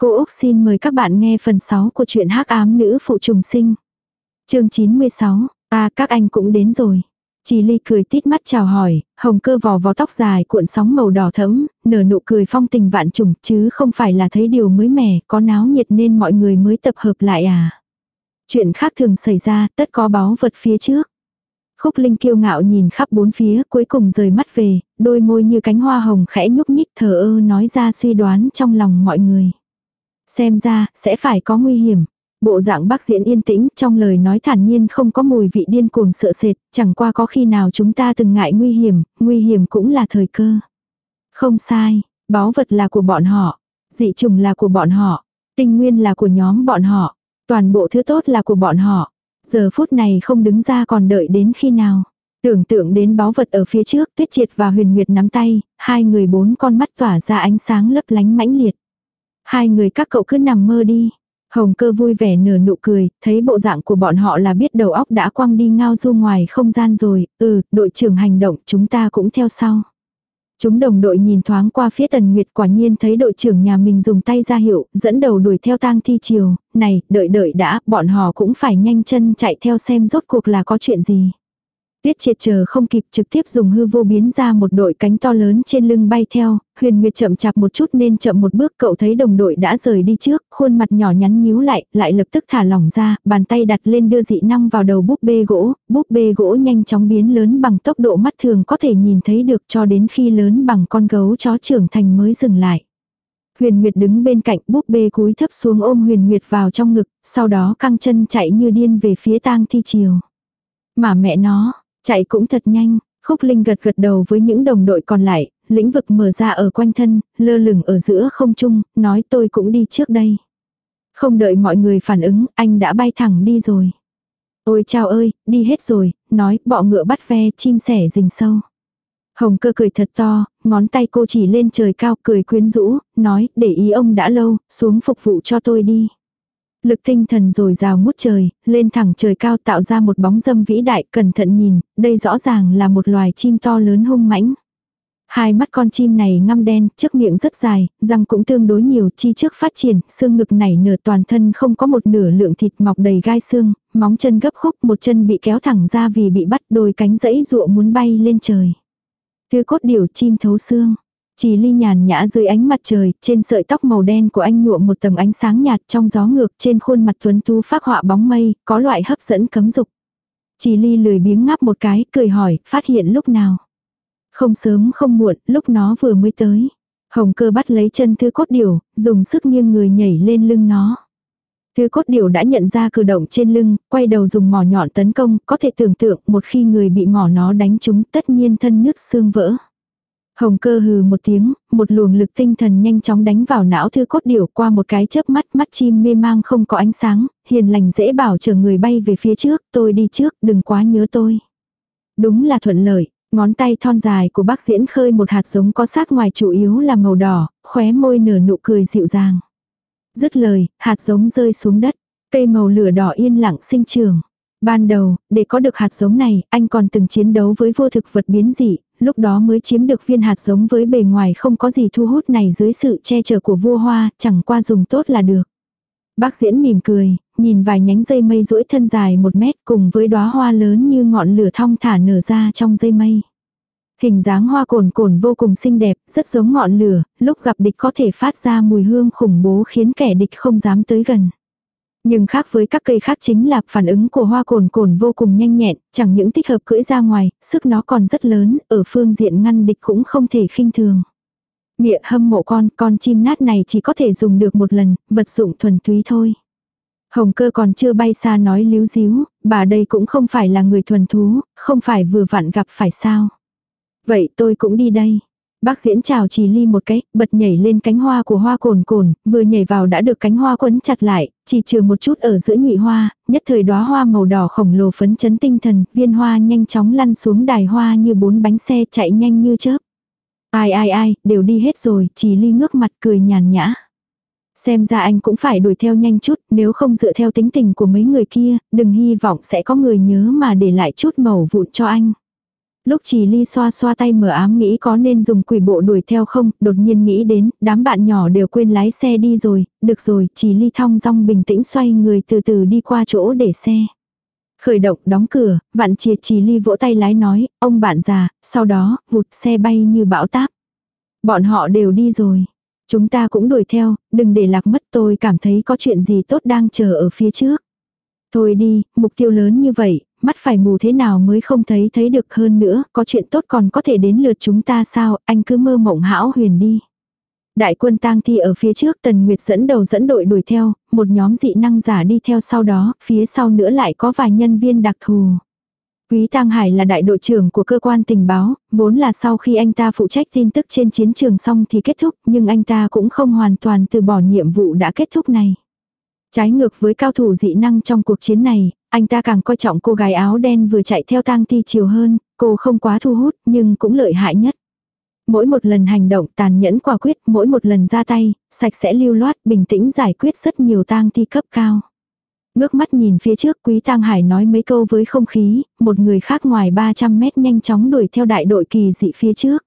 Cô Úc xin mời các bạn nghe phần 6 của truyện hắc ám nữ phụ trùng sinh. chương 96, à các anh cũng đến rồi. Chỉ ly cười tít mắt chào hỏi, hồng cơ vò vò tóc dài cuộn sóng màu đỏ thẫm, nở nụ cười phong tình vạn trùng chứ không phải là thấy điều mới mẻ, có náo nhiệt nên mọi người mới tập hợp lại à. Chuyện khác thường xảy ra, tất có báo vật phía trước. Khúc Linh kiêu ngạo nhìn khắp bốn phía, cuối cùng rời mắt về, đôi môi như cánh hoa hồng khẽ nhúc nhích thờ ơ nói ra suy đoán trong lòng mọi người. Xem ra, sẽ phải có nguy hiểm. Bộ dạng bác diễn yên tĩnh, trong lời nói thản nhiên không có mùi vị điên cuồng sợ sệt, chẳng qua có khi nào chúng ta từng ngại nguy hiểm, nguy hiểm cũng là thời cơ. Không sai, báu vật là của bọn họ, dị trùng là của bọn họ, tinh nguyên là của nhóm bọn họ, toàn bộ thứ tốt là của bọn họ. Giờ phút này không đứng ra còn đợi đến khi nào. Tưởng tượng đến báu vật ở phía trước, Tuyết Triệt và Huyền Nguyệt nắm tay, hai người bốn con mắt tỏa ra ánh sáng lấp lánh mãnh liệt. Hai người các cậu cứ nằm mơ đi. Hồng cơ vui vẻ nở nụ cười, thấy bộ dạng của bọn họ là biết đầu óc đã quăng đi ngao du ngoài không gian rồi, ừ, đội trưởng hành động chúng ta cũng theo sau. Chúng đồng đội nhìn thoáng qua phía tần nguyệt quả nhiên thấy đội trưởng nhà mình dùng tay ra hiệu, dẫn đầu đuổi theo tang thi chiều, này, đợi đợi đã, bọn họ cũng phải nhanh chân chạy theo xem rốt cuộc là có chuyện gì. Tiết triệt chờ không kịp trực tiếp dùng hư vô biến ra một đội cánh to lớn trên lưng bay theo, huyền nguyệt chậm chạp một chút nên chậm một bước cậu thấy đồng đội đã rời đi trước, khuôn mặt nhỏ nhắn nhíu lại, lại lập tức thả lỏng ra, bàn tay đặt lên đưa dị năng vào đầu búp bê gỗ, búp bê gỗ nhanh chóng biến lớn bằng tốc độ mắt thường có thể nhìn thấy được cho đến khi lớn bằng con gấu chó trưởng thành mới dừng lại. Huyền Nguyệt đứng bên cạnh búp bê cúi thấp xuống ôm Huyền Nguyệt vào trong ngực, sau đó căng chân chạy như điên về phía tang thi chiều. Mà mẹ nó, Chạy cũng thật nhanh, Khúc Linh gật gật đầu với những đồng đội còn lại, lĩnh vực mở ra ở quanh thân, lơ lửng ở giữa không trung, nói tôi cũng đi trước đây. Không đợi mọi người phản ứng, anh đã bay thẳng đi rồi. Ôi chào ơi, đi hết rồi, nói, bọ ngựa bắt ve, chim sẻ rình sâu. Hồng cơ cười thật to, ngón tay cô chỉ lên trời cao cười quyến rũ, nói, để ý ông đã lâu, xuống phục vụ cho tôi đi. Lực tinh thần rồi rào ngút trời, lên thẳng trời cao tạo ra một bóng dâm vĩ đại, cẩn thận nhìn, đây rõ ràng là một loài chim to lớn hung mãnh. Hai mắt con chim này ngăm đen, trước miệng rất dài, răng cũng tương đối nhiều, chi trước phát triển, xương ngực nảy nở toàn thân không có một nửa lượng thịt mọc đầy gai xương, móng chân gấp khúc, một chân bị kéo thẳng ra vì bị bắt đôi cánh dẫy ruộng muốn bay lên trời. Tư cốt điểu chim thấu xương. Chỉ ly nhàn nhã dưới ánh mặt trời, trên sợi tóc màu đen của anh nhuộm một tầng ánh sáng nhạt trong gió ngược trên khuôn mặt tuấn tú phác họa bóng mây, có loại hấp dẫn cấm dục. Chỉ ly lười biếng ngáp một cái, cười hỏi, phát hiện lúc nào. Không sớm không muộn, lúc nó vừa mới tới. Hồng cơ bắt lấy chân thư cốt điểu, dùng sức nghiêng người nhảy lên lưng nó. Thư cốt điểu đã nhận ra cử động trên lưng, quay đầu dùng mỏ nhọn tấn công, có thể tưởng tượng một khi người bị mỏ nó đánh trúng tất nhiên thân nước xương vỡ. Hồng cơ hừ một tiếng, một luồng lực tinh thần nhanh chóng đánh vào não thư cốt điểu qua một cái chớp mắt, mắt chim mê mang không có ánh sáng, hiền lành dễ bảo chờ người bay về phía trước, tôi đi trước, đừng quá nhớ tôi. Đúng là thuận lợi, ngón tay thon dài của bác diễn khơi một hạt giống có sát ngoài chủ yếu là màu đỏ, khóe môi nở nụ cười dịu dàng. Dứt lời, hạt giống rơi xuống đất, cây màu lửa đỏ yên lặng sinh trường. Ban đầu, để có được hạt giống này, anh còn từng chiến đấu với vô thực vật biến dị, lúc đó mới chiếm được viên hạt giống với bề ngoài không có gì thu hút này dưới sự che chở của vua hoa, chẳng qua dùng tốt là được. Bác diễn mỉm cười, nhìn vài nhánh dây mây duỗi thân dài một mét cùng với đóa hoa lớn như ngọn lửa thong thả nở ra trong dây mây. Hình dáng hoa cồn cồn vô cùng xinh đẹp, rất giống ngọn lửa, lúc gặp địch có thể phát ra mùi hương khủng bố khiến kẻ địch không dám tới gần. Nhưng khác với các cây khác chính là phản ứng của hoa cồn cồn vô cùng nhanh nhẹn, chẳng những thích hợp cưỡi ra ngoài, sức nó còn rất lớn, ở phương diện ngăn địch cũng không thể khinh thường. Mịa hâm mộ con, con chim nát này chỉ có thể dùng được một lần, vật dụng thuần túy thôi. Hồng cơ còn chưa bay xa nói líu díu, bà đây cũng không phải là người thuần thú, không phải vừa vặn gặp phải sao. Vậy tôi cũng đi đây. Bác diễn chào trì ly một cái, bật nhảy lên cánh hoa của hoa cồn cồn, vừa nhảy vào đã được cánh hoa quấn chặt lại, chỉ trừ một chút ở giữa nhụy hoa, nhất thời đóa hoa màu đỏ khổng lồ phấn chấn tinh thần, viên hoa nhanh chóng lăn xuống đài hoa như bốn bánh xe chạy nhanh như chớp. Ai ai ai, đều đi hết rồi, trì ly ngước mặt cười nhàn nhã. Xem ra anh cũng phải đuổi theo nhanh chút, nếu không dựa theo tính tình của mấy người kia, đừng hy vọng sẽ có người nhớ mà để lại chút màu vụn cho anh. Lúc chỉ ly xoa xoa tay mở ám nghĩ có nên dùng quỷ bộ đuổi theo không, đột nhiên nghĩ đến, đám bạn nhỏ đều quên lái xe đi rồi, được rồi, chỉ ly thong dong bình tĩnh xoay người từ từ đi qua chỗ để xe. Khởi động, đóng cửa, vạn triệt chỉ ly vỗ tay lái nói, ông bạn già, sau đó, vụt xe bay như bão táp. Bọn họ đều đi rồi. Chúng ta cũng đuổi theo, đừng để lạc mất tôi cảm thấy có chuyện gì tốt đang chờ ở phía trước. Thôi đi, mục tiêu lớn như vậy, mắt phải mù thế nào mới không thấy thấy được hơn nữa, có chuyện tốt còn có thể đến lượt chúng ta sao, anh cứ mơ mộng hão huyền đi. Đại quân tang thi ở phía trước Tần Nguyệt dẫn đầu dẫn đội đuổi theo, một nhóm dị năng giả đi theo sau đó, phía sau nữa lại có vài nhân viên đặc thù. Quý Tăng Hải là đại đội trưởng của cơ quan tình báo, vốn là sau khi anh ta phụ trách tin tức trên chiến trường xong thì kết thúc, nhưng anh ta cũng không hoàn toàn từ bỏ nhiệm vụ đã kết thúc này. Trái ngược với cao thủ dị năng trong cuộc chiến này, anh ta càng coi trọng cô gái áo đen vừa chạy theo tang thi chiều hơn, cô không quá thu hút nhưng cũng lợi hại nhất. Mỗi một lần hành động tàn nhẫn quả quyết, mỗi một lần ra tay, sạch sẽ lưu loát, bình tĩnh giải quyết rất nhiều tang thi cấp cao. Ngước mắt nhìn phía trước quý tang hải nói mấy câu với không khí, một người khác ngoài 300 mét nhanh chóng đuổi theo đại đội kỳ dị phía trước.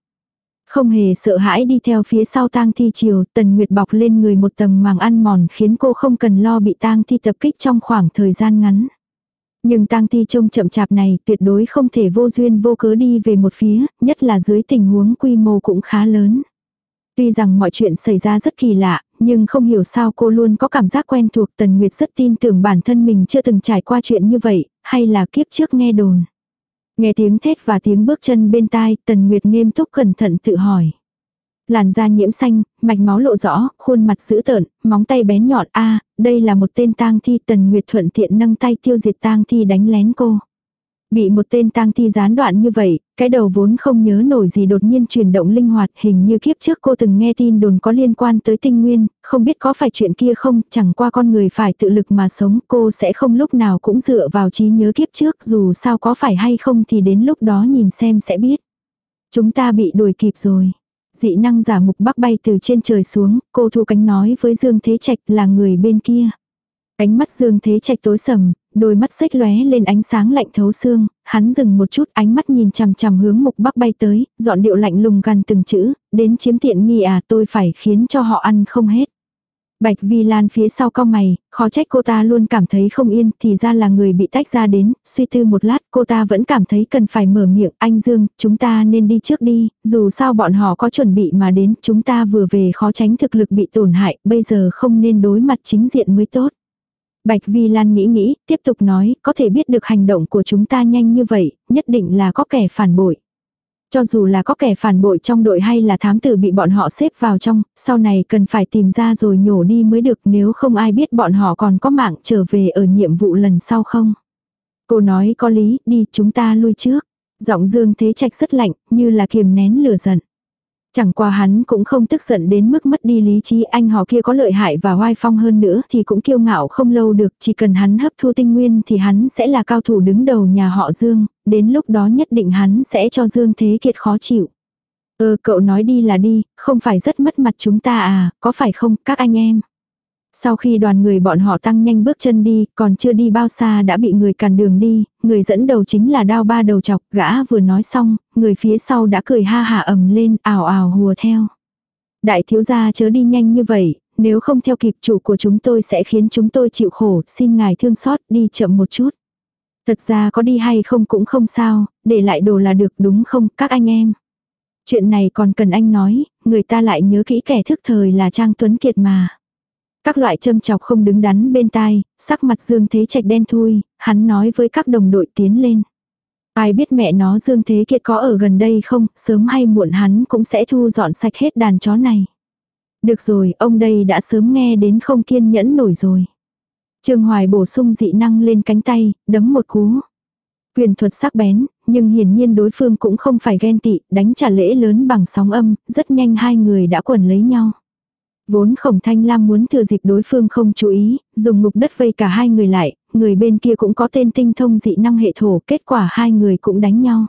Không hề sợ hãi đi theo phía sau tang thi chiều, tần nguyệt bọc lên người một tầng màng ăn mòn khiến cô không cần lo bị tang thi tập kích trong khoảng thời gian ngắn. Nhưng tang thi trông chậm chạp này tuyệt đối không thể vô duyên vô cớ đi về một phía, nhất là dưới tình huống quy mô cũng khá lớn. Tuy rằng mọi chuyện xảy ra rất kỳ lạ, nhưng không hiểu sao cô luôn có cảm giác quen thuộc Tần Nguyệt rất tin tưởng bản thân mình chưa từng trải qua chuyện như vậy, hay là kiếp trước nghe đồn. Nghe tiếng thét và tiếng bước chân bên tai, Tần Nguyệt nghiêm túc cẩn thận tự hỏi. Làn da nhiễm xanh, mạch máu lộ rõ, khuôn mặt dữ tợn, móng tay bén nhọn a, đây là một tên tang thi, Tần Nguyệt thuận tiện nâng tay tiêu diệt tang thi đánh lén cô. Bị một tên tang thi gián đoạn như vậy, cái đầu vốn không nhớ nổi gì đột nhiên chuyển động linh hoạt hình như kiếp trước cô từng nghe tin đồn có liên quan tới tinh nguyên, không biết có phải chuyện kia không, chẳng qua con người phải tự lực mà sống cô sẽ không lúc nào cũng dựa vào trí nhớ kiếp trước dù sao có phải hay không thì đến lúc đó nhìn xem sẽ biết. Chúng ta bị đuổi kịp rồi. Dị năng giả mục bắc bay từ trên trời xuống, cô thu cánh nói với Dương Thế Trạch là người bên kia. Ánh mắt Dương Thế Trạch tối sầm, đôi mắt xếch lóe lên ánh sáng lạnh thấu xương, hắn dừng một chút ánh mắt nhìn chằm chằm hướng mục bắc bay tới, dọn điệu lạnh lùng gần từng chữ, đến chiếm tiện nghi à tôi phải khiến cho họ ăn không hết. Bạch Vi Lan phía sau cao mày, khó trách cô ta luôn cảm thấy không yên, thì ra là người bị tách ra đến, suy tư một lát cô ta vẫn cảm thấy cần phải mở miệng, anh Dương, chúng ta nên đi trước đi, dù sao bọn họ có chuẩn bị mà đến, chúng ta vừa về khó tránh thực lực bị tổn hại, bây giờ không nên đối mặt chính diện mới tốt. Bạch Vi Lan nghĩ nghĩ, tiếp tục nói, có thể biết được hành động của chúng ta nhanh như vậy, nhất định là có kẻ phản bội. Cho dù là có kẻ phản bội trong đội hay là thám tử bị bọn họ xếp vào trong, sau này cần phải tìm ra rồi nhổ đi mới được nếu không ai biết bọn họ còn có mạng trở về ở nhiệm vụ lần sau không. Cô nói có lý, đi chúng ta lui trước. Giọng Dương Thế Trạch rất lạnh, như là kiềm nén lửa giận. Chẳng qua hắn cũng không tức giận đến mức mất đi lý trí anh họ kia có lợi hại và oai phong hơn nữa thì cũng kiêu ngạo không lâu được chỉ cần hắn hấp thu tinh nguyên thì hắn sẽ là cao thủ đứng đầu nhà họ Dương, đến lúc đó nhất định hắn sẽ cho Dương Thế Kiệt khó chịu. Ờ cậu nói đi là đi, không phải rất mất mặt chúng ta à, có phải không các anh em. Sau khi đoàn người bọn họ tăng nhanh bước chân đi, còn chưa đi bao xa đã bị người cản đường đi, người dẫn đầu chính là đao ba đầu chọc, gã vừa nói xong, người phía sau đã cười ha hả ầm lên, ảo ảo hùa theo. Đại thiếu gia chớ đi nhanh như vậy, nếu không theo kịp chủ của chúng tôi sẽ khiến chúng tôi chịu khổ, xin ngài thương xót, đi chậm một chút. Thật ra có đi hay không cũng không sao, để lại đồ là được đúng không các anh em. Chuyện này còn cần anh nói, người ta lại nhớ kỹ kẻ thức thời là Trang Tuấn Kiệt mà. Các loại châm chọc không đứng đắn bên tai, sắc mặt Dương Thế Trạch đen thui, hắn nói với các đồng đội tiến lên. Ai biết mẹ nó Dương Thế Kiệt có ở gần đây không, sớm hay muộn hắn cũng sẽ thu dọn sạch hết đàn chó này. Được rồi, ông đây đã sớm nghe đến không kiên nhẫn nổi rồi. Trương Hoài bổ sung dị năng lên cánh tay, đấm một cú. Quyền thuật sắc bén, nhưng hiển nhiên đối phương cũng không phải ghen tị, đánh trả lễ lớn bằng sóng âm, rất nhanh hai người đã quần lấy nhau. Vốn khổng thanh lam muốn thừa dịp đối phương không chú ý, dùng mục đất vây cả hai người lại, người bên kia cũng có tên tinh thông dị năng hệ thổ, kết quả hai người cũng đánh nhau.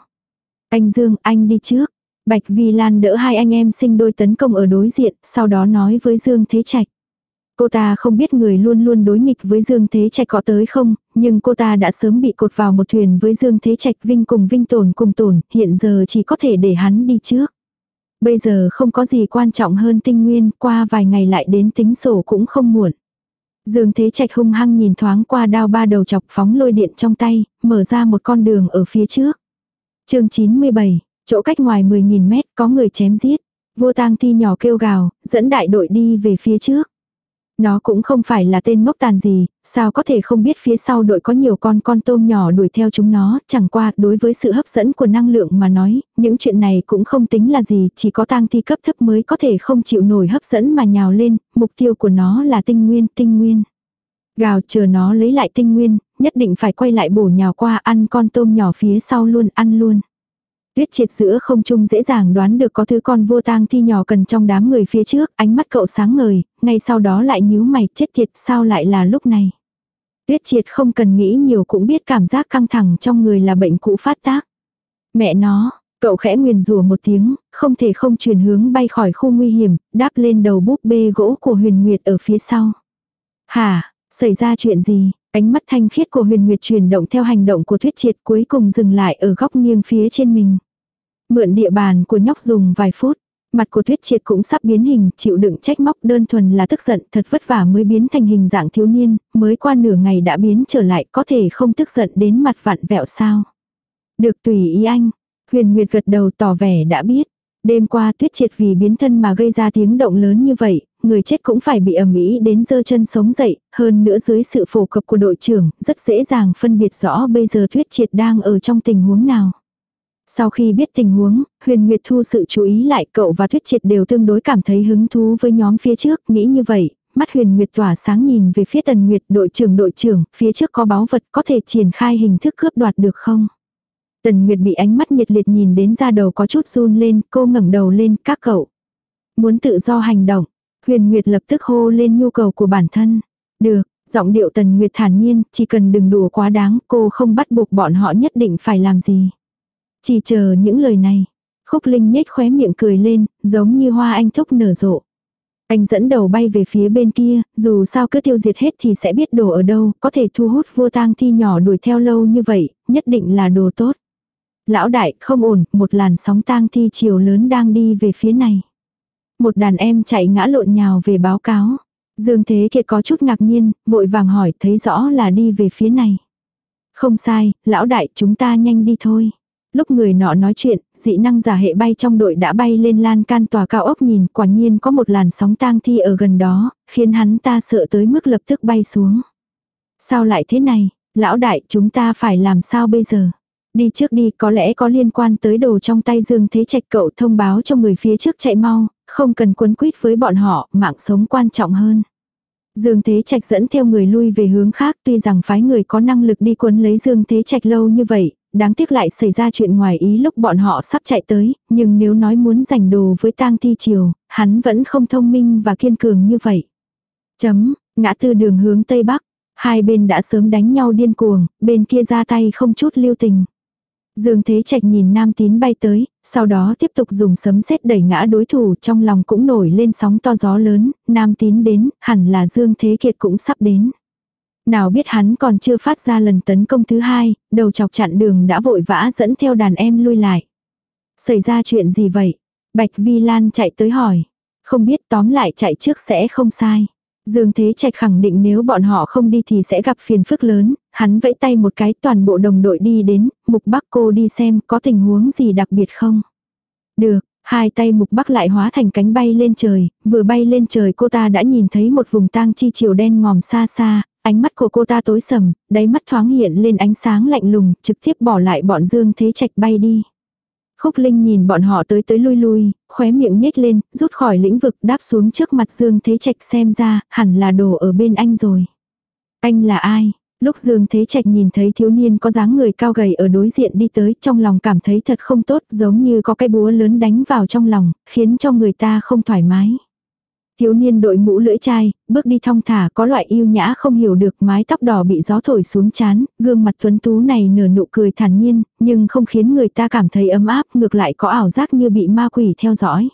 Anh Dương, anh đi trước. Bạch Vi Lan đỡ hai anh em sinh đôi tấn công ở đối diện, sau đó nói với Dương Thế Trạch. Cô ta không biết người luôn luôn đối nghịch với Dương Thế Trạch có tới không, nhưng cô ta đã sớm bị cột vào một thuyền với Dương Thế Trạch Vinh cùng Vinh tổn cùng tổn, hiện giờ chỉ có thể để hắn đi trước. Bây giờ không có gì quan trọng hơn tinh nguyên, qua vài ngày lại đến tính sổ cũng không muộn. Dương Thế Trạch hung hăng nhìn thoáng qua đao ba đầu chọc phóng lôi điện trong tay, mở ra một con đường ở phía trước. chương 97, chỗ cách ngoài 10.000 mét có người chém giết. Vua tang thi nhỏ kêu gào, dẫn đại đội đi về phía trước. Nó cũng không phải là tên ngốc tàn gì, sao có thể không biết phía sau đội có nhiều con con tôm nhỏ đuổi theo chúng nó, chẳng qua đối với sự hấp dẫn của năng lượng mà nói, những chuyện này cũng không tính là gì, chỉ có tang thi cấp thấp mới có thể không chịu nổi hấp dẫn mà nhào lên, mục tiêu của nó là tinh nguyên, tinh nguyên. Gào chờ nó lấy lại tinh nguyên, nhất định phải quay lại bổ nhào qua ăn con tôm nhỏ phía sau luôn, ăn luôn. Tuyết triệt giữa không trung dễ dàng đoán được có thứ con vua tang thi nhỏ cần trong đám người phía trước, ánh mắt cậu sáng ngời, ngay sau đó lại nhíu mày chết thiệt sao lại là lúc này. Tuyết triệt không cần nghĩ nhiều cũng biết cảm giác căng thẳng trong người là bệnh cũ phát tác. Mẹ nó, cậu khẽ nguyền rủa một tiếng, không thể không chuyển hướng bay khỏi khu nguy hiểm, đáp lên đầu búp bê gỗ của huyền nguyệt ở phía sau. Hả, xảy ra chuyện gì? Ánh mắt thanh khiết của huyền nguyệt chuyển động theo hành động của thuyết triệt cuối cùng dừng lại ở góc nghiêng phía trên mình. Mượn địa bàn của nhóc dùng vài phút. Mặt của thuyết triệt cũng sắp biến hình, chịu đựng trách móc đơn thuần là tức giận, thật vất vả mới biến thành hình dạng thiếu niên, mới qua nửa ngày đã biến trở lại, có thể không tức giận đến mặt vặn vẹo sao. Được tùy ý anh. Huyền Nguyệt gật đầu tỏ vẻ đã biết. Đêm qua tuyết triệt vì biến thân mà gây ra tiếng động lớn như vậy, người chết cũng phải bị ẩm ĩ đến dơ chân sống dậy, hơn nữa dưới sự phổ cập của đội trưởng, rất dễ dàng phân biệt rõ bây giờ tuyết triệt đang ở trong tình huống nào. Sau khi biết tình huống, Huyền Nguyệt thu sự chú ý lại cậu và Tuyết Triệt đều tương đối cảm thấy hứng thú với nhóm phía trước, nghĩ như vậy, mắt Huyền Nguyệt tỏa sáng nhìn về phía Tần Nguyệt đội trưởng đội trưởng, phía trước có báu vật có thể triển khai hình thức cướp đoạt được không? Tần Nguyệt bị ánh mắt nhiệt liệt nhìn đến ra đầu có chút run lên, cô ngẩng đầu lên, các cậu. Muốn tự do hành động, Huyền Nguyệt lập tức hô lên nhu cầu của bản thân. Được, giọng điệu Tần Nguyệt thản nhiên, chỉ cần đừng đùa quá đáng, cô không bắt buộc bọn họ nhất định phải làm gì. Chỉ chờ những lời này. Khúc Linh nhếch khóe miệng cười lên, giống như hoa anh thúc nở rộ. Anh dẫn đầu bay về phía bên kia, dù sao cứ tiêu diệt hết thì sẽ biết đồ ở đâu, có thể thu hút vua tang thi nhỏ đuổi theo lâu như vậy, nhất định là đồ tốt. Lão đại, không ổn, một làn sóng tang thi chiều lớn đang đi về phía này. Một đàn em chạy ngã lộn nhào về báo cáo. Dương Thế Kiệt có chút ngạc nhiên, vội vàng hỏi thấy rõ là đi về phía này. Không sai, lão đại chúng ta nhanh đi thôi. Lúc người nọ nói chuyện, dị năng giả hệ bay trong đội đã bay lên lan can tòa cao ốc nhìn quả nhiên có một làn sóng tang thi ở gần đó, khiến hắn ta sợ tới mức lập tức bay xuống. Sao lại thế này, lão đại chúng ta phải làm sao bây giờ? Đi trước đi có lẽ có liên quan tới đồ trong tay Dương Thế Trạch cậu thông báo cho người phía trước chạy mau, không cần quấn quýt với bọn họ, mạng sống quan trọng hơn. Dương Thế Trạch dẫn theo người lui về hướng khác tuy rằng phái người có năng lực đi quấn lấy Dương Thế Trạch lâu như vậy, đáng tiếc lại xảy ra chuyện ngoài ý lúc bọn họ sắp chạy tới, nhưng nếu nói muốn giành đồ với tang thi triều, hắn vẫn không thông minh và kiên cường như vậy. Chấm, ngã tư đường hướng Tây Bắc, hai bên đã sớm đánh nhau điên cuồng, bên kia ra tay không chút lưu tình. Dương Thế Trạch nhìn Nam Tín bay tới, sau đó tiếp tục dùng sấm sét đẩy ngã đối thủ trong lòng cũng nổi lên sóng to gió lớn, Nam Tín đến, hẳn là Dương Thế Kiệt cũng sắp đến. Nào biết hắn còn chưa phát ra lần tấn công thứ hai, đầu chọc chặn đường đã vội vã dẫn theo đàn em lui lại. Xảy ra chuyện gì vậy? Bạch Vi Lan chạy tới hỏi. Không biết tóm lại chạy trước sẽ không sai. Dương Thế Trạch khẳng định nếu bọn họ không đi thì sẽ gặp phiền phức lớn, hắn vẫy tay một cái toàn bộ đồng đội đi đến, Mục Bắc cô đi xem có tình huống gì đặc biệt không. Được, hai tay Mục Bắc lại hóa thành cánh bay lên trời, vừa bay lên trời cô ta đã nhìn thấy một vùng tang chi chiều đen ngòm xa xa, ánh mắt của cô ta tối sầm, đáy mắt thoáng hiện lên ánh sáng lạnh lùng, trực tiếp bỏ lại bọn Dương Thế Trạch bay đi. Khúc Linh nhìn bọn họ tới tới lui lui, khóe miệng nhếch lên, rút khỏi lĩnh vực đáp xuống trước mặt Dương Thế Trạch xem ra, hẳn là đồ ở bên anh rồi. Anh là ai? Lúc Dương Thế Trạch nhìn thấy thiếu niên có dáng người cao gầy ở đối diện đi tới, trong lòng cảm thấy thật không tốt, giống như có cái búa lớn đánh vào trong lòng, khiến cho người ta không thoải mái. Thiếu niên đội mũ lưỡi chai, bước đi thong thả có loại yêu nhã không hiểu được mái tóc đỏ bị gió thổi xuống chán, gương mặt tuấn tú này nở nụ cười thản nhiên, nhưng không khiến người ta cảm thấy ấm áp, ngược lại có ảo giác như bị ma quỷ theo dõi.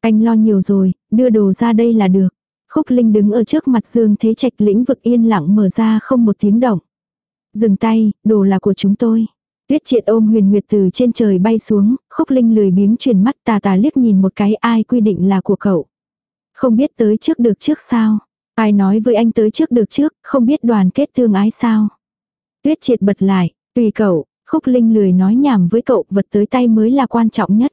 Anh lo nhiều rồi, đưa đồ ra đây là được. Khúc Linh đứng ở trước mặt Dương Thế Trạch lĩnh vực yên lặng mở ra không một tiếng động. Dừng tay, đồ là của chúng tôi. Tuyết triệt ôm huyền nguyệt từ trên trời bay xuống, khúc linh lười biếng chuyển mắt tà tà liếc nhìn một cái ai quy định là của cậu. Không biết tới trước được trước sao. Ai nói với anh tới trước được trước, không biết đoàn kết tương ái sao. Tuyết triệt bật lại, tùy cậu, khúc linh lười nói nhảm với cậu vật tới tay mới là quan trọng nhất.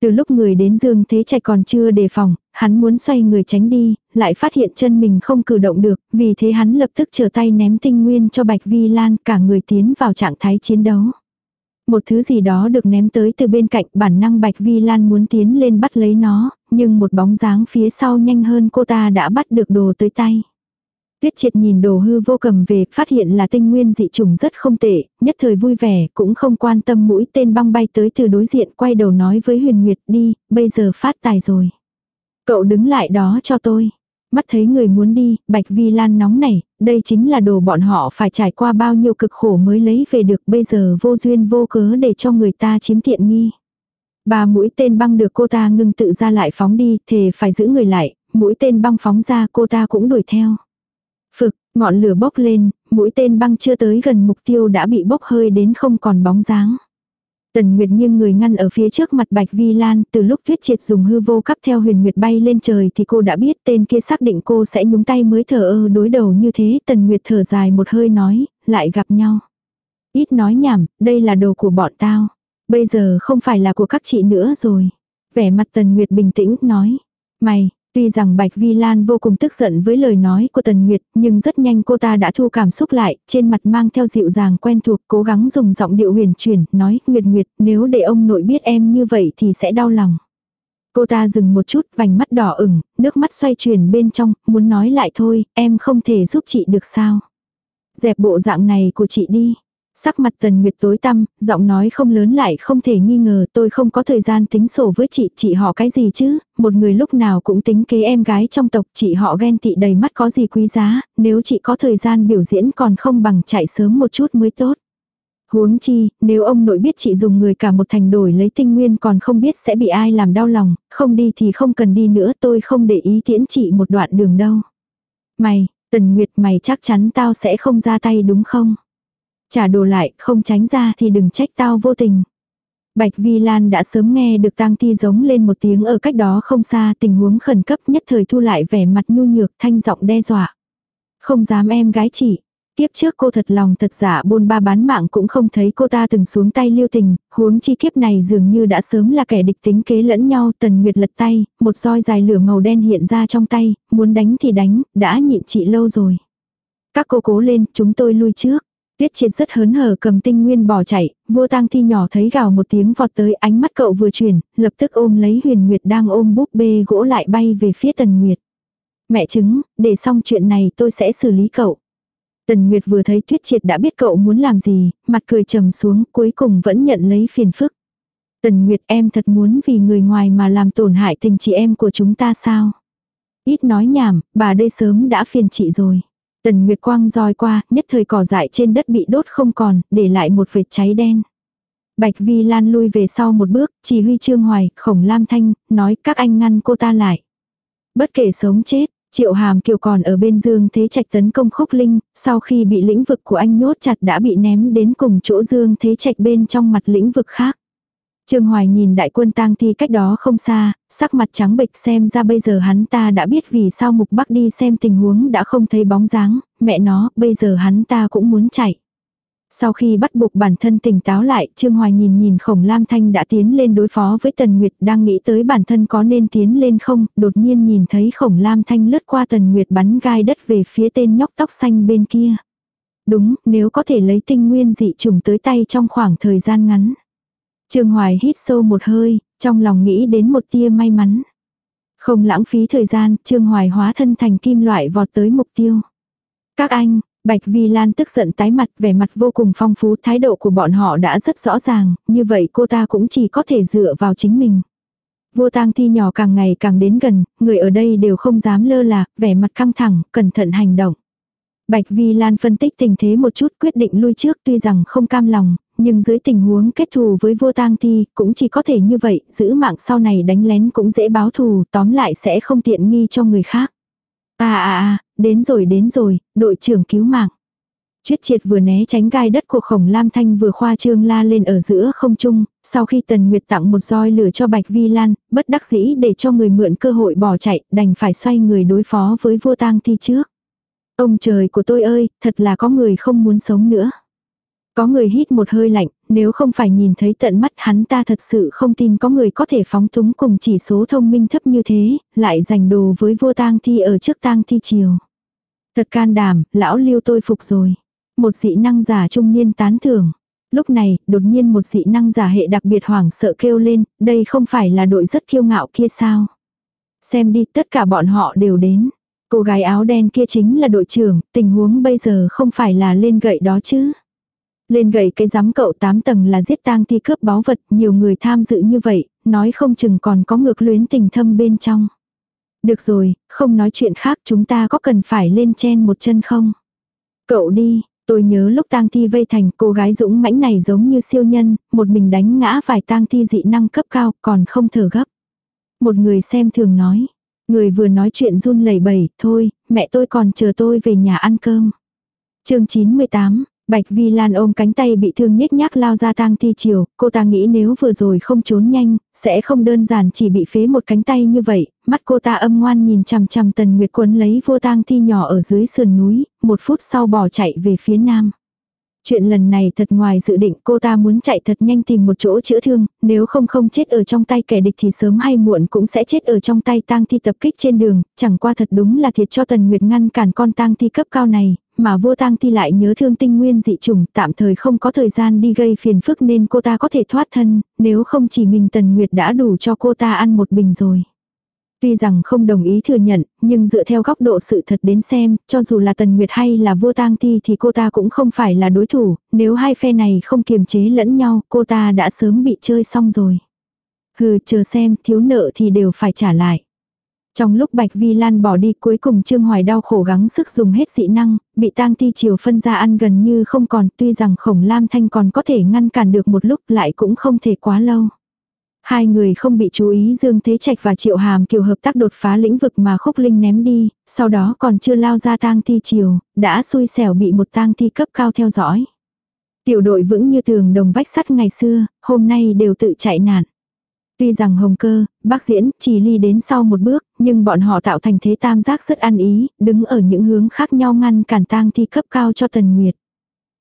Từ lúc người đến Dương Thế Trạch còn chưa đề phòng, hắn muốn xoay người tránh đi, lại phát hiện chân mình không cử động được, vì thế hắn lập tức trở tay ném tinh nguyên cho Bạch Vi Lan cả người tiến vào trạng thái chiến đấu. Một thứ gì đó được ném tới từ bên cạnh bản năng Bạch Vi Lan muốn tiến lên bắt lấy nó, nhưng một bóng dáng phía sau nhanh hơn cô ta đã bắt được đồ tới tay. Tuyết triệt nhìn đồ hư vô cầm về, phát hiện là tinh nguyên dị trùng rất không tệ, nhất thời vui vẻ, cũng không quan tâm mũi tên băng bay tới từ đối diện, quay đầu nói với huyền nguyệt đi, bây giờ phát tài rồi. Cậu đứng lại đó cho tôi. Mắt thấy người muốn đi, bạch vi lan nóng nảy đây chính là đồ bọn họ phải trải qua bao nhiêu cực khổ mới lấy về được bây giờ vô duyên vô cớ để cho người ta chiếm tiện nghi. Ba mũi tên băng được cô ta ngưng tự ra lại phóng đi, thề phải giữ người lại, mũi tên băng phóng ra cô ta cũng đuổi theo. Phực, ngọn lửa bốc lên, mũi tên băng chưa tới gần mục tiêu đã bị bốc hơi đến không còn bóng dáng. Tần Nguyệt nghiêng người ngăn ở phía trước mặt Bạch Vi Lan, từ lúc Tuyết Triệt dùng hư vô cấp theo huyền Nguyệt bay lên trời thì cô đã biết tên kia xác định cô sẽ nhúng tay mới thở ơ đối đầu như thế. Tần Nguyệt thở dài một hơi nói, lại gặp nhau. Ít nói nhảm, đây là đồ của bọn tao. Bây giờ không phải là của các chị nữa rồi. Vẻ mặt Tần Nguyệt bình tĩnh, nói. Mày, Tuy rằng Bạch Vi Lan vô cùng tức giận với lời nói của Tần Nguyệt, nhưng rất nhanh cô ta đã thu cảm xúc lại, trên mặt mang theo dịu dàng quen thuộc, cố gắng dùng giọng điệu huyền chuyển, nói, Nguyệt Nguyệt, nếu để ông nội biết em như vậy thì sẽ đau lòng. Cô ta dừng một chút, vành mắt đỏ ửng, nước mắt xoay chuyển bên trong, muốn nói lại thôi, em không thể giúp chị được sao. Dẹp bộ dạng này của chị đi. Sắc mặt tần nguyệt tối tăm, giọng nói không lớn lại không thể nghi ngờ tôi không có thời gian tính sổ với chị, chị họ cái gì chứ, một người lúc nào cũng tính kế em gái trong tộc, chị họ ghen tị đầy mắt có gì quý giá, nếu chị có thời gian biểu diễn còn không bằng chạy sớm một chút mới tốt. Huống chi, nếu ông nội biết chị dùng người cả một thành đổi lấy tinh nguyên còn không biết sẽ bị ai làm đau lòng, không đi thì không cần đi nữa tôi không để ý tiễn chị một đoạn đường đâu. Mày, Tần Nguyệt mày chắc chắn tao sẽ không ra tay đúng không? Trả đồ lại, không tránh ra thì đừng trách tao vô tình. Bạch Vi Lan đã sớm nghe được tang thi giống lên một tiếng ở cách đó không xa tình huống khẩn cấp nhất thời thu lại vẻ mặt nhu nhược thanh giọng đe dọa. Không dám em gái chỉ. Tiếp trước cô thật lòng thật giả bôn ba bán mạng cũng không thấy cô ta từng xuống tay liêu tình, huống chi kiếp này dường như đã sớm là kẻ địch tính kế lẫn nhau, tần nguyệt lật tay, một roi dài lửa màu đen hiện ra trong tay, muốn đánh thì đánh, đã nhịn chị lâu rồi. Các cô cố lên, chúng tôi lui trước. Tuyết triệt rất hớn hở cầm tinh nguyên bỏ chạy, vua tang thi nhỏ thấy gào một tiếng vọt tới ánh mắt cậu vừa chuyển, lập tức ôm lấy huyền nguyệt đang ôm búp bê gỗ lại bay về phía tần nguyệt. Mẹ chứng, để xong chuyện này tôi sẽ xử lý cậu. Tần Nguyệt vừa thấy Tuyết Triệt đã biết cậu muốn làm gì, mặt cười trầm xuống, cuối cùng vẫn nhận lấy phiền phức. Tần Nguyệt em thật muốn vì người ngoài mà làm tổn hại tình chị em của chúng ta sao? Ít nói nhảm, bà đây sớm đã phiền chị rồi. Tần Nguyệt Quang roi qua, nhất thời cỏ dại trên đất bị đốt không còn, để lại một vệt cháy đen. Bạch Vi Lan lui về sau một bước, chỉ huy Trương Hoài, Khổng Lam Thanh, nói các anh ngăn cô ta lại. Bất kể sống chết, Triệu Hàm Kiều còn ở bên Dương Thế Trạch tấn công Khúc Linh, sau khi bị lĩnh vực của anh nhốt chặt đã bị ném đến cùng chỗ Dương Thế Trạch bên trong mặt lĩnh vực khác. Trương Hoài nhìn đại quân tang thi cách đó không xa, sắc mặt trắng bệch xem ra bây giờ hắn ta đã biết vì sao Mục Bắc đi xem tình huống đã không thấy bóng dáng, mẹ nó, bây giờ hắn ta cũng muốn chạy. Sau khi bắt buộc bản thân tỉnh táo lại, Trương Hoài nhìn nhìn Khổng Lam Thanh đã tiến lên đối phó với Tần Nguyệt đang nghĩ tới bản thân có nên tiến lên không, đột nhiên nhìn thấy Khổng Lam Thanh lướt qua Tần Nguyệt bắn gai đất về phía tên nhóc tóc xanh bên kia. Đúng, nếu có thể lấy tinh nguyên dị trùng tới tay trong khoảng thời gian ngắn. Trương Hoài hít sâu một hơi, trong lòng nghĩ đến một tia may mắn. Không lãng phí thời gian, Trương Hoài hóa thân thành kim loại vọt tới mục tiêu. Các anh, Bạch Vi Lan tức giận tái mặt vẻ mặt vô cùng phong phú thái độ của bọn họ đã rất rõ ràng, như vậy cô ta cũng chỉ có thể dựa vào chính mình. Vô tang thi nhỏ càng ngày càng đến gần, người ở đây đều không dám lơ là, vẻ mặt căng thẳng, cẩn thận hành động. Bạch Vi Lan phân tích tình thế một chút quyết định lui trước tuy rằng không cam lòng, nhưng dưới tình huống kết thù với vua tang thi, cũng chỉ có thể như vậy, giữ mạng sau này đánh lén cũng dễ báo thù, tóm lại sẽ không tiện nghi cho người khác. À à à, đến rồi đến rồi, đội trưởng cứu mạng. Chuyết triệt vừa né tránh gai đất của khổng lam thanh vừa khoa trương la lên ở giữa không trung, sau khi tần nguyệt tặng một roi lửa cho bạch vi lan, bất đắc dĩ để cho người mượn cơ hội bỏ chạy, đành phải xoay người đối phó với vua tang thi trước. Ông trời của tôi ơi, thật là có người không muốn sống nữa. Có người hít một hơi lạnh, nếu không phải nhìn thấy tận mắt hắn ta thật sự không tin có người có thể phóng túng cùng chỉ số thông minh thấp như thế, lại giành đồ với vua tang thi ở trước tang thi chiều. Thật can đảm, lão lưu tôi phục rồi. Một dị năng giả trung niên tán thưởng. Lúc này, đột nhiên một dị năng giả hệ đặc biệt hoảng sợ kêu lên, đây không phải là đội rất kiêu ngạo kia sao. Xem đi, tất cả bọn họ đều đến. Cô gái áo đen kia chính là đội trưởng, tình huống bây giờ không phải là lên gậy đó chứ. Lên gậy cái giám cậu 8 tầng là giết tang thi cướp báu vật, nhiều người tham dự như vậy, nói không chừng còn có ngược luyến tình thâm bên trong. Được rồi, không nói chuyện khác chúng ta có cần phải lên chen một chân không? Cậu đi, tôi nhớ lúc tang thi vây thành cô gái dũng mãnh này giống như siêu nhân, một mình đánh ngã vài tang thi dị năng cấp cao còn không thở gấp. Một người xem thường nói, người vừa nói chuyện run lẩy bẩy, thôi, mẹ tôi còn chờ tôi về nhà ăn cơm. chương 98, Bạch Vi Lan ôm cánh tay bị thương nhếch nhác lao ra tang thi chiều, cô ta nghĩ nếu vừa rồi không trốn nhanh, sẽ không đơn giản chỉ bị phế một cánh tay như vậy, mắt cô ta âm ngoan nhìn chằm chằm tần nguyệt quấn lấy vô tang thi nhỏ ở dưới sườn núi, một phút sau bỏ chạy về phía nam. Chuyện lần này thật ngoài dự định cô ta muốn chạy thật nhanh tìm một chỗ chữa thương, nếu không không chết ở trong tay kẻ địch thì sớm hay muộn cũng sẽ chết ở trong tay tang thi tập kích trên đường, chẳng qua thật đúng là thiệt cho Tần Nguyệt ngăn cản con tang thi cấp cao này, mà vô tang thi lại nhớ thương tinh nguyên dị trùng, tạm thời không có thời gian đi gây phiền phức nên cô ta có thể thoát thân, nếu không chỉ mình Tần Nguyệt đã đủ cho cô ta ăn một bình rồi. Tuy rằng không đồng ý thừa nhận, nhưng dựa theo góc độ sự thật đến xem, cho dù là Tần Nguyệt hay là vua tang thi thì cô ta cũng không phải là đối thủ, nếu hai phe này không kiềm chế lẫn nhau, cô ta đã sớm bị chơi xong rồi. Hừ, chờ xem, thiếu nợ thì đều phải trả lại. Trong lúc Bạch Vi Lan bỏ đi cuối cùng Trương Hoài đau khổ gắng sức dùng hết dị năng, bị tang thi chiều phân ra ăn gần như không còn tuy rằng khổng lam thanh còn có thể ngăn cản được một lúc lại cũng không thể quá lâu. Hai người không bị chú ý Dương Thế Trạch và Triệu Hàm Kiều hợp tác đột phá lĩnh vực mà Khúc Linh ném đi, sau đó còn chưa lao ra tang thi chiều, đã xui xẻo bị một tang thi cấp cao theo dõi. Tiểu đội vững như tường đồng vách sắt ngày xưa, hôm nay đều tự chạy nạn. Tuy rằng Hồng Cơ, Bác Diễn, chỉ ly đến sau một bước, nhưng bọn họ tạo thành thế tam giác rất ăn ý, đứng ở những hướng khác nhau ngăn cản tang thi cấp cao cho Tần Nguyệt.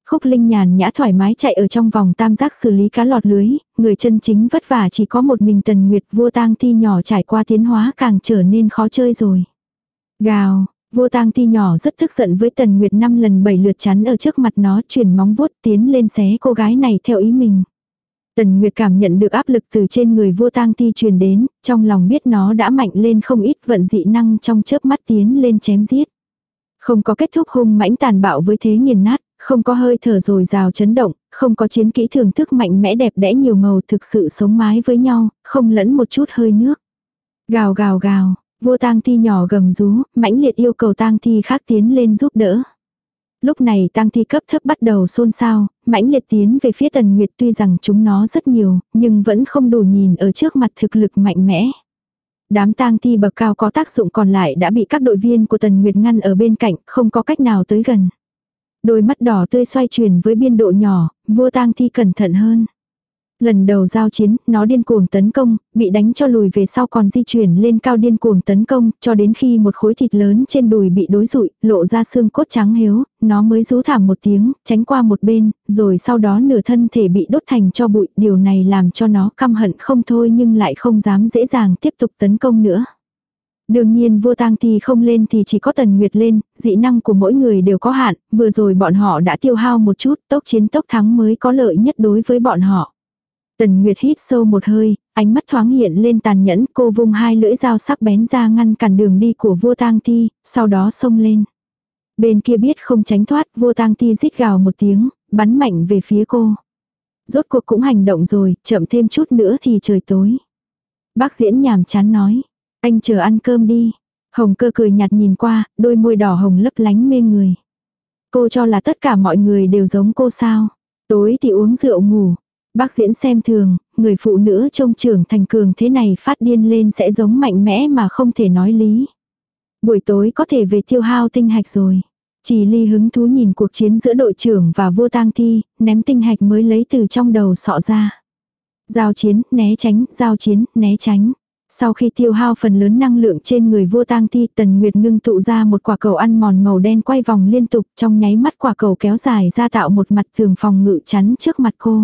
Khúc Linh nhàn nhã thoải mái chạy ở trong vòng tam giác xử lý cá lọt lưới, người chân chính vất vả chỉ có một mình Tần Nguyệt vua tang thi nhỏ trải qua tiến hóa càng trở nên khó chơi rồi. Gào, vua tang thi nhỏ rất tức giận với Tần Nguyệt năm lần bảy lượt chắn ở trước mặt nó chuyển móng vuốt tiến lên xé cô gái này theo ý mình. Tần Nguyệt cảm nhận được áp lực từ trên người vua tang thi truyền đến, trong lòng biết nó đã mạnh lên không ít vận dị năng trong chớp mắt tiến lên chém giết. Không có kết thúc hung mãnh tàn bạo với thế nghiền nát, không có hơi thở rồi rào chấn động, không có chiến kỹ thưởng thức mạnh mẽ đẹp đẽ nhiều màu thực sự sống mái với nhau, không lẫn một chút hơi nước. Gào gào gào, vua tang thi nhỏ gầm rú, mãnh liệt yêu cầu tang thi khác tiến lên giúp đỡ. Lúc này tang thi cấp thấp bắt đầu xôn xao, mãnh liệt tiến về phía tần nguyệt tuy rằng chúng nó rất nhiều, nhưng vẫn không đủ nhìn ở trước mặt thực lực mạnh mẽ. Đám tang thi bậc cao có tác dụng còn lại đã bị các đội viên của tần nguyệt ngăn ở bên cạnh, không có cách nào tới gần. Đôi mắt đỏ tươi xoay chuyển với biên độ nhỏ, vua tang thi cẩn thận hơn. Lần đầu giao chiến, nó điên cuồng tấn công, bị đánh cho lùi về sau còn di chuyển lên cao điên cuồng tấn công, cho đến khi một khối thịt lớn trên đùi bị đối rụi, lộ ra xương cốt trắng hiếu, nó mới rú thảm một tiếng, tránh qua một bên, rồi sau đó nửa thân thể bị đốt thành cho bụi, điều này làm cho nó căm hận không thôi nhưng lại không dám dễ dàng tiếp tục tấn công nữa. Đương nhiên vua tang thi không lên thì chỉ có tần nguyệt lên, dị năng của mỗi người đều có hạn, vừa rồi bọn họ đã tiêu hao một chút, tốc chiến tốc thắng mới có lợi nhất đối với bọn họ. Tần Nguyệt hít sâu một hơi, ánh mắt thoáng hiện lên tàn nhẫn, cô vung hai lưỡi dao sắc bén ra ngăn cản đường đi của vua tang thi, sau đó xông lên. Bên kia biết không tránh thoát, vua tang thi rít gào một tiếng, bắn mạnh về phía cô. Rốt cuộc cũng hành động rồi, chậm thêm chút nữa thì trời tối. Bác diễn nhàm chán nói, anh chờ ăn cơm đi. Hồng cơ cười nhạt nhìn qua, đôi môi đỏ hồng lấp lánh mê người. Cô cho là tất cả mọi người đều giống cô sao. Tối thì uống rượu ngủ, Bác diễn xem thường, người phụ nữ trông trưởng thành cường thế này phát điên lên sẽ giống mạnh mẽ mà không thể nói lý. Buổi tối có thể về tiêu hao tinh hạch rồi. Chỉ ly hứng thú nhìn cuộc chiến giữa đội trưởng và vua tang thi, ném tinh hạch mới lấy từ trong đầu sọ ra. Giao chiến, né tránh, giao chiến, né tránh. Sau khi tiêu hao phần lớn năng lượng trên người vua tang thi, Tần Nguyệt ngưng tụ ra một quả cầu ăn mòn màu đen quay vòng liên tục, trong nháy mắt quả cầu kéo dài ra tạo một mặt tường phòng ngự chắn trước mặt cô.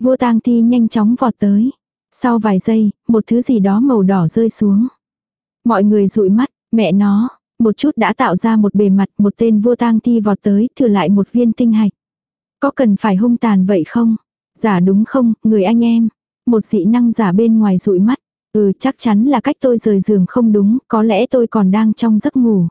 Vua tang thi nhanh chóng vọt tới. Sau vài giây, một thứ gì đó màu đỏ rơi xuống. Mọi người dụi mắt, mẹ nó, một chút đã tạo ra một bề mặt, một tên vua tang thi vọt tới, thừa lại một viên tinh hạch. Có cần phải hung tàn vậy không? Giả đúng không, người anh em? Một dị năng giả bên ngoài dụi mắt. Ừ chắc chắn là cách tôi rời giường không đúng, có lẽ tôi còn đang trong giấc ngủ.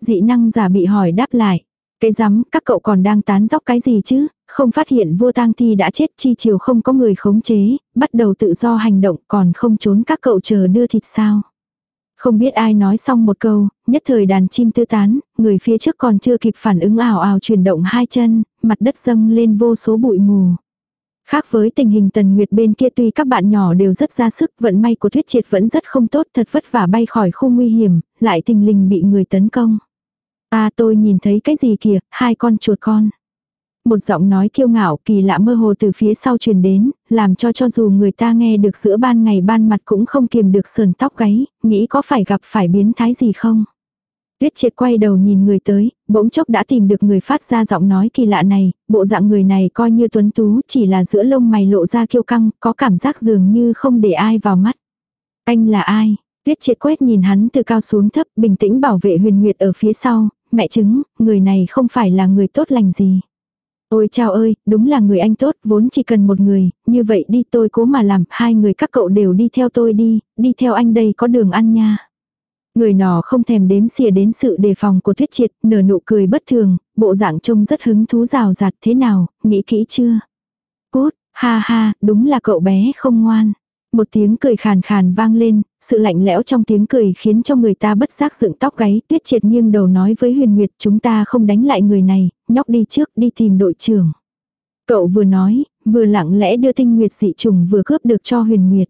Dị năng giả bị hỏi đáp lại. Cái rắm, các cậu còn đang tán dóc cái gì chứ, không phát hiện vua tang thi đã chết chi chiều không có người khống chế, bắt đầu tự do hành động còn không trốn các cậu chờ đưa thịt sao. Không biết ai nói xong một câu, nhất thời đàn chim tư tán, người phía trước còn chưa kịp phản ứng ảo ảo chuyển động hai chân, mặt đất dâng lên vô số bụi mù. Khác với tình hình tần nguyệt bên kia tuy các bạn nhỏ đều rất ra sức, vận may của thuyết triệt vẫn rất không tốt, thật vất vả bay khỏi khu nguy hiểm, lại tình lình bị người tấn công. À tôi nhìn thấy cái gì kìa, hai con chuột con. Một giọng nói kiêu ngạo kỳ lạ mơ hồ từ phía sau truyền đến, làm cho cho dù người ta nghe được giữa ban ngày ban mặt cũng không kiềm được sờn tóc gáy, nghĩ có phải gặp phải biến thái gì không. Tuyết triệt quay đầu nhìn người tới, bỗng chốc đã tìm được người phát ra giọng nói kỳ lạ này, bộ dạng người này coi như tuấn tú chỉ là giữa lông mày lộ ra kiêu căng, có cảm giác dường như không để ai vào mắt. Anh là ai? Tuyết triệt quét nhìn hắn từ cao xuống thấp, bình tĩnh bảo vệ huyền nguyệt ở phía sau, mẹ chứng, người này không phải là người tốt lành gì. Ôi chào ơi, đúng là người anh tốt, vốn chỉ cần một người, như vậy đi tôi cố mà làm, hai người các cậu đều đi theo tôi đi, đi theo anh đây có đường ăn nha. Người nọ không thèm đếm xỉa đến sự đề phòng của thuyết Triệt, nở nụ cười bất thường, bộ dạng trông rất hứng thú rào rạt thế nào, nghĩ kỹ chưa? Cút, ha ha, đúng là cậu bé không ngoan. Một tiếng cười khàn khàn vang lên, sự lạnh lẽo trong tiếng cười khiến cho người ta bất giác dựng tóc gáy. Tuyết triệt nghiêng đầu nói với huyền nguyệt chúng ta không đánh lại người này, nhóc đi trước đi tìm đội trưởng. Cậu vừa nói, vừa lặng lẽ đưa tinh nguyệt dị trùng vừa cướp được cho huyền nguyệt.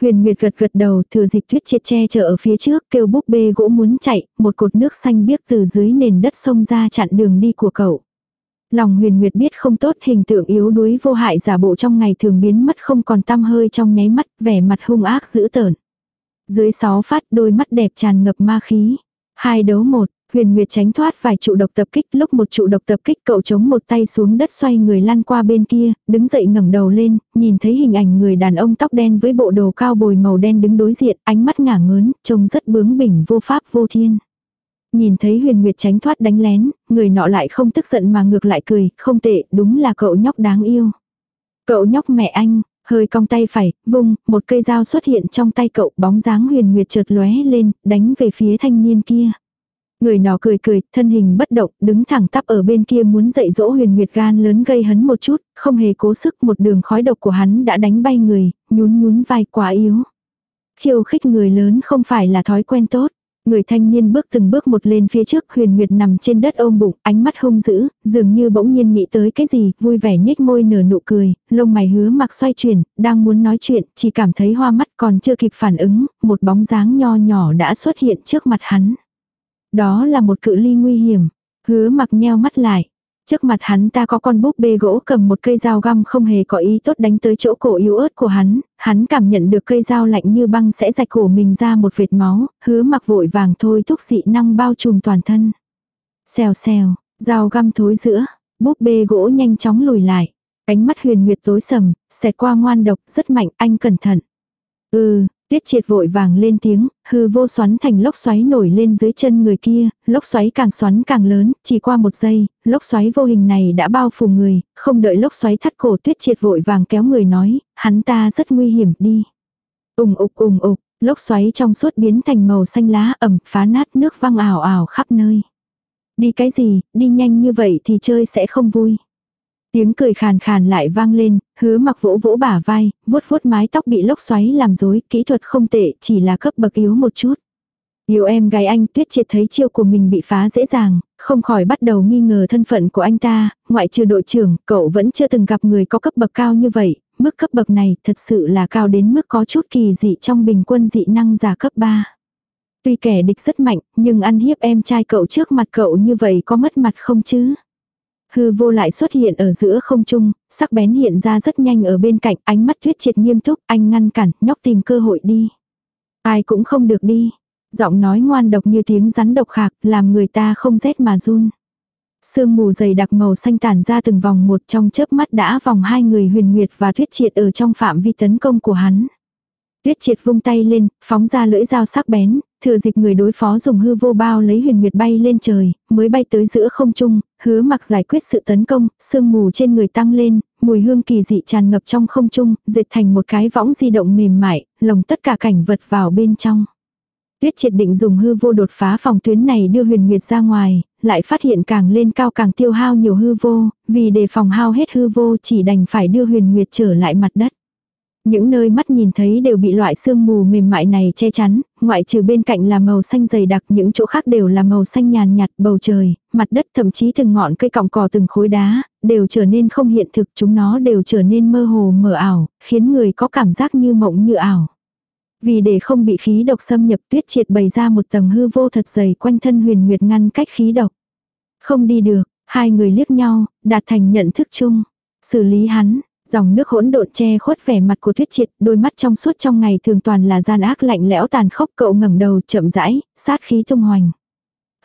Huyền Nguyệt gật gật đầu thừa dịp tuyết triệt che chở ở phía trước kêu búp bê gỗ muốn chạy, một cột nước xanh biếc từ dưới nền đất sông ra chặn đường đi của cậu. Lòng huyền nguyệt biết không tốt hình tượng yếu đuối vô hại giả bộ trong ngày thường biến mất không còn tăm hơi trong nháy mắt, vẻ mặt hung ác dữ tợn. Dưới sáu phát đôi mắt đẹp tràn ngập ma khí. Hai đấu một, huyền nguyệt tránh thoát vài trụ độc tập kích lúc một trụ độc tập kích cậu chống một tay xuống đất xoay người lăn qua bên kia, đứng dậy ngẩng đầu lên, nhìn thấy hình ảnh người đàn ông tóc đen với bộ đồ cao bồi màu đen đứng đối diện, ánh mắt ngả ngớn, trông rất bướng bỉnh vô pháp vô thiên. Nhìn thấy huyền nguyệt tránh thoát đánh lén, người nọ lại không tức giận mà ngược lại cười, không tệ, đúng là cậu nhóc đáng yêu. Cậu nhóc mẹ anh, hơi cong tay phải, vung, một cây dao xuất hiện trong tay cậu, bóng dáng huyền nguyệt chợt lóe lên, đánh về phía thanh niên kia. Người nọ cười cười, thân hình bất động, đứng thẳng tắp ở bên kia muốn dạy dỗ huyền nguyệt gan lớn gây hấn một chút, không hề cố sức một đường khói độc của hắn đã đánh bay người, nhún nhún vai quá yếu. Khiêu khích người lớn không phải là thói quen tốt. Người thanh niên bước từng bước một lên phía trước huyền nguyệt nằm trên đất ôm bụng, ánh mắt hung dữ, dường như bỗng nhiên nghĩ tới cái gì, vui vẻ nhếch môi nở nụ cười, lông mày hứa mặc xoay chuyển, đang muốn nói chuyện, chỉ cảm thấy hoa mắt còn chưa kịp phản ứng, một bóng dáng nho nhỏ đã xuất hiện trước mặt hắn. Đó là một cự ly nguy hiểm, hứa mặc nheo mắt lại. Trước mặt hắn ta có con búp bê gỗ cầm một cây dao găm không hề có ý tốt đánh tới chỗ cổ yếu ớt của hắn, hắn cảm nhận được cây dao lạnh như băng sẽ rạch cổ mình ra một vệt máu, hứa mặc vội vàng thôi thúc dị năng bao trùm toàn thân. Xèo xèo, dao găm thối giữa, búp bê gỗ nhanh chóng lùi lại. Cánh mắt huyền nguyệt tối sầm, xẹt qua ngoan độc, rất mạnh, anh cẩn thận. Ừ, Tiết triệt vội vàng lên tiếng, hư vô xoắn thành lốc xoáy nổi lên dưới chân người kia, lốc xoáy càng xoắn càng lớn, chỉ qua một giây, lốc xoáy vô hình này đã bao phủ người, không đợi lốc xoáy thắt cổ tuyết triệt vội vàng kéo người nói, hắn ta rất nguy hiểm đi. Ùng ục ùng ục, lốc xoáy trong suốt biến thành màu xanh lá ẩm phá nát nước văng ảo ảo khắp nơi. Đi cái gì, đi nhanh như vậy thì chơi sẽ không vui. Tiếng cười khàn khàn lại vang lên, hứa mặc vỗ vỗ bả vai, vuốt vuốt mái tóc bị lốc xoáy làm rối, kỹ thuật không tệ, chỉ là cấp bậc yếu một chút. Yêu em gái anh tuyết triệt thấy chiêu của mình bị phá dễ dàng, không khỏi bắt đầu nghi ngờ thân phận của anh ta, ngoại trừ đội trưởng, cậu vẫn chưa từng gặp người có cấp bậc cao như vậy, mức cấp bậc này thật sự là cao đến mức có chút kỳ dị trong bình quân dị năng giả cấp 3. Tuy kẻ địch rất mạnh, nhưng ăn hiếp em trai cậu trước mặt cậu như vậy có mất mặt không chứ? Hư vô lại xuất hiện ở giữa không trung, sắc bén hiện ra rất nhanh ở bên cạnh, ánh mắt tuyết triệt nghiêm túc, anh ngăn cản, nhóc tìm cơ hội đi. Ai cũng không được đi. Giọng nói ngoan độc như tiếng rắn độc khạc, làm người ta không rét mà run. Sương mù dày đặc màu xanh tản ra từng vòng một trong chớp mắt đã vòng hai người huyền nguyệt và tuyết triệt ở trong phạm vi tấn công của hắn. Tuyết triệt vung tay lên, phóng ra lưỡi dao sắc bén, thừa dịp người đối phó dùng hư vô bao lấy huyền nguyệt bay lên trời, mới bay tới giữa không trung, hứa mặc giải quyết sự tấn công, sương mù trên người tăng lên, mùi hương kỳ dị tràn ngập trong không trung, dệt thành một cái võng di động mềm mại, lồng tất cả cảnh vật vào bên trong. Tuyết triệt định dùng hư vô đột phá phòng tuyến này đưa huyền nguyệt ra ngoài, lại phát hiện càng lên cao càng tiêu hao nhiều hư vô, vì để phòng hao hết hư vô chỉ đành phải đưa huyền nguyệt trở lại mặt đất. Những nơi mắt nhìn thấy đều bị loại sương mù mềm mại này che chắn, ngoại trừ bên cạnh là màu xanh dày đặc những chỗ khác đều là màu xanh nhàn nhạt bầu trời, mặt đất thậm chí từng ngọn cây cọng cỏ từng khối đá, đều trở nên không hiện thực chúng nó đều trở nên mơ hồ mờ ảo, khiến người có cảm giác như mộng như ảo. Vì để không bị khí độc xâm nhập tuyết triệt bày ra một tầng hư vô thật dày quanh thân huyền nguyệt ngăn cách khí độc. Không đi được, hai người liếc nhau, đạt thành nhận thức chung. Xử lý hắn, Dòng nước hỗn độn che khuất vẻ mặt của Tuyết Triệt, đôi mắt trong suốt trong ngày thường toàn là gian ác lạnh lẽo tàn khốc, cậu ngẩng đầu chậm rãi, sát khí tung hoành.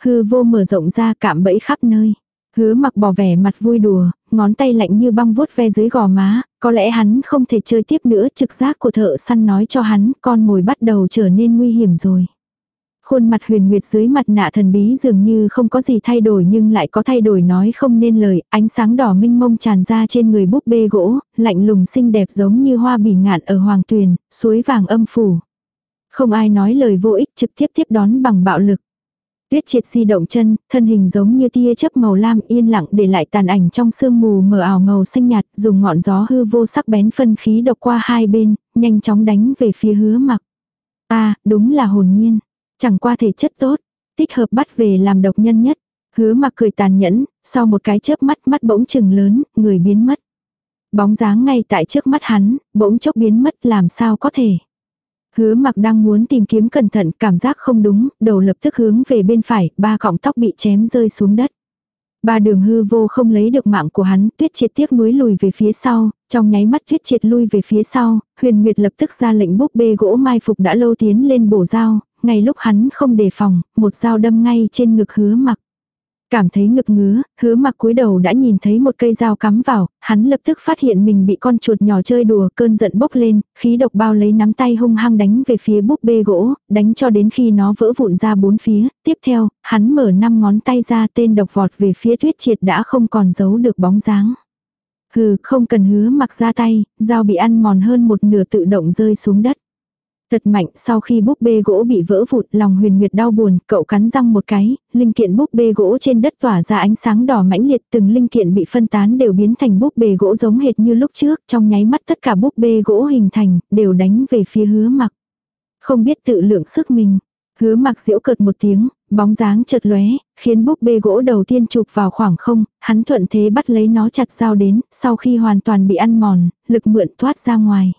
Hư vô mở rộng ra cạm bẫy khắp nơi. Hứa mặc bỏ vẻ mặt vui đùa, ngón tay lạnh như băng vuốt ve dưới gò má, có lẽ hắn không thể chơi tiếp nữa, trực giác của thợ săn nói cho hắn, con mồi bắt đầu trở nên nguy hiểm rồi. Khuôn mặt huyền nguyệt dưới mặt nạ thần bí dường như không có gì thay đổi nhưng lại có thay đổi nói không nên lời, ánh sáng đỏ minh mông tràn ra trên người búp bê gỗ, lạnh lùng xinh đẹp giống như hoa bỉ ngạn ở hoàng tuyền, suối vàng âm phủ. Không ai nói lời vô ích trực tiếp tiếp đón bằng bạo lực. Tuyết triệt di động chân, thân hình giống như tia chớp màu lam yên lặng để lại tàn ảnh trong sương mù mờ ảo màu xanh nhạt, dùng ngọn gió hư vô sắc bén phân khí độc qua hai bên, nhanh chóng đánh về phía hứa mặc. Ta, đúng là hồn nhiên. Chẳng qua thể chất tốt, tích hợp bắt về làm độc nhân nhất. Hứa mặc cười tàn nhẫn, sau một cái chớp mắt mắt bỗng chừng lớn, người biến mất. Bóng dáng ngay tại trước mắt hắn, bỗng chốc biến mất làm sao có thể. Hứa mặc đang muốn tìm kiếm cẩn thận, cảm giác không đúng, đầu lập tức hướng về bên phải, ba cọng tóc bị chém rơi xuống đất. Ba đường hư vô không lấy được mạng của hắn, tuyết triệt tiếc núi lùi về phía sau, trong nháy mắt tuyết triệt lui về phía sau, huyền nguyệt lập tức ra lệnh búp bê gỗ mai phục đã lâu tiến lên bổ dao, ngay lúc hắn không đề phòng, một dao đâm ngay trên ngực hứa mặc. Cảm thấy ngực ngứa, hứa mặc cúi đầu đã nhìn thấy một cây dao cắm vào, hắn lập tức phát hiện mình bị con chuột nhỏ chơi đùa cơn giận bốc lên, khí độc bao lấy nắm tay hung hăng đánh về phía búp bê gỗ, đánh cho đến khi nó vỡ vụn ra bốn phía. Tiếp theo, hắn mở năm ngón tay ra tên độc vọt về phía tuyết triệt đã không còn giấu được bóng dáng. Hừ, không cần hứa mặc ra tay, dao bị ăn mòn hơn một nửa tự động rơi xuống đất. Thật mạnh sau khi búp bê gỗ bị vỡ vụn lòng huyền nguyệt đau buồn, cậu cắn răng một cái, linh kiện búp bê gỗ trên đất tỏa ra ánh sáng đỏ mãnh liệt từng linh kiện bị phân tán đều biến thành búp bê gỗ giống hệt như lúc trước, trong nháy mắt tất cả búp bê gỗ hình thành, đều đánh về phía hứa mặc. Không biết tự lượng sức mình, hứa mặc diễu cợt một tiếng, bóng dáng chợt lóe, khiến búp bê gỗ đầu tiên chụp vào khoảng không, hắn thuận thế bắt lấy nó chặt dao đến, sau khi hoàn toàn bị ăn mòn, lực mượn thoát ra ngoài.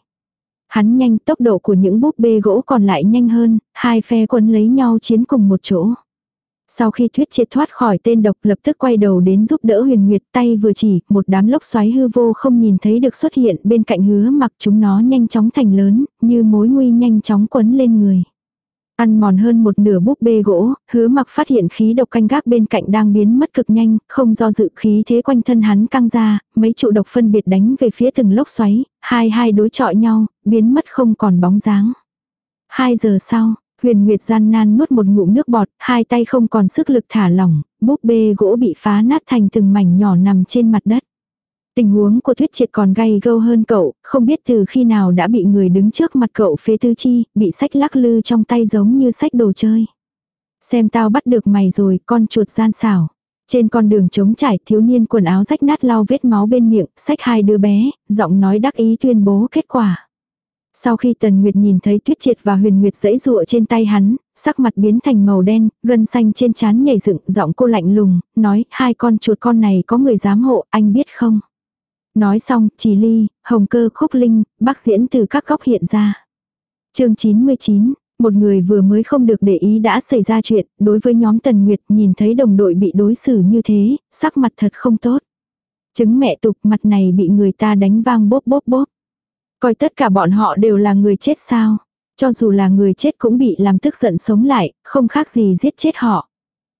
Hắn nhanh tốc độ của những búp bê gỗ còn lại nhanh hơn, hai phe quân lấy nhau chiến cùng một chỗ. Sau khi thuyết triệt thoát khỏi tên độc lập tức quay đầu đến giúp đỡ huyền nguyệt tay vừa chỉ, một đám lốc xoáy hư vô không nhìn thấy được xuất hiện bên cạnh hứa mặc chúng nó nhanh chóng thành lớn, như mối nguy nhanh chóng quấn lên người. Ăn mòn hơn một nửa búp bê gỗ, hứa mặc phát hiện khí độc canh gác bên cạnh đang biến mất cực nhanh, không do dự khí thế quanh thân hắn căng ra, mấy trụ độc phân biệt đánh về phía từng lốc xoáy, hai hai đối chọi nhau, biến mất không còn bóng dáng. Hai giờ sau, huyền nguyệt gian nan nuốt một ngụm nước bọt, hai tay không còn sức lực thả lỏng, búp bê gỗ bị phá nát thành từng mảnh nhỏ nằm trên mặt đất. Tình huống của Tuyết Triệt còn gay gâu hơn cậu, không biết từ khi nào đã bị người đứng trước mặt cậu phế tư chi, bị sách lắc lư trong tay giống như sách đồ chơi. Xem tao bắt được mày rồi, con chuột gian xảo. Trên con đường trống trải thiếu niên quần áo rách nát lau vết máu bên miệng, sách hai đứa bé, giọng nói đắc ý tuyên bố kết quả. Sau khi Tần Nguyệt nhìn thấy Tuyết Triệt và Huyền Nguyệt dãy dụa trên tay hắn, sắc mặt biến thành màu đen, gân xanh trên trán nhảy dựng, giọng cô lạnh lùng, nói, hai con chuột con này có người dám hộ, anh biết không? Nói xong, chỉ ly, hồng cơ khúc linh, bác diễn từ các góc hiện ra. chương 99, Một người vừa mới không được để ý đã xảy ra chuyện, đối với nhóm Tần Nguyệt nhìn thấy đồng đội bị đối xử như thế, sắc mặt thật không tốt. Chứng mẹ tục mặt này bị người ta đánh vang bốp bốp bốp. Coi tất cả bọn họ đều là người chết sao. Cho dù là người chết cũng bị làm tức giận sống lại, không khác gì giết chết họ.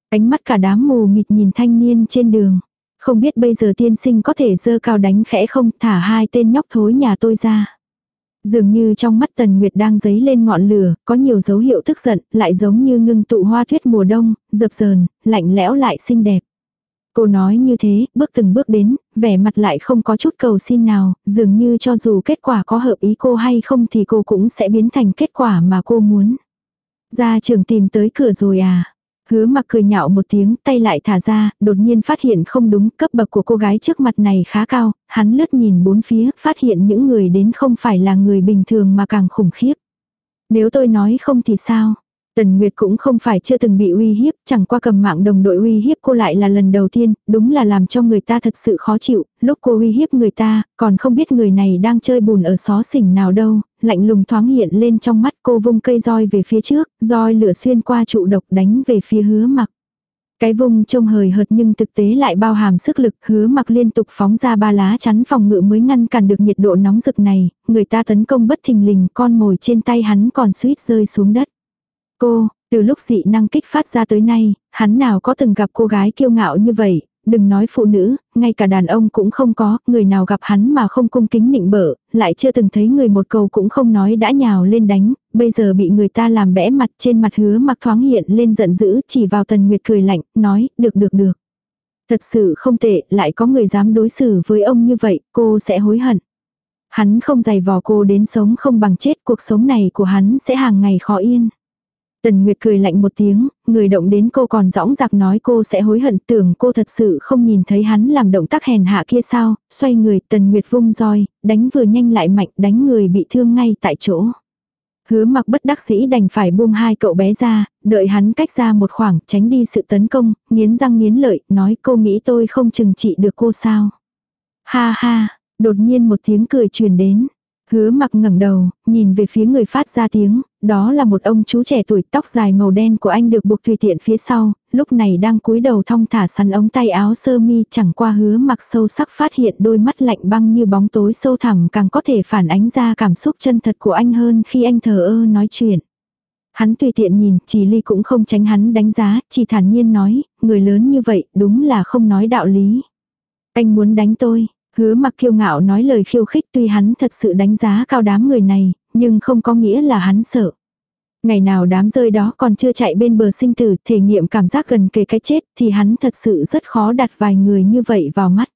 Ánh mắt cả đám mù mịt nhìn thanh niên trên đường. Không biết bây giờ tiên sinh có thể dơ cao đánh khẽ không thả hai tên nhóc thối nhà tôi ra. Dường như trong mắt Tần Nguyệt đang dấy lên ngọn lửa, có nhiều dấu hiệu tức giận, lại giống như ngưng tụ hoa thuyết mùa đông, dập dờn, lạnh lẽo lại xinh đẹp. Cô nói như thế, bước từng bước đến, vẻ mặt lại không có chút cầu xin nào, dường như cho dù kết quả có hợp ý cô hay không thì cô cũng sẽ biến thành kết quả mà cô muốn. Ra trường tìm tới cửa rồi à? Hứa mặc cười nhạo một tiếng, tay lại thả ra, đột nhiên phát hiện không đúng, cấp bậc của cô gái trước mặt này khá cao, hắn lướt nhìn bốn phía, phát hiện những người đến không phải là người bình thường mà càng khủng khiếp. Nếu tôi nói không thì sao? Tần Nguyệt cũng không phải chưa từng bị uy hiếp, chẳng qua cầm mạng đồng đội uy hiếp cô lại là lần đầu tiên, đúng là làm cho người ta thật sự khó chịu, lúc cô uy hiếp người ta, còn không biết người này đang chơi bùn ở xó xỉnh nào đâu, lạnh lùng thoáng hiện lên trong mắt cô vung cây roi về phía trước, roi lửa xuyên qua trụ độc đánh về phía hứa mặc. Cái vùng trông hời hợt nhưng thực tế lại bao hàm sức lực hứa mặc liên tục phóng ra ba lá chắn phòng ngự mới ngăn cản được nhiệt độ nóng rực này, người ta tấn công bất thình lình con mồi trên tay hắn còn suýt rơi xuống đất. Cô, từ lúc dị năng kích phát ra tới nay, hắn nào có từng gặp cô gái kiêu ngạo như vậy, đừng nói phụ nữ, ngay cả đàn ông cũng không có, người nào gặp hắn mà không cung kính nịnh bợ, lại chưa từng thấy người một câu cũng không nói đã nhào lên đánh, bây giờ bị người ta làm bẽ mặt trên mặt hứa mặc thoáng hiện lên giận dữ chỉ vào tần nguyệt cười lạnh, nói, được được được. Thật sự không tệ, lại có người dám đối xử với ông như vậy, cô sẽ hối hận. Hắn không dày vò cô đến sống không bằng chết, cuộc sống này của hắn sẽ hàng ngày khó yên. Tần Nguyệt cười lạnh một tiếng, người động đến cô còn dõng dạc nói cô sẽ hối hận tưởng cô thật sự không nhìn thấy hắn làm động tác hèn hạ kia sao, xoay người Tần Nguyệt vung roi, đánh vừa nhanh lại mạnh đánh người bị thương ngay tại chỗ. Hứa mặc bất đắc dĩ đành phải buông hai cậu bé ra, đợi hắn cách ra một khoảng tránh đi sự tấn công, nghiến răng nghiến lợi, nói cô nghĩ tôi không chừng trị được cô sao. Ha ha, đột nhiên một tiếng cười truyền đến. Hứa mặc ngẩng đầu, nhìn về phía người phát ra tiếng, đó là một ông chú trẻ tuổi tóc dài màu đen của anh được buộc tùy tiện phía sau, lúc này đang cúi đầu thong thả sắn ống tay áo sơ mi chẳng qua hứa mặc sâu sắc phát hiện đôi mắt lạnh băng như bóng tối sâu thẳm càng có thể phản ánh ra cảm xúc chân thật của anh hơn khi anh thờ ơ nói chuyện. Hắn tùy tiện nhìn, chỉ ly cũng không tránh hắn đánh giá, chỉ thản nhiên nói, người lớn như vậy đúng là không nói đạo lý. Anh muốn đánh tôi, Hứa mặc kiêu ngạo nói lời khiêu khích tuy hắn thật sự đánh giá cao đám người này, nhưng không có nghĩa là hắn sợ. Ngày nào đám rơi đó còn chưa chạy bên bờ sinh tử thể nghiệm cảm giác gần kề cái chết thì hắn thật sự rất khó đặt vài người như vậy vào mắt.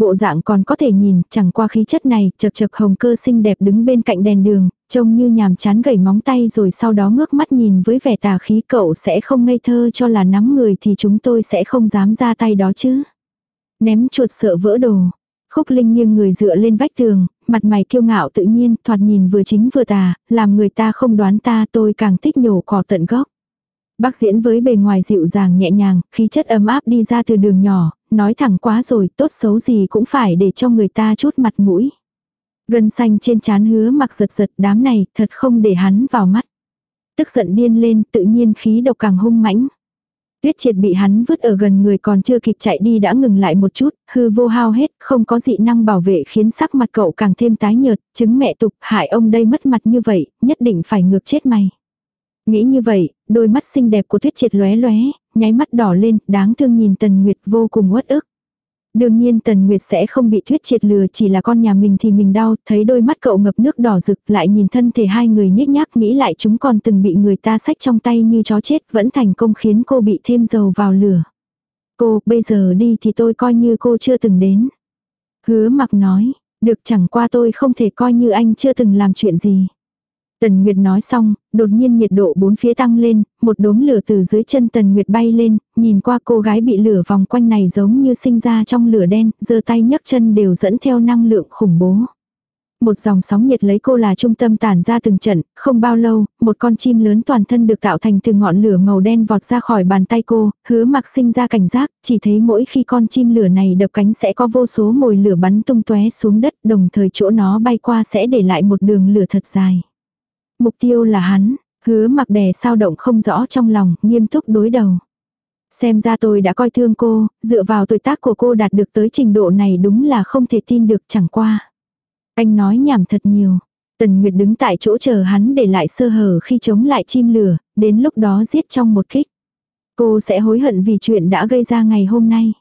Bộ dạng còn có thể nhìn, chẳng qua khí chất này, chật chật hồng cơ xinh đẹp đứng bên cạnh đèn đường, trông như nhàm chán gầy móng tay rồi sau đó ngước mắt nhìn với vẻ tà khí cậu sẽ không ngây thơ cho là nắm người thì chúng tôi sẽ không dám ra tay đó chứ. Ném chuột sợ vỡ đồ, Khúc Linh nghiêng người dựa lên vách tường, mặt mày kiêu ngạo tự nhiên, thoạt nhìn vừa chính vừa tà, làm người ta không đoán ta tôi càng thích nhổ cỏ tận gốc. Bác diễn với bề ngoài dịu dàng nhẹ nhàng, khí chất ấm áp đi ra từ đường nhỏ, nói thẳng quá rồi, tốt xấu gì cũng phải để cho người ta chút mặt mũi. Gân xanh trên chán hứa mặc giật giật đám này, thật không để hắn vào mắt. Tức giận điên lên, tự nhiên khí độc càng hung mãnh. Tuyết triệt bị hắn vứt ở gần người còn chưa kịp chạy đi đã ngừng lại một chút, hư vô hao hết, không có dị năng bảo vệ khiến sắc mặt cậu càng thêm tái nhợt, chứng mẹ tục hại ông đây mất mặt như vậy, nhất định phải ngược chết mày. Nghĩ như vậy, đôi mắt xinh đẹp của tuyết triệt lóe lóe, nháy mắt đỏ lên, đáng thương nhìn tần nguyệt vô cùng uất ức. Đương nhiên Tần Nguyệt sẽ không bị thuyết triệt lừa chỉ là con nhà mình thì mình đau, thấy đôi mắt cậu ngập nước đỏ rực lại nhìn thân thể hai người nhếch nhác nghĩ lại chúng còn từng bị người ta xách trong tay như chó chết vẫn thành công khiến cô bị thêm dầu vào lửa. Cô, bây giờ đi thì tôi coi như cô chưa từng đến. Hứa mặc nói, được chẳng qua tôi không thể coi như anh chưa từng làm chuyện gì. Tần Nguyệt nói xong, đột nhiên nhiệt độ bốn phía tăng lên, một đốm lửa từ dưới chân Tần Nguyệt bay lên, nhìn qua cô gái bị lửa vòng quanh này giống như sinh ra trong lửa đen, giơ tay nhấc chân đều dẫn theo năng lượng khủng bố. Một dòng sóng nhiệt lấy cô là trung tâm tản ra từng trận, không bao lâu, một con chim lớn toàn thân được tạo thành từ ngọn lửa màu đen vọt ra khỏi bàn tay cô, hứa mặc sinh ra cảnh giác, chỉ thấy mỗi khi con chim lửa này đập cánh sẽ có vô số mồi lửa bắn tung tóe xuống đất, đồng thời chỗ nó bay qua sẽ để lại một đường lửa thật dài. Mục tiêu là hắn, Hứa mặc đè sao động không rõ trong lòng, nghiêm túc đối đầu. Xem ra tôi đã coi thương cô, dựa vào tuổi tác của cô đạt được tới trình độ này đúng là không thể tin được chẳng qua. Anh nói nhảm thật nhiều. Tần Nguyệt đứng tại chỗ chờ hắn để lại sơ hở khi chống lại chim lửa, đến lúc đó giết trong một kích. Cô sẽ hối hận vì chuyện đã gây ra ngày hôm nay.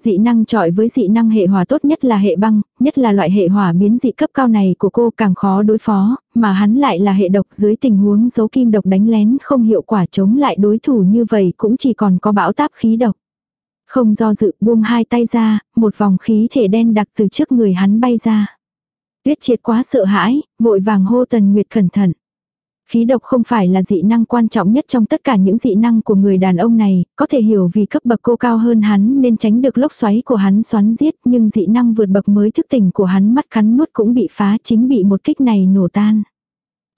Dị năng trọi với dị năng hệ hỏa tốt nhất là hệ băng, nhất là loại hệ hỏa biến dị cấp cao này của cô càng khó đối phó, mà hắn lại là hệ độc dưới tình huống dấu kim độc đánh lén không hiệu quả chống lại đối thủ như vậy cũng chỉ còn có bão táp khí độc. Không do dự buông hai tay ra, một vòng khí thể đen đặc từ trước người hắn bay ra. Tuyết triệt quá sợ hãi, vội vàng hô Tần Nguyệt cẩn thận. Khí độc không phải là dị năng quan trọng nhất trong tất cả những dị năng của người đàn ông này, có thể hiểu vì cấp bậc cô cao hơn hắn nên tránh được lốc xoáy của hắn xoắn giết, nhưng dị năng vượt bậc mới thức tỉnh của hắn mắt cắn nuốt cũng bị phá chính bị một kích này nổ tan.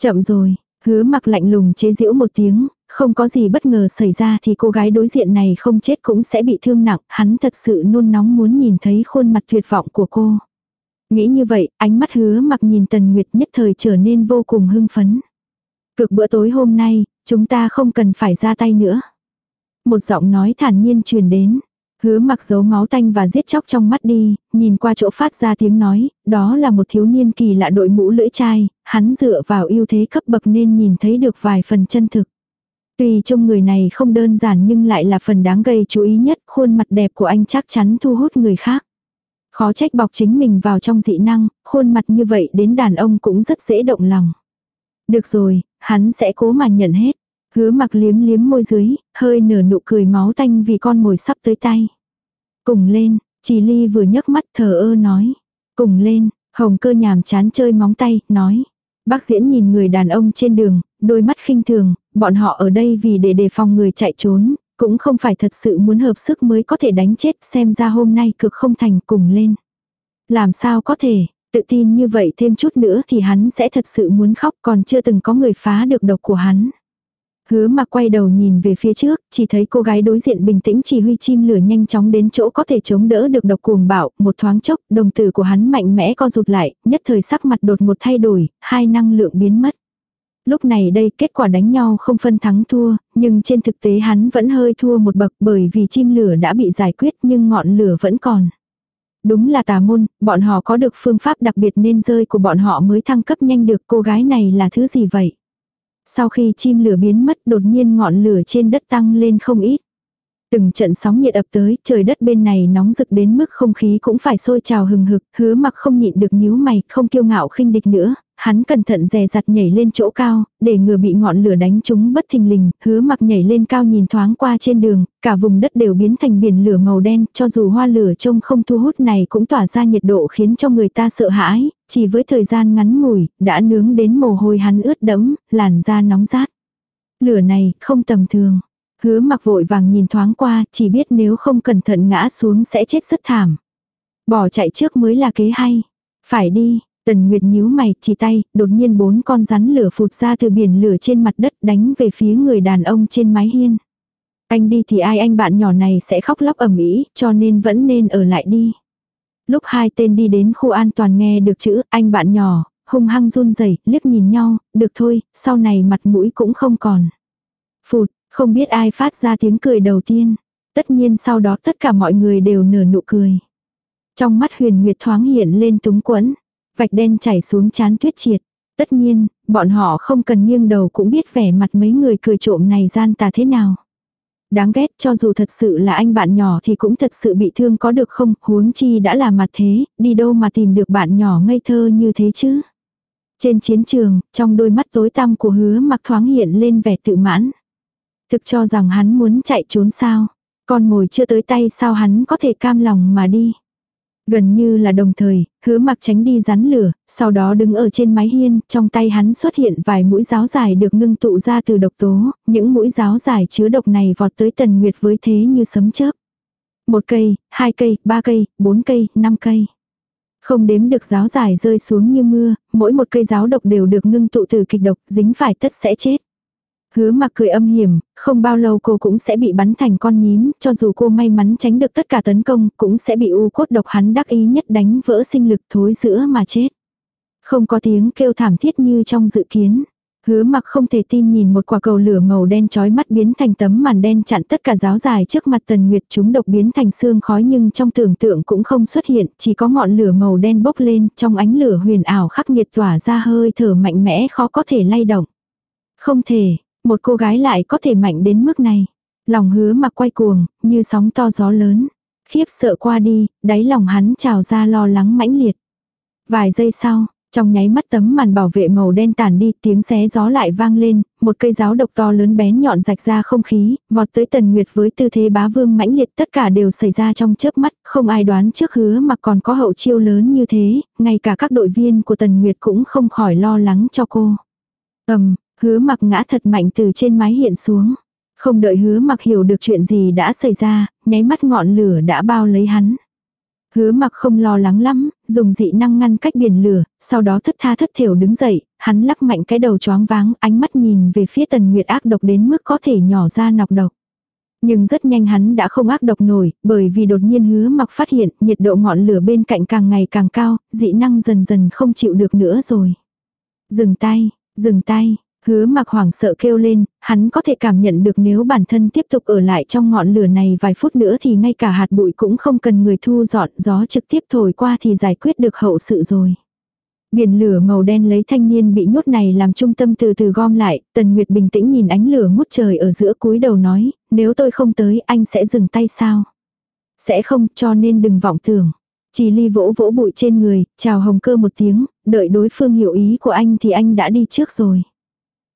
Chậm rồi, hứa mặc lạnh lùng chế giễu một tiếng, không có gì bất ngờ xảy ra thì cô gái đối diện này không chết cũng sẽ bị thương nặng, hắn thật sự nôn nóng muốn nhìn thấy khuôn mặt tuyệt vọng của cô. Nghĩ như vậy, ánh mắt hứa mặc nhìn Tần Nguyệt nhất thời trở nên vô cùng hưng phấn. Cực bữa tối hôm nay, chúng ta không cần phải ra tay nữa. Một giọng nói thản nhiên truyền đến. Hứa mặc dấu máu tanh và giết chóc trong mắt đi, nhìn qua chỗ phát ra tiếng nói, đó là một thiếu niên kỳ lạ đội mũ lưỡi chai, hắn dựa vào ưu thế cấp bậc nên nhìn thấy được vài phần chân thực. Tuy trông người này không đơn giản nhưng lại là phần đáng gây chú ý nhất, khuôn mặt đẹp của anh chắc chắn thu hút người khác. Khó trách bọc chính mình vào trong dị năng, khuôn mặt như vậy đến đàn ông cũng rất dễ động lòng. Được rồi, hắn sẽ cố mà nhận hết. Hứa mặc liếm liếm môi dưới, hơi nở nụ cười máu tanh vì con mồi sắp tới tay. Cùng lên, chỉ ly vừa nhấc mắt thờ ơ nói. Cùng lên, hồng cơ nhàm chán chơi móng tay, nói. Bác diễn nhìn người đàn ông trên đường, đôi mắt khinh thường, bọn họ ở đây vì để đề phòng người chạy trốn, cũng không phải thật sự muốn hợp sức mới có thể đánh chết xem ra hôm nay cực không thành cùng lên. Làm sao có thể, tự tin như vậy thêm chút nữa thì hắn sẽ thật sự muốn khóc còn chưa từng có người phá được độc của hắn. Hứa mà quay đầu nhìn về phía trước, chỉ thấy cô gái đối diện bình tĩnh chỉ huy chim lửa nhanh chóng đến chỗ có thể chống đỡ được độc cuồng bạo, một thoáng chốc, đồng tử của hắn mạnh mẽ co rụt lại, nhất thời sắc mặt đột một thay đổi, hai năng lượng biến mất. Lúc này đây kết quả đánh nhau không phân thắng thua, nhưng trên thực tế hắn vẫn hơi thua một bậc bởi vì chim lửa đã bị giải quyết nhưng ngọn lửa vẫn còn. Đúng là tà môn, bọn họ có được phương pháp đặc biệt nên rơi của bọn họ mới thăng cấp nhanh được cô gái này là thứ gì vậy? Sau khi chim lửa biến mất đột nhiên ngọn lửa trên đất tăng lên không ít. Từng trận sóng nhiệt ập tới, trời đất bên này nóng rực đến mức không khí cũng phải sôi trào hừng hực, hứa mặc không nhịn được nhíu mày, không kiêu ngạo khinh địch nữa, hắn cẩn thận dè dặt nhảy lên chỗ cao, để ngừa bị ngọn lửa đánh trúng bất thình lình, hứa mặc nhảy lên cao nhìn thoáng qua trên đường, cả vùng đất đều biến thành biển lửa màu đen, cho dù hoa lửa trông không thu hút này cũng tỏa ra nhiệt độ khiến cho người ta sợ hãi, chỉ với thời gian ngắn ngủi, đã nướng đến mồ hôi hắn ướt đẫm, làn da nóng rát. Lửa này không tầm thường. Hứa mặc vội vàng nhìn thoáng qua, chỉ biết nếu không cẩn thận ngã xuống sẽ chết rất thảm. Bỏ chạy trước mới là kế hay. Phải đi, Tần Nguyệt nhíu mày, chỉ tay, đột nhiên bốn con rắn lửa phụt ra từ biển lửa trên mặt đất đánh về phía người đàn ông trên mái hiên. Anh đi thì ai anh bạn nhỏ này sẽ khóc lóc ầm ĩ, cho nên vẫn nên ở lại đi. Lúc hai tên đi đến khu an toàn nghe được chữ anh bạn nhỏ, hung hăng run rẩy, liếc nhìn nhau, được thôi, sau này mặt mũi cũng không còn. Phụt, không biết ai phát ra tiếng cười đầu tiên. Tất nhiên sau đó tất cả mọi người đều nở nụ cười. Trong mắt huyền nguyệt thoáng hiện lên túng quẫn vạch đen chảy xuống chán tuyết triệt. Tất nhiên, bọn họ không cần nghiêng đầu cũng biết vẻ mặt mấy người cười trộm này gian tà thế nào. Đáng ghét cho dù thật sự là anh bạn nhỏ thì cũng thật sự bị thương có được không, huống chi đã là mặt thế, đi đâu mà tìm được bạn nhỏ ngây thơ như thế chứ. Trên chiến trường, trong đôi mắt tối tăm của hứa mặc thoáng hiện lên vẻ tự mãn. Thực cho rằng hắn muốn chạy trốn sao, con mồi chưa tới tay sao hắn có thể cam lòng mà đi. Gần như là đồng thời, hứa mặc tránh đi rắn lửa, sau đó đứng ở trên mái hiên, trong tay hắn xuất hiện vài mũi giáo dài được ngưng tụ ra từ độc tố, những mũi giáo dài chứa độc này vọt tới tần nguyệt với thế như sấm chớp. Một cây, hai cây, ba cây, bốn cây, năm cây. Không đếm được giáo dài rơi xuống như mưa, mỗi một cây giáo độc đều được ngưng tụ từ kịch độc, dính phải tất sẽ chết. Hứa mặc cười âm hiểm, không bao lâu cô cũng sẽ bị bắn thành con nhím, cho dù cô may mắn tránh được tất cả tấn công, cũng sẽ bị u cốt độc hắn đắc ý nhất đánh vỡ sinh lực thối giữa mà chết. Không có tiếng kêu thảm thiết như trong dự kiến. Hứa mặc không thể tin nhìn một quả cầu lửa màu đen chói mắt biến thành tấm màn đen chặn tất cả giáo dài trước mặt tần nguyệt chúng độc biến thành xương khói nhưng trong tưởng tượng cũng không xuất hiện, chỉ có ngọn lửa màu đen bốc lên, trong ánh lửa huyền ảo khắc nghiệt tỏa ra hơi thở mạnh mẽ khó có thể lay động. Không thể, một cô gái lại có thể mạnh đến mức này. Lòng hứa mặc quay cuồng, như sóng to gió lớn. Khiếp sợ qua đi, đáy lòng hắn trào ra lo lắng mãnh liệt. Vài giây sau, trong nháy mắt tấm màn bảo vệ màu đen tàn đi, tiếng xé gió lại vang lên, một cây giáo độc to lớn bén nhọn rạch ra không khí, vọt tới Tần Nguyệt với tư thế bá vương mãnh liệt tất cả đều xảy ra trong chớp mắt, không ai đoán trước hứa mà còn có hậu chiêu lớn như thế, ngay cả các đội viên của Tần Nguyệt cũng không khỏi lo lắng cho cô. Ầm, hứa mặc ngã thật mạnh từ trên mái hiện xuống. Không đợi hứa mặc hiểu được chuyện gì đã xảy ra, nháy mắt ngọn lửa đã bao lấy hắn. Hứa mặc không lo lắng lắm, dùng dị năng ngăn cách biển lửa, sau đó thất tha thất thiểu đứng dậy, hắn lắc mạnh cái đầu choáng váng, ánh mắt nhìn về phía tần nguyệt ác độc đến mức có thể nhỏ ra nọc độc. Nhưng rất nhanh hắn đã không ác độc nổi, bởi vì đột nhiên hứa mặc phát hiện nhiệt độ ngọn lửa bên cạnh càng ngày càng cao, dị năng dần dần không chịu được nữa rồi. Dừng tay, dừng tay, Hứa mặc hoảng sợ kêu lên, hắn có thể cảm nhận được nếu bản thân tiếp tục ở lại trong ngọn lửa này vài phút nữa thì ngay cả hạt bụi cũng không cần người thu dọn, gió trực tiếp thổi qua thì giải quyết được hậu sự rồi. Biển lửa màu đen lấy thanh niên bị nhốt này làm trung tâm từ từ gom lại, Tần Nguyệt bình tĩnh nhìn ánh lửa ngút trời ở giữa cúi đầu nói, nếu tôi không tới anh sẽ dừng tay sao? Sẽ không cho nên đừng vọng tưởng. Chỉ ly vỗ vỗ bụi trên người, chào hồng cơ một tiếng, đợi đối phương hiểu ý của anh thì anh đã đi trước rồi.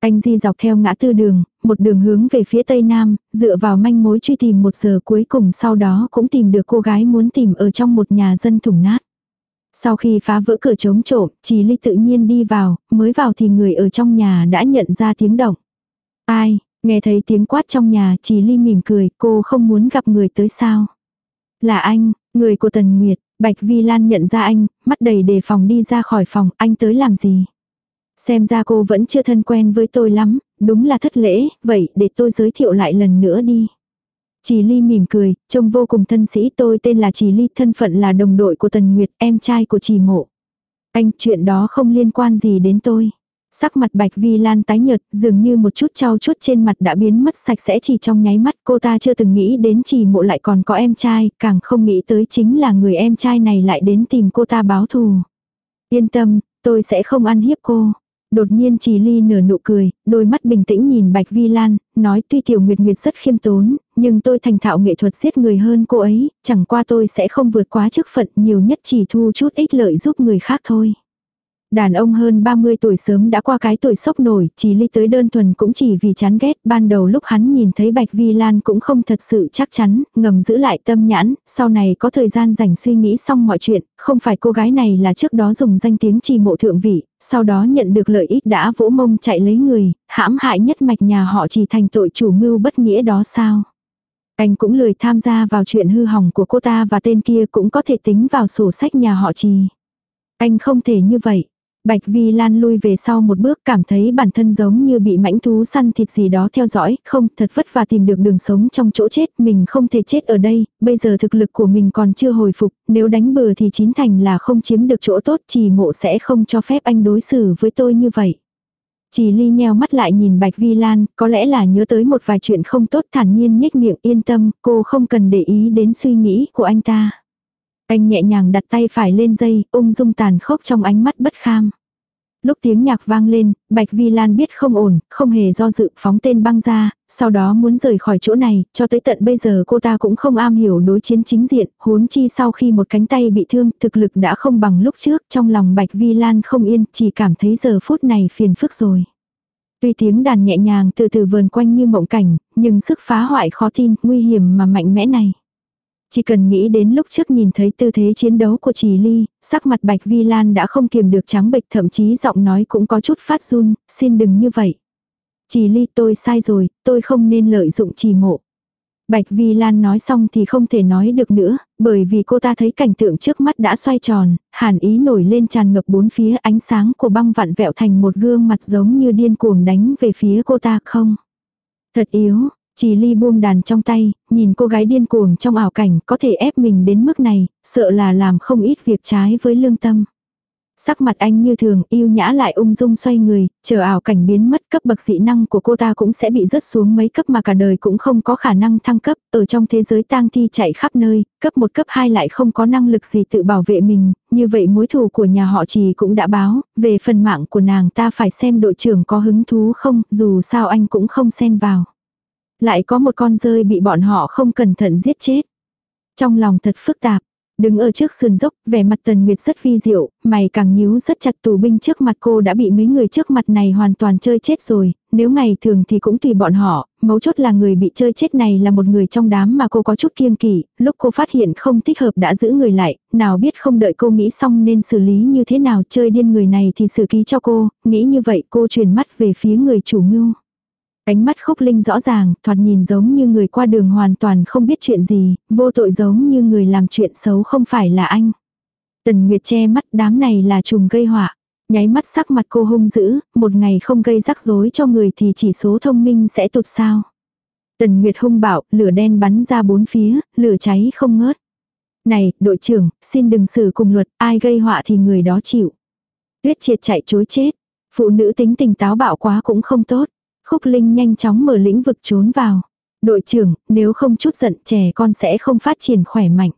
Anh di dọc theo ngã tư đường, một đường hướng về phía tây nam, dựa vào manh mối truy tìm một giờ cuối cùng sau đó cũng tìm được cô gái muốn tìm ở trong một nhà dân thủng nát. Sau khi phá vỡ cửa chống trộm, Trì Ly tự nhiên đi vào, mới vào thì người ở trong nhà đã nhận ra tiếng động. Ai, nghe thấy tiếng quát trong nhà, Trì Ly mỉm cười, cô không muốn gặp người tới sao. Là anh, người của Tần Nguyệt, Bạch Vi Lan nhận ra anh, mắt đầy đề phòng đi ra khỏi phòng, anh tới làm gì? Xem ra cô vẫn chưa thân quen với tôi lắm, đúng là thất lễ, vậy để tôi giới thiệu lại lần nữa đi. Chỉ Ly mỉm cười, trông vô cùng thân sĩ tôi tên là Chỉ Ly, thân phận là đồng đội của Tần Nguyệt, em trai của Chỉ Mộ. Anh, chuyện đó không liên quan gì đến tôi. Sắc mặt Bạch Vi Lan tái nhợt, dường như một chút trao chút trên mặt đã biến mất sạch sẽ chỉ trong nháy mắt. Cô ta chưa từng nghĩ đến Chỉ Mộ lại còn có em trai, càng không nghĩ tới chính là người em trai này lại đến tìm cô ta báo thù. Yên tâm, tôi sẽ không ăn hiếp cô. Đột nhiên Trì Ly nở nụ cười, đôi mắt bình tĩnh nhìn Bạch Vi Lan, nói tuy Tiểu Nguyệt Nguyệt rất khiêm tốn, nhưng tôi thành thạo nghệ thuật giết người hơn cô ấy, chẳng qua tôi sẽ không vượt quá chức phận nhiều nhất chỉ thu chút ích lợi giúp người khác thôi. Đàn ông hơn 30 tuổi sớm đã qua cái tuổi sốc nổi, chỉ ly tới đơn thuần cũng chỉ vì chán ghét. Ban đầu lúc hắn nhìn thấy Bạch Vi Lan cũng không thật sự chắc chắn, ngầm giữ lại tâm nhãn, sau này có thời gian dành suy nghĩ xong mọi chuyện, không phải cô gái này là trước đó dùng danh tiếng trì mộ thượng vị, sau đó nhận được lợi ích đã vỗ mông chạy lấy người, hãm hại nhất mạch nhà họ chỉ thành tội chủ mưu bất nghĩa đó sao. Anh cũng lười tham gia vào chuyện hư hỏng của cô ta và tên kia cũng có thể tính vào sổ sách nhà họ trì. Anh không thể như vậy. Bạch Vi Lan lui về sau một bước cảm thấy bản thân giống như bị mãnh thú săn thịt gì đó theo dõi, không thật vất vả tìm được đường sống trong chỗ chết, mình không thể chết ở đây, bây giờ thực lực của mình còn chưa hồi phục, nếu đánh bừa thì chín thành là không chiếm được chỗ tốt, chỉ mộ sẽ không cho phép anh đối xử với tôi như vậy. Chỉ ly nheo mắt lại nhìn Bạch Vi Lan, có lẽ là nhớ tới một vài chuyện không tốt thản nhiên nhếch miệng yên tâm, cô không cần để ý đến suy nghĩ của anh ta. Anh nhẹ nhàng đặt tay phải lên dây, ung dung tàn khốc trong ánh mắt bất kham. Lúc tiếng nhạc vang lên, Bạch Vi Lan biết không ổn, không hề do dự phóng tên băng ra, sau đó muốn rời khỏi chỗ này, cho tới tận bây giờ cô ta cũng không am hiểu đối chiến chính diện, huống chi sau khi một cánh tay bị thương, thực lực đã không bằng lúc trước, trong lòng Bạch Vi Lan không yên, chỉ cảm thấy giờ phút này phiền phức rồi. Tuy tiếng đàn nhẹ nhàng từ từ vờn quanh như mộng cảnh, nhưng sức phá hoại khó tin, nguy hiểm mà mạnh mẽ này. Chỉ cần nghĩ đến lúc trước nhìn thấy tư thế chiến đấu của Trì Ly, sắc mặt Bạch Vi Lan đã không kiềm được trắng bệch thậm chí giọng nói cũng có chút phát run, xin đừng như vậy. Trì Ly tôi sai rồi, tôi không nên lợi dụng trì mộ. Bạch Vi Lan nói xong thì không thể nói được nữa, bởi vì cô ta thấy cảnh tượng trước mắt đã xoay tròn, hàn ý nổi lên tràn ngập bốn phía ánh sáng của băng vặn vẹo thành một gương mặt giống như điên cuồng đánh về phía cô ta không. Thật yếu, chỉ ly buông đàn trong tay, nhìn cô gái điên cuồng trong ảo cảnh có thể ép mình đến mức này, sợ là làm không ít việc trái với lương tâm. Sắc mặt anh như thường, yêu nhã lại ung dung xoay người, chờ ảo cảnh biến mất cấp bậc dị năng của cô ta cũng sẽ bị rớt xuống mấy cấp mà cả đời cũng không có khả năng thăng cấp, ở trong thế giới tang thi chạy khắp nơi, cấp 1 cấp 2 lại không có năng lực gì tự bảo vệ mình, như vậy mối thù của nhà họ trì cũng đã báo, về phần mạng của nàng ta phải xem đội trưởng có hứng thú không, dù sao anh cũng không xen vào. Lại có một con rơi bị bọn họ không cẩn thận giết chết. Trong lòng thật phức tạp, Đứng ở trước sườn dốc, vẻ mặt Tần Nguyệt rất vi diệu, mày càng nhíu rất chặt tù binh trước mặt cô đã bị mấy người trước mặt này hoàn toàn chơi chết rồi, nếu ngày thường thì cũng tùy bọn họ, mấu chốt là người bị chơi chết này là một người trong đám mà cô có chút kiêng kỵ, lúc cô phát hiện không thích hợp đã giữ người lại, nào biết không đợi cô nghĩ xong nên xử lý như thế nào chơi điên người này thì xử ký cho cô, nghĩ như vậy cô truyền mắt về phía người chủ mưu. Ánh mắt khúc linh rõ ràng, thoạt nhìn giống như người qua đường hoàn toàn không biết chuyện gì, vô tội giống như người làm chuyện xấu không phải là anh. Tần Nguyệt che mắt đám này là trùng gây họa. Nháy mắt sắc mặt cô hung dữ, một ngày không gây rắc rối cho người thì chỉ số thông minh sẽ tụt sao. Tần Nguyệt hung bạo, lửa đen bắn ra bốn phía, lửa cháy không ngớt. Này, đội trưởng, xin đừng xử cùng luật, ai gây họa thì người đó chịu. Tuyết triệt chạy chối chết. Phụ nữ tính tình táo bạo quá cũng không tốt. Khúc Linh nhanh chóng mở lĩnh vực trốn vào. Đội trưởng, nếu không chút giận trẻ con sẽ không phát triển khỏe mạnh.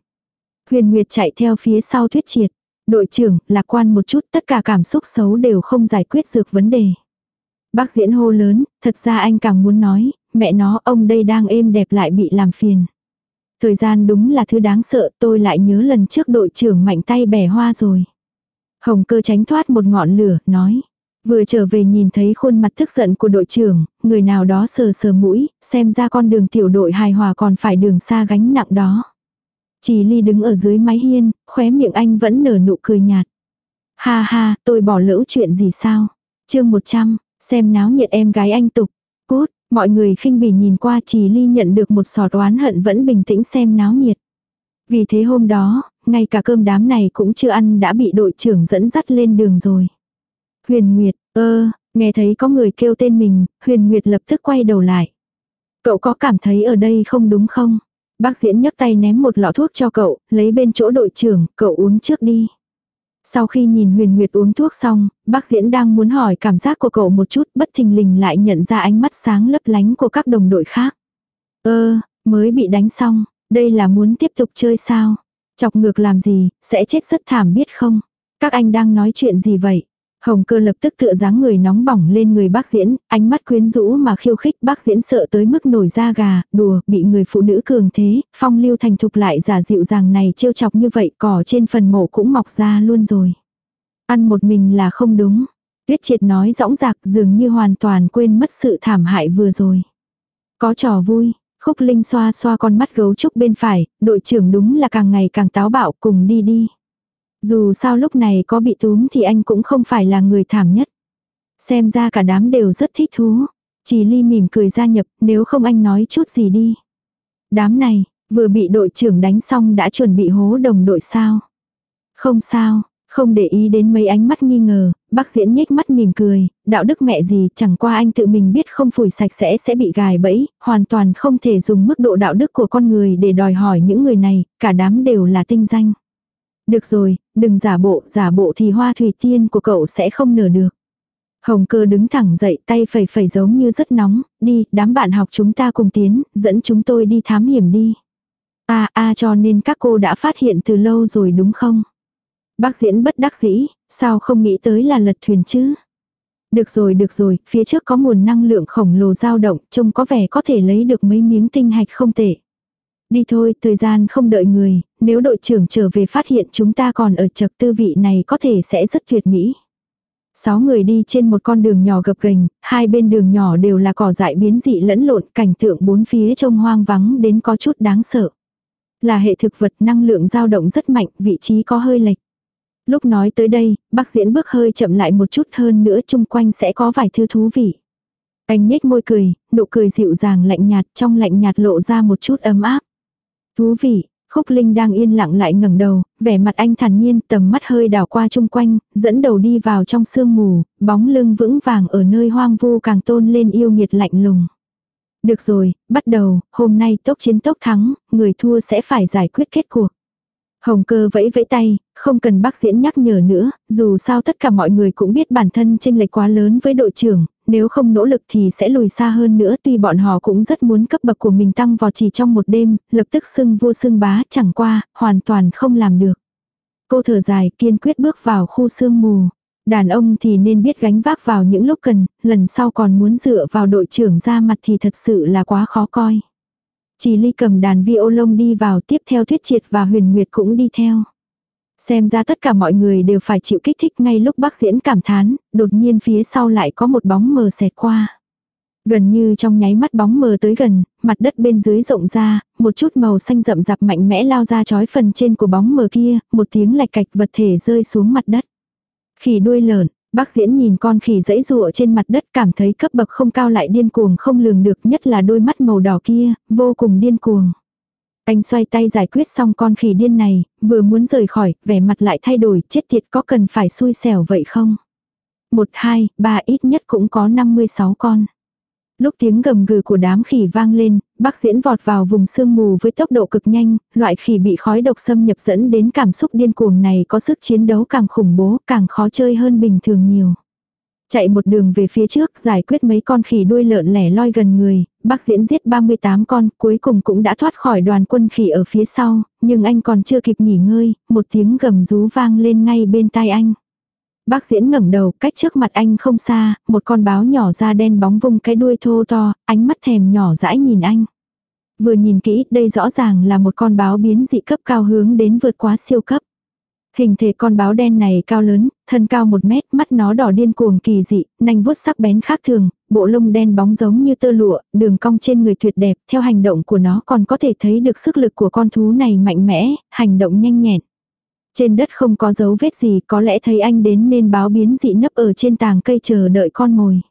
Huyền Nguyệt chạy theo phía sau thuyết triệt. Đội trưởng, lạc quan một chút tất cả cảm xúc xấu đều không giải quyết được vấn đề. Bác diễn hô lớn, thật ra anh càng muốn nói, mẹ nó ông đây đang êm đẹp lại bị làm phiền. Thời gian đúng là thứ đáng sợ tôi lại nhớ lần trước đội trưởng mạnh tay bẻ hoa rồi. Hồng cơ tránh thoát một ngọn lửa, nói. Vừa trở về nhìn thấy khuôn mặt tức giận của đội trưởng, người nào đó sờ sờ mũi, xem ra con đường tiểu đội hài hòa còn phải đường xa gánh nặng đó. Chỉ ly đứng ở dưới mái hiên, khóe miệng anh vẫn nở nụ cười nhạt. Ha ha, tôi bỏ lỡ chuyện gì sao? chương 100, xem náo nhiệt em gái anh tục. cốt mọi người khinh bỉ nhìn qua chỉ ly nhận được một sọt oán hận vẫn bình tĩnh xem náo nhiệt. Vì thế hôm đó, ngay cả cơm đám này cũng chưa ăn đã bị đội trưởng dẫn dắt lên đường rồi. Huyền Nguyệt, ơ, nghe thấy có người kêu tên mình, Huyền Nguyệt lập tức quay đầu lại. Cậu có cảm thấy ở đây không đúng không? Bác diễn nhấc tay ném một lọ thuốc cho cậu, lấy bên chỗ đội trưởng, cậu uống trước đi. Sau khi nhìn Huyền Nguyệt uống thuốc xong, bác diễn đang muốn hỏi cảm giác của cậu một chút, bất thình lình lại nhận ra ánh mắt sáng lấp lánh của các đồng đội khác. Ơ, mới bị đánh xong, đây là muốn tiếp tục chơi sao? Chọc ngược làm gì, sẽ chết rất thảm biết không? Các anh đang nói chuyện gì vậy? Hồng cơ lập tức tựa dáng người nóng bỏng lên người bác diễn, ánh mắt quyến rũ mà khiêu khích bác diễn sợ tới mức nổi da gà, đùa, bị người phụ nữ cường thế, phong lưu thành thục lại giả dịu dàng này trêu chọc như vậy cỏ trên phần mộ cũng mọc ra luôn rồi. Ăn một mình là không đúng. Tuyết triệt nói rõng rạc dường như hoàn toàn quên mất sự thảm hại vừa rồi. Có trò vui, khúc linh xoa xoa con mắt gấu trúc bên phải, đội trưởng đúng là càng ngày càng táo bạo cùng đi đi. Dù sao lúc này có bị túm thì anh cũng không phải là người thảm nhất. Xem ra cả đám đều rất thích thú. Chỉ ly mỉm cười gia nhập nếu không anh nói chút gì đi. Đám này, vừa bị đội trưởng đánh xong đã chuẩn bị hố đồng đội sao. Không sao, không để ý đến mấy ánh mắt nghi ngờ, bác diễn nhếch mắt mỉm cười, đạo đức mẹ gì chẳng qua anh tự mình biết không phủi sạch sẽ sẽ bị gài bẫy, hoàn toàn không thể dùng mức độ đạo đức của con người để đòi hỏi những người này, cả đám đều là tinh danh. Được rồi, đừng giả bộ, giả bộ thì hoa thủy tiên của cậu sẽ không nở được. Hồng cơ đứng thẳng dậy tay phẩy phẩy giống như rất nóng, đi, đám bạn học chúng ta cùng tiến, dẫn chúng tôi đi thám hiểm đi. À à cho nên các cô đã phát hiện từ lâu rồi đúng không? Bác diễn bất đắc dĩ, sao không nghĩ tới là lật thuyền chứ? Được rồi được rồi, phía trước có nguồn năng lượng khổng lồ dao động, trông có vẻ có thể lấy được mấy miếng tinh hạch không tệ. Đi thôi, thời gian không đợi người, nếu đội trưởng trở về phát hiện chúng ta còn ở trật tư vị này có thể sẽ rất tuyệt mỹ. Sáu người đi trên một con đường nhỏ gập ghềnh, hai bên đường nhỏ đều là cỏ dại biến dị lẫn lộn, cảnh tượng bốn phía trông hoang vắng đến có chút đáng sợ. Là hệ thực vật năng lượng dao động rất mạnh, vị trí có hơi lệch. Lúc nói tới đây, bác diễn bước hơi chậm lại một chút hơn nữa chung quanh sẽ có vài thứ thú vị. Anh nhếch môi cười, nụ cười dịu dàng lạnh nhạt trong lạnh nhạt lộ ra một chút ấm áp. Thú vị, Khúc Linh đang yên lặng lại ngẩng đầu, vẻ mặt anh thản nhiên, tầm mắt hơi đảo qua chung quanh, dẫn đầu đi vào trong sương mù, bóng lưng vững vàng ở nơi hoang vu càng tôn lên yêu nghiệt lạnh lùng. Được rồi, bắt đầu, hôm nay tốc chiến tốc thắng, người thua sẽ phải giải quyết kết cuộc. Hồng cơ vẫy vẫy tay, không cần bác diễn nhắc nhở nữa, dù sao tất cả mọi người cũng biết bản thân chênh lệch quá lớn với đội trưởng, nếu không nỗ lực thì sẽ lùi xa hơn nữa tuy bọn họ cũng rất muốn cấp bậc của mình tăng vào chỉ trong một đêm, lập tức xưng vua xưng bá chẳng qua, hoàn toàn không làm được. Cô thở dài kiên quyết bước vào khu sương mù. Đàn ông thì nên biết gánh vác vào những lúc cần, lần sau còn muốn dựa vào đội trưởng ra mặt thì thật sự là quá khó coi. Chỉ ly cầm đàn vi ô lông đi vào tiếp theo thuyết triệt và huyền nguyệt cũng đi theo. Xem ra tất cả mọi người đều phải chịu kích thích ngay lúc bác diễn cảm thán, đột nhiên phía sau lại có một bóng mờ xẹt qua. Gần như trong nháy mắt bóng mờ tới gần, mặt đất bên dưới rộng ra, một chút màu xanh rậm rạp mạnh mẽ lao ra chói phần trên của bóng mờ kia, một tiếng lạch cạch vật thể rơi xuống mặt đất. Khỉ đuôi lợn, bác diễn nhìn con khỉ dãy rụa trên mặt đất cảm thấy cấp bậc không cao lại điên cuồng không lường được nhất là đôi mắt màu đỏ kia, vô cùng điên cuồng. Anh xoay tay giải quyết xong con khỉ điên này, vừa muốn rời khỏi, vẻ mặt lại thay đổi, chết tiệt có cần phải xui xẻo vậy không? Một, hai, ba ít nhất cũng có 56 con. Lúc tiếng gầm gừ của đám khỉ vang lên, bác diễn vọt vào vùng sương mù với tốc độ cực nhanh, loại khỉ bị khói độc xâm nhập dẫn đến cảm xúc điên cuồng này có sức chiến đấu càng khủng bố, càng khó chơi hơn bình thường nhiều. Chạy một đường về phía trước giải quyết mấy con khỉ đuôi lợn lẻ loi gần người, bác diễn giết 38 con, cuối cùng cũng đã thoát khỏi đoàn quân khỉ ở phía sau, nhưng anh còn chưa kịp nghỉ ngơi, một tiếng gầm rú vang lên ngay bên tai anh. Bác diễn ngẩng đầu, cách trước mặt anh không xa, một con báo nhỏ da đen bóng vung cái đuôi thô to, ánh mắt thèm nhỏ dãi nhìn anh. Vừa nhìn kỹ, đây rõ ràng là một con báo biến dị cấp cao hướng đến vượt quá siêu cấp. Hình thể con báo đen này cao lớn, thân cao một mét, mắt nó đỏ điên cuồng kỳ dị, nanh vuốt sắc bén khác thường, bộ lông đen bóng giống như tơ lụa, đường cong trên người tuyệt đẹp, theo hành động của nó còn có thể thấy được sức lực của con thú này mạnh mẽ, hành động nhanh nhẹn. Trên đất không có dấu vết gì, có lẽ thấy anh đến nên báo biến dị nấp ở trên tàng cây chờ đợi con mồi.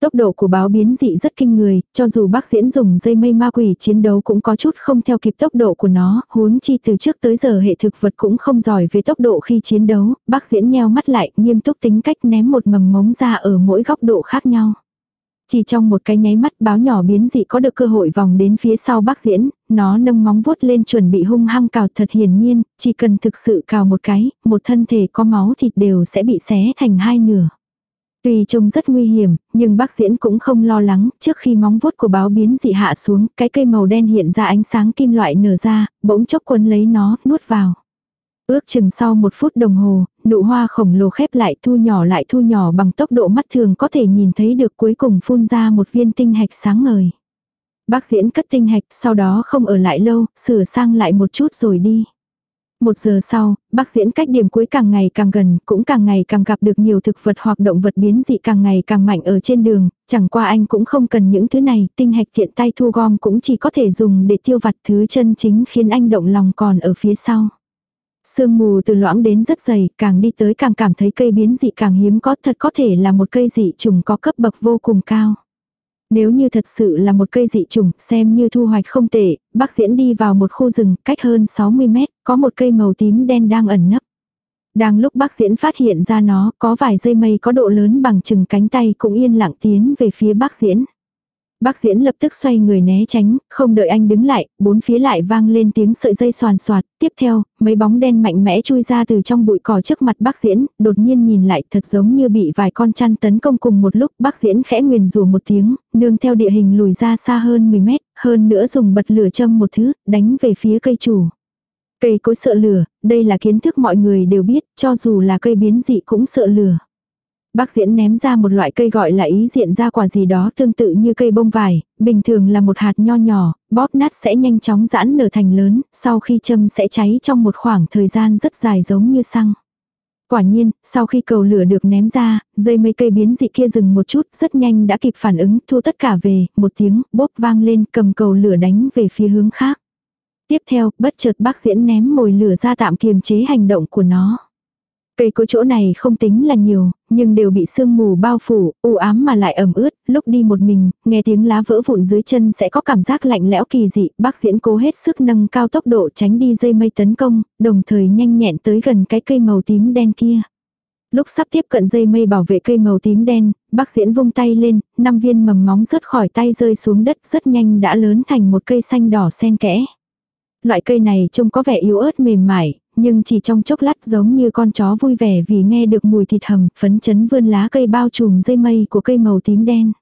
Tốc độ của báo biến dị rất kinh người, cho dù bác diễn dùng dây mây ma quỷ chiến đấu cũng có chút không theo kịp tốc độ của nó, huống chi từ trước tới giờ hệ thực vật cũng không giỏi về tốc độ khi chiến đấu, bác diễn nheo mắt lại, nghiêm túc tính cách ném một mầm mống ra ở mỗi góc độ khác nhau. Chỉ trong một cái nháy mắt báo nhỏ biến dị có được cơ hội vòng đến phía sau bác diễn, nó nâng móng vuốt lên chuẩn bị hung hăng cào thật hiển nhiên, chỉ cần thực sự cào một cái, một thân thể có máu thịt đều sẽ bị xé thành hai nửa. Tuy trông rất nguy hiểm, nhưng bác diễn cũng không lo lắng, trước khi móng vuốt của báo biến dị hạ xuống, cái cây màu đen hiện ra ánh sáng kim loại nở ra, bỗng chốc quấn lấy nó, nuốt vào. Ước chừng sau một phút đồng hồ, nụ hoa khổng lồ khép lại thu nhỏ lại thu nhỏ bằng tốc độ mắt thường có thể nhìn thấy được cuối cùng phun ra một viên tinh hạch sáng ngời. Bác diễn cất tinh hạch sau đó không ở lại lâu, sửa sang lại một chút rồi đi. Một giờ sau, bác diễn cách điểm cuối càng ngày càng gần, cũng càng ngày càng gặp được nhiều thực vật hoặc động vật biến dị càng ngày càng mạnh ở trên đường, chẳng qua anh cũng không cần những thứ này, tinh hạch tiện tay thu gom cũng chỉ có thể dùng để tiêu vặt thứ chân chính khiến anh động lòng còn ở phía sau. Sương mù từ loãng đến rất dày, càng đi tới càng cảm thấy cây biến dị càng hiếm có thật có thể là một cây dị trùng có cấp bậc vô cùng cao. Nếu như thật sự là một cây dị trùng, xem như thu hoạch không tệ, bác diễn đi vào một khu rừng cách hơn 60 mét, có một cây màu tím đen đang ẩn nấp. Đang lúc bác diễn phát hiện ra nó, có vài dây mây có độ lớn bằng chừng cánh tay cũng yên lặng tiến về phía bác diễn. Bác diễn lập tức xoay người né tránh, không đợi anh đứng lại, bốn phía lại vang lên tiếng sợi dây soàn soạt, tiếp theo, mấy bóng đen mạnh mẽ chui ra từ trong bụi cỏ trước mặt bác diễn, đột nhiên nhìn lại thật giống như bị vài con chăn tấn công cùng một lúc, bác diễn khẽ nguyền rủa một tiếng, nương theo địa hình lùi ra xa hơn 10 mét, hơn nữa dùng bật lửa châm một thứ, đánh về phía cây chủ. Cây cối sợ lửa, đây là kiến thức mọi người đều biết, cho dù là cây biến dị cũng sợ lửa. Bác diễn ném ra một loại cây gọi là ý diện ra quả gì đó tương tự như cây bông vải, bình thường là một hạt nho nhỏ, bóp nát sẽ nhanh chóng giãn nở thành lớn, sau khi châm sẽ cháy trong một khoảng thời gian rất dài giống như xăng. Quả nhiên, sau khi cầu lửa được ném ra, dây mấy cây biến dị kia dừng một chút, rất nhanh đã kịp phản ứng, thu tất cả về, một tiếng, bóp vang lên, cầm cầu lửa đánh về phía hướng khác. Tiếp theo, bất chợt bác diễn ném mồi lửa ra tạm kiềm chế hành động của nó. Cây cối chỗ này không tính là nhiều, nhưng đều bị sương mù bao phủ, u ám mà lại ẩm ướt, lúc đi một mình, nghe tiếng lá vỡ vụn dưới chân sẽ có cảm giác lạnh lẽo kỳ dị, bác diễn cố hết sức nâng cao tốc độ tránh đi dây mây tấn công, đồng thời nhanh nhẹn tới gần cái cây màu tím đen kia. Lúc sắp tiếp cận dây mây bảo vệ cây màu tím đen, bác diễn vung tay lên, năm viên mầm móng rớt khỏi tay rơi xuống đất rất nhanh đã lớn thành một cây xanh đỏ sen kẽ. Loại cây này trông có vẻ yếu ớt mềm mại, nhưng chỉ trong chốc lát giống như con chó vui vẻ vì nghe được mùi thịt hầm, phấn chấn vươn lá cây bao trùm dây mây của cây màu tím đen.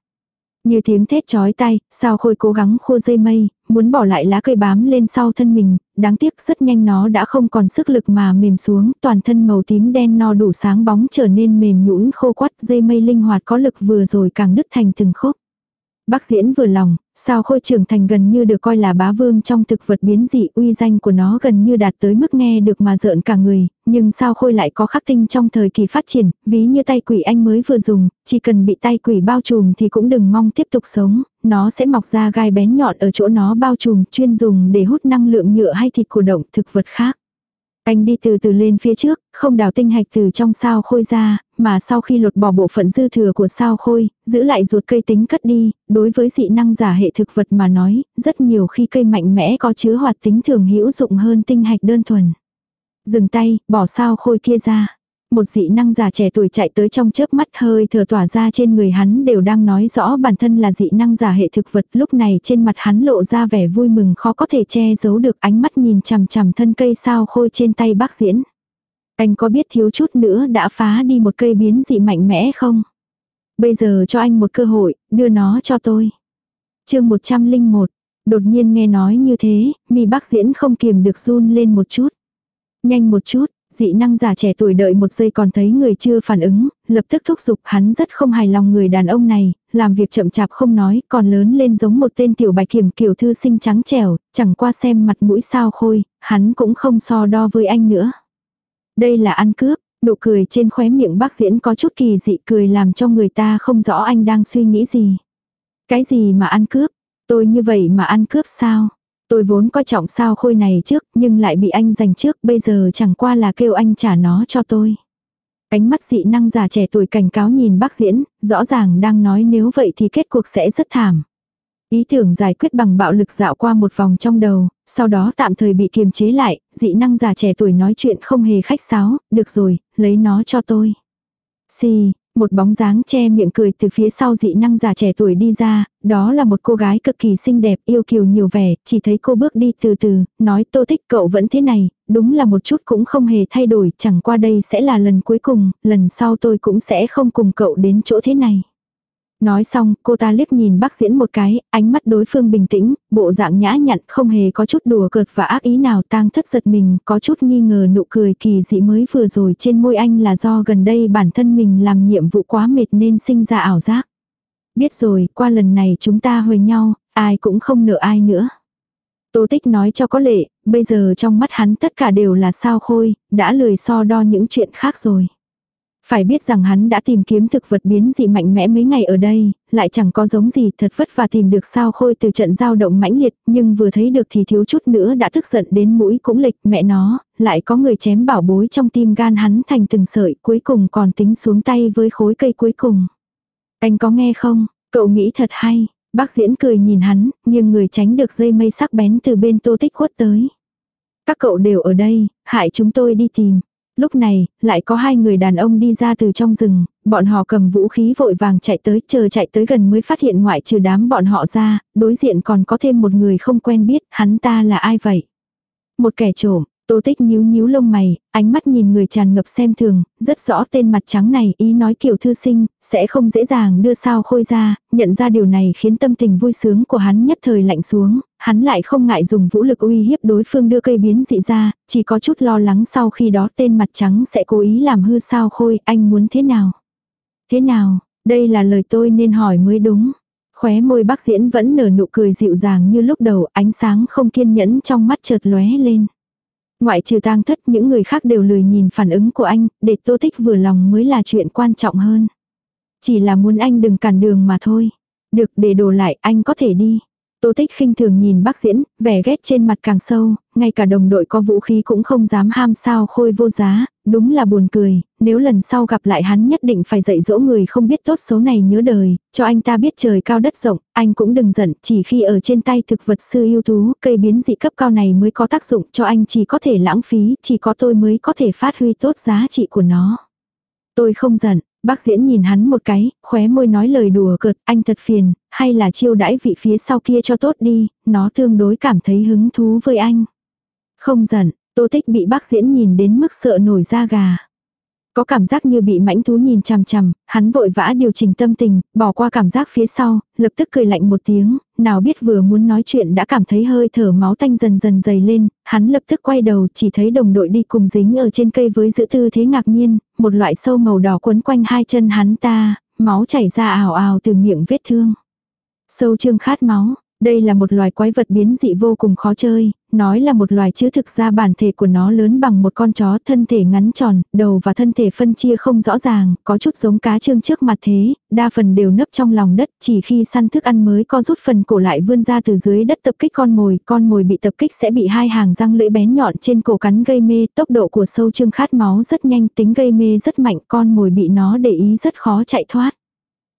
Như tiếng thét chói tay, sao khôi cố gắng khô dây mây, muốn bỏ lại lá cây bám lên sau thân mình, đáng tiếc rất nhanh nó đã không còn sức lực mà mềm xuống, toàn thân màu tím đen no đủ sáng bóng trở nên mềm nhũn khô quắt dây mây linh hoạt có lực vừa rồi càng đứt thành từng khúc. Bác diễn vừa lòng, sao khôi trưởng thành gần như được coi là bá vương trong thực vật biến dị uy danh của nó gần như đạt tới mức nghe được mà rợn cả người, nhưng sao khôi lại có khắc tinh trong thời kỳ phát triển, ví như tay quỷ anh mới vừa dùng, chỉ cần bị tay quỷ bao trùm thì cũng đừng mong tiếp tục sống, nó sẽ mọc ra gai bén nhọn ở chỗ nó bao trùm chuyên dùng để hút năng lượng nhựa hay thịt của động thực vật khác. Anh đi từ từ lên phía trước, không đào tinh hạch từ trong sao khôi ra, mà sau khi lột bỏ bộ phận dư thừa của sao khôi, giữ lại ruột cây tính cất đi, đối với dị năng giả hệ thực vật mà nói, rất nhiều khi cây mạnh mẽ có chứa hoạt tính thường hữu dụng hơn tinh hạch đơn thuần. Dừng tay, bỏ sao khôi kia ra một dị năng giả trẻ tuổi chạy tới trong chớp mắt hơi thở tỏa ra trên người hắn đều đang nói rõ bản thân là dị năng giả hệ thực vật lúc này trên mặt hắn lộ ra vẻ vui mừng khó có thể che giấu được ánh mắt nhìn chằm chằm thân cây sao khôi trên tay bác diễn. Anh có biết thiếu chút nữa đã phá đi một cây biến dị mạnh mẽ không? Bây giờ cho anh một cơ hội, đưa nó cho tôi. chương 101, đột nhiên nghe nói như thế, mi bác diễn không kiềm được run lên một chút. Nhanh một chút, dị năng giả trẻ tuổi đợi một giây còn thấy người chưa phản ứng, lập tức thúc giục hắn rất không hài lòng người đàn ông này, làm việc chậm chạp không nói, còn lớn lên giống một tên tiểu bạch kiểm kiểu thư sinh trắng trẻo, chẳng qua xem mặt mũi sao khôi, hắn cũng không so đo với anh nữa. Đây là ăn cướp, nụ cười trên khóe miệng bác diễn có chút kỳ dị cười làm cho người ta không rõ anh đang suy nghĩ gì. Cái gì mà ăn cướp? Tôi như vậy mà ăn cướp sao? Tôi vốn coi trọng sao khôi này trước, nhưng lại bị anh giành trước, bây giờ chẳng qua là kêu anh trả nó cho tôi. Ánh mắt dị năng già trẻ tuổi cảnh cáo nhìn bác diễn, rõ ràng đang nói nếu vậy thì kết cuộc sẽ rất thảm. Ý tưởng giải quyết bằng bạo lực dạo qua một vòng trong đầu, sau đó tạm thời bị kiềm chế lại, dị năng già trẻ tuổi nói chuyện không hề khách sáo, được rồi, lấy nó cho tôi. Xì, một bóng dáng che miệng cười từ phía sau dị năng già trẻ tuổi đi ra, đó là một cô gái cực kỳ xinh đẹp yêu kiều nhiều vẻ, chỉ thấy cô bước đi từ từ, nói tô thích cậu vẫn thế này, đúng là một chút cũng không hề thay đổi, chẳng qua đây sẽ là lần cuối cùng, lần sau tôi cũng sẽ không cùng cậu đến chỗ thế này. Nói xong, cô ta liếc nhìn bác diễn một cái, ánh mắt đối phương bình tĩnh, bộ dạng nhã nhặn, không hề có chút đùa cợt và ác ý nào tang thất giật mình, có chút nghi ngờ nụ cười kỳ dị mới vừa rồi trên môi anh là do gần đây bản thân mình làm nhiệm vụ quá mệt nên sinh ra ảo giác. Biết rồi, qua lần này chúng ta hồi nhau, ai cũng không nợ ai nữa. Tô Tích nói cho có lệ, bây giờ trong mắt hắn tất cả đều là sao khôi, đã lười so đo những chuyện khác rồi. Phải biết rằng hắn đã tìm kiếm thực vật biến dị mạnh mẽ mấy ngày ở đây, lại chẳng có giống gì thật vất và tìm được sao khôi từ trận giao động mãnh liệt, nhưng vừa thấy được thì thiếu chút nữa đã tức giận đến mũi cũng lịch mẹ nó, lại có người chém bảo bối trong tim gan hắn thành từng sợi cuối cùng còn tính xuống tay với khối cây cuối cùng. Anh có nghe không, cậu nghĩ thật hay, bác diễn cười nhìn hắn, nhưng người tránh được dây mây sắc bén từ bên tô tích khuất tới. Các cậu đều ở đây, hại chúng tôi đi tìm. Lúc này, lại có hai người đàn ông đi ra từ trong rừng, bọn họ cầm vũ khí vội vàng chạy tới, chờ chạy tới gần mới phát hiện ngoại trừ đám bọn họ ra, đối diện còn có thêm một người không quen biết, hắn ta là ai vậy? Một kẻ trộm, Tô tích nhíu nhíu lông mày, ánh mắt nhìn người tràn ngập xem thường, rất rõ tên mặt trắng này ý nói kiểu thư sinh, sẽ không dễ dàng đưa sao khôi ra, nhận ra điều này khiến tâm tình vui sướng của hắn nhất thời lạnh xuống, hắn lại không ngại dùng vũ lực uy hiếp đối phương đưa cây biến dị ra, chỉ có chút lo lắng sau khi đó tên mặt trắng sẽ cố ý làm hư sao khôi, anh muốn thế nào? Thế nào, đây là lời tôi nên hỏi mới đúng. Khóe môi bác diễn vẫn nở nụ cười dịu dàng như lúc đầu, ánh sáng không kiên nhẫn trong mắt chợt lóe lên. Ngoại trừ tang thất những người khác đều lười nhìn phản ứng của anh, để tô tích vừa lòng mới là chuyện quan trọng hơn. Chỉ là muốn anh đừng cản đường mà thôi. Được để đồ lại anh có thể đi. Tô Tích khinh thường nhìn bác diễn, vẻ ghét trên mặt càng sâu, ngay cả đồng đội có vũ khí cũng không dám ham sao khôi vô giá, đúng là buồn cười, nếu lần sau gặp lại hắn nhất định phải dạy dỗ người không biết tốt xấu này nhớ đời, cho anh ta biết trời cao đất rộng, anh cũng đừng giận, chỉ khi ở trên tay thực vật sư yêu tú, cây biến dị cấp cao này mới có tác dụng cho anh chỉ có thể lãng phí, chỉ có tôi mới có thể phát huy tốt giá trị của nó. Tôi không giận, Bác diễn nhìn hắn một cái, khóe môi nói lời đùa cợt, anh thật phiền, hay là chiêu đãi vị phía sau kia cho tốt đi, nó tương đối cảm thấy hứng thú với anh. Không giận, Tô Tích bị bác diễn nhìn đến mức sợ nổi da gà. Có cảm giác như bị mãnh thú nhìn chằm chằm, hắn vội vã điều chỉnh tâm tình, bỏ qua cảm giác phía sau, lập tức cười lạnh một tiếng, nào biết vừa muốn nói chuyện đã cảm thấy hơi thở máu tanh dần dần dày lên, hắn lập tức quay đầu chỉ thấy đồng đội đi cùng dính ở trên cây với giữ tư thế ngạc nhiên, một loại sâu màu đỏ quấn quanh hai chân hắn ta, máu chảy ra ảo ảo từ miệng vết thương. Sâu trương khát máu, đây là một loài quái vật biến dị vô cùng khó chơi, nói là một loài chứ thực ra bản thể của nó lớn bằng một con chó thân thể ngắn tròn, đầu và thân thể phân chia không rõ ràng, có chút giống cá trương trước mặt thế, đa phần đều nấp trong lòng đất, chỉ khi săn thức ăn mới co rút phần cổ lại vươn ra từ dưới đất tập kích con mồi, con mồi bị tập kích sẽ bị hai hàng răng lưỡi bén nhọn trên cổ cắn gây mê, tốc độ của sâu trương khát máu rất nhanh, tính gây mê rất mạnh, con mồi bị nó để ý rất khó chạy thoát.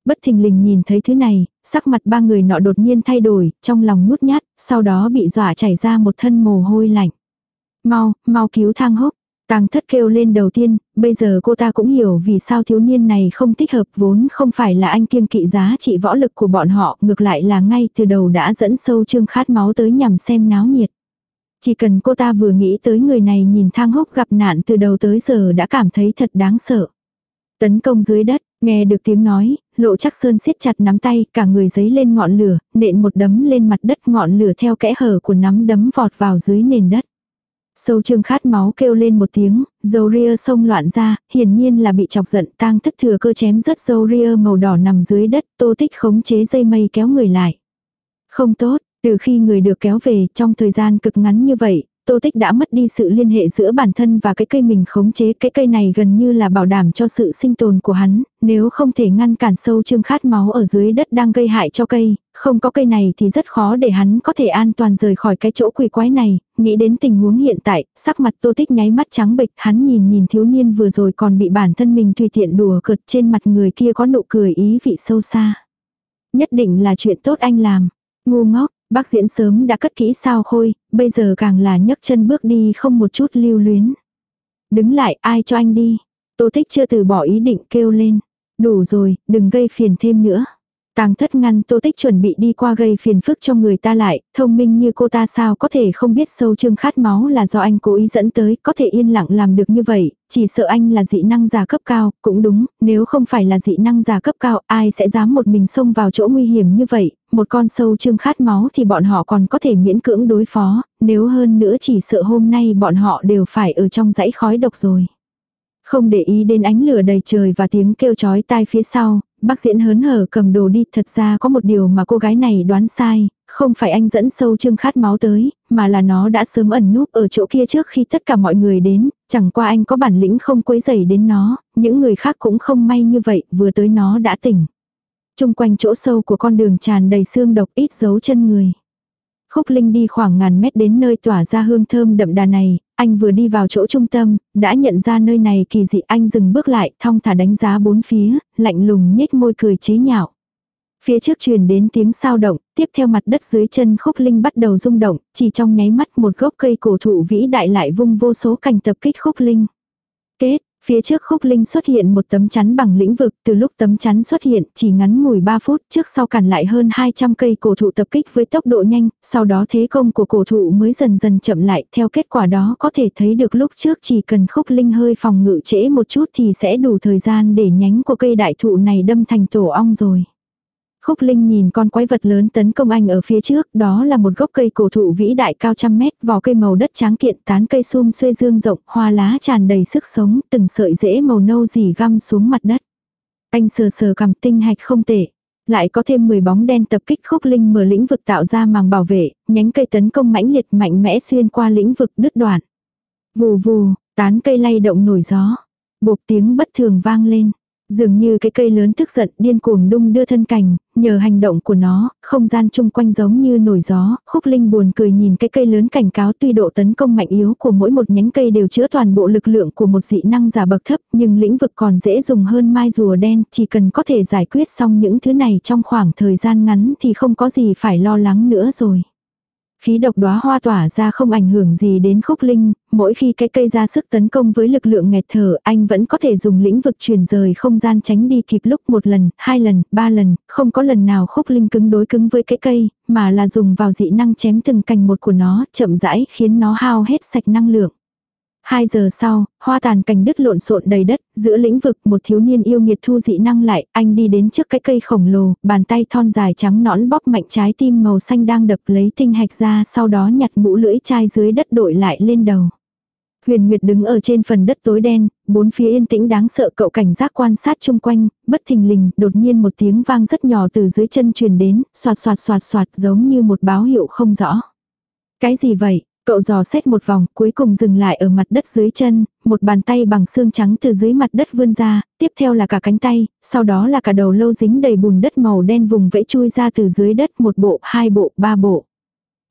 Bất thình lình nhìn thấy thứ này, sắc mặt ba người nọ đột nhiên thay đổi, trong lòng nhút nhát, sau đó bị dọa chảy ra một thân mồ hôi lạnh. Mau, mau cứu thang hốc. Tàng thất kêu lên đầu tiên, bây giờ cô ta cũng hiểu vì sao thiếu niên này không thích hợp vốn không phải là anh kiêng kỵ giá trị võ lực của bọn họ, ngược lại là ngay từ đầu đã dẫn sâu trương khát máu tới nhằm xem náo nhiệt. Chỉ cần cô ta vừa nghĩ tới người này nhìn thang hốc gặp nạn từ đầu tới giờ đã cảm thấy thật đáng sợ. Tấn công dưới đất, nghe được tiếng nói, lộ chắc sơn siết chặt nắm tay, cả người giấy lên ngọn lửa, nện một đấm lên mặt đất ngọn lửa theo kẽ hở của nắm đấm vọt vào dưới nền đất. Sâu trương khát máu kêu lên một tiếng, dâu ria sông loạn ra, hiển nhiên là bị chọc giận tang thất thừa cơ chém rớt dâu ria màu đỏ nằm dưới đất, tô tích khống chế dây mây kéo người lại. Không tốt, từ khi người được kéo về trong thời gian cực ngắn như vậy, Tô Tích đã mất đi sự liên hệ giữa bản thân và cái cây mình khống chế. Cái cây này gần như là bảo đảm cho sự sinh tồn của hắn, nếu không thể ngăn cản sâu trương khát máu ở dưới đất đang gây hại cho cây, không có cây này thì rất khó để hắn có thể an toàn rời khỏi cái chỗ quỷ quái này. Nghĩ đến tình huống hiện tại, sắc mặt Tô Tích nháy mắt trắng bệch, hắn nhìn nhìn thiếu niên vừa rồi còn bị bản thân mình tùy tiện đùa cợt trên mặt người kia có nụ cười ý vị sâu xa. Nhất định là chuyện tốt anh làm. Ngu ngốc, Bác diễn sớm đã cất kỹ sao khôi, bây giờ càng là nhấc chân bước đi không một chút lưu luyến. Đứng lại ai cho anh đi. Tô thích chưa từ bỏ ý định kêu lên. Đủ rồi, đừng gây phiền thêm nữa. Tàng thất ngăn tô tích chuẩn bị đi qua gây phiền phức cho người ta lại, thông minh như cô ta sao có thể không biết sâu trương khát máu là do anh cố ý dẫn tới, có thể yên lặng làm được như vậy, chỉ sợ anh là dị năng giả cấp cao, cũng đúng, nếu không phải là dị năng giả cấp cao, ai sẽ dám một mình xông vào chỗ nguy hiểm như vậy, một con sâu trương khát máu thì bọn họ còn có thể miễn cưỡng đối phó, nếu hơn nữa chỉ sợ hôm nay bọn họ đều phải ở trong dãy khói độc rồi. Không để ý đến ánh lửa đầy trời và tiếng kêu chói tai phía sau, bác diễn hớn hở cầm đồ đi. Thật ra có một điều mà cô gái này đoán sai, không phải anh dẫn sâu trương khát máu tới, mà là nó đã sớm ẩn núp ở chỗ kia trước khi tất cả mọi người đến, chẳng qua anh có bản lĩnh không quấy rầy đến nó, những người khác cũng không may như vậy, vừa tới nó đã tỉnh. Trung quanh chỗ sâu của con đường tràn đầy xương độc ít dấu chân người. Khúc Linh đi khoảng ngàn mét đến nơi tỏa ra hương thơm đậm đà này, anh vừa đi vào chỗ trung tâm, đã nhận ra nơi này kỳ dị anh dừng bước lại, thong thả đánh giá bốn phía, lạnh lùng nhếch môi cười chế nhạo. Phía trước truyền đến tiếng sao động, tiếp theo mặt đất dưới chân khúc linh bắt đầu rung động, chỉ trong nháy mắt một gốc cây cổ thụ vĩ đại lại vung vô số cành tập kích khúc linh. Kết, Phía trước khúc linh xuất hiện một tấm chắn bằng lĩnh vực, từ lúc tấm chắn xuất hiện chỉ ngắn ngủi 3 phút trước sau cản lại hơn 200 cây cổ thụ tập kích với tốc độ nhanh, sau đó thế công của cổ thụ mới dần dần chậm lại, theo kết quả đó có thể thấy được lúc trước chỉ cần khúc linh hơi phòng ngự trễ một chút thì sẽ đủ thời gian để nhánh của cây đại thụ này đâm thành tổ ong rồi. Khúc Linh nhìn con quái vật lớn tấn công anh ở phía trước, đó là một gốc cây cổ thụ vĩ đại cao trăm mét, vỏ cây màu đất tráng kiện, tán cây sum xuê dương rộng, hoa lá tràn đầy sức sống, từng sợi rễ màu nâu dì găm xuống mặt đất. Anh sờ sờ cầm tinh hạch không tệ. Lại có thêm 10 bóng đen tập kích khúc linh mở lĩnh vực tạo ra màng bảo vệ, nhánh cây tấn công mãnh liệt mạnh mẽ xuyên qua lĩnh vực đứt đoạn. Vù vù, tán cây lay động nổi gió. Bột tiếng bất thường vang lên. Dường như cái cây lớn tức giận điên cuồng đung đưa thân cành, nhờ hành động của nó, không gian chung quanh giống như nổi gió, khúc linh buồn cười nhìn cái cây lớn cảnh cáo tuy độ tấn công mạnh yếu của mỗi một nhánh cây đều chứa toàn bộ lực lượng của một dị năng giả bậc thấp, nhưng lĩnh vực còn dễ dùng hơn mai rùa đen, chỉ cần có thể giải quyết xong những thứ này trong khoảng thời gian ngắn thì không có gì phải lo lắng nữa rồi. Khí độc đóa hoa tỏa ra không ảnh hưởng gì đến khúc linh, mỗi khi cái cây ra sức tấn công với lực lượng nghẹt thở, anh vẫn có thể dùng lĩnh vực truyền rời không gian tránh đi kịp lúc một lần, hai lần, ba lần, không có lần nào khúc linh cứng đối cứng với cái cây, mà là dùng vào dị năng chém từng cành một của nó, chậm rãi khiến nó hao hết sạch năng lượng. Hai giờ sau, hoa tàn cành đứt lộn xộn đầy đất, giữa lĩnh vực một thiếu niên yêu nghiệt thu dị năng lại, anh đi đến trước cái cây khổng lồ, bàn tay thon dài trắng nõn bóp mạnh trái tim màu xanh đang đập lấy tinh hạch ra sau đó nhặt mũ lưỡi chai dưới đất đội lại lên đầu. Huyền Nguyệt đứng ở trên phần đất tối đen, bốn phía yên tĩnh đáng sợ cậu cảnh giác quan sát chung quanh, bất thình lình, đột nhiên một tiếng vang rất nhỏ từ dưới chân truyền đến, soạt soạt soạt soạt giống như một báo hiệu không rõ. Cái gì vậy? Cậu dò xét một vòng, cuối cùng dừng lại ở mặt đất dưới chân, một bàn tay bằng xương trắng từ dưới mặt đất vươn ra, tiếp theo là cả cánh tay, sau đó là cả đầu lâu dính đầy bùn đất màu đen vùng vẫy chui ra từ dưới đất một bộ, hai bộ, ba bộ.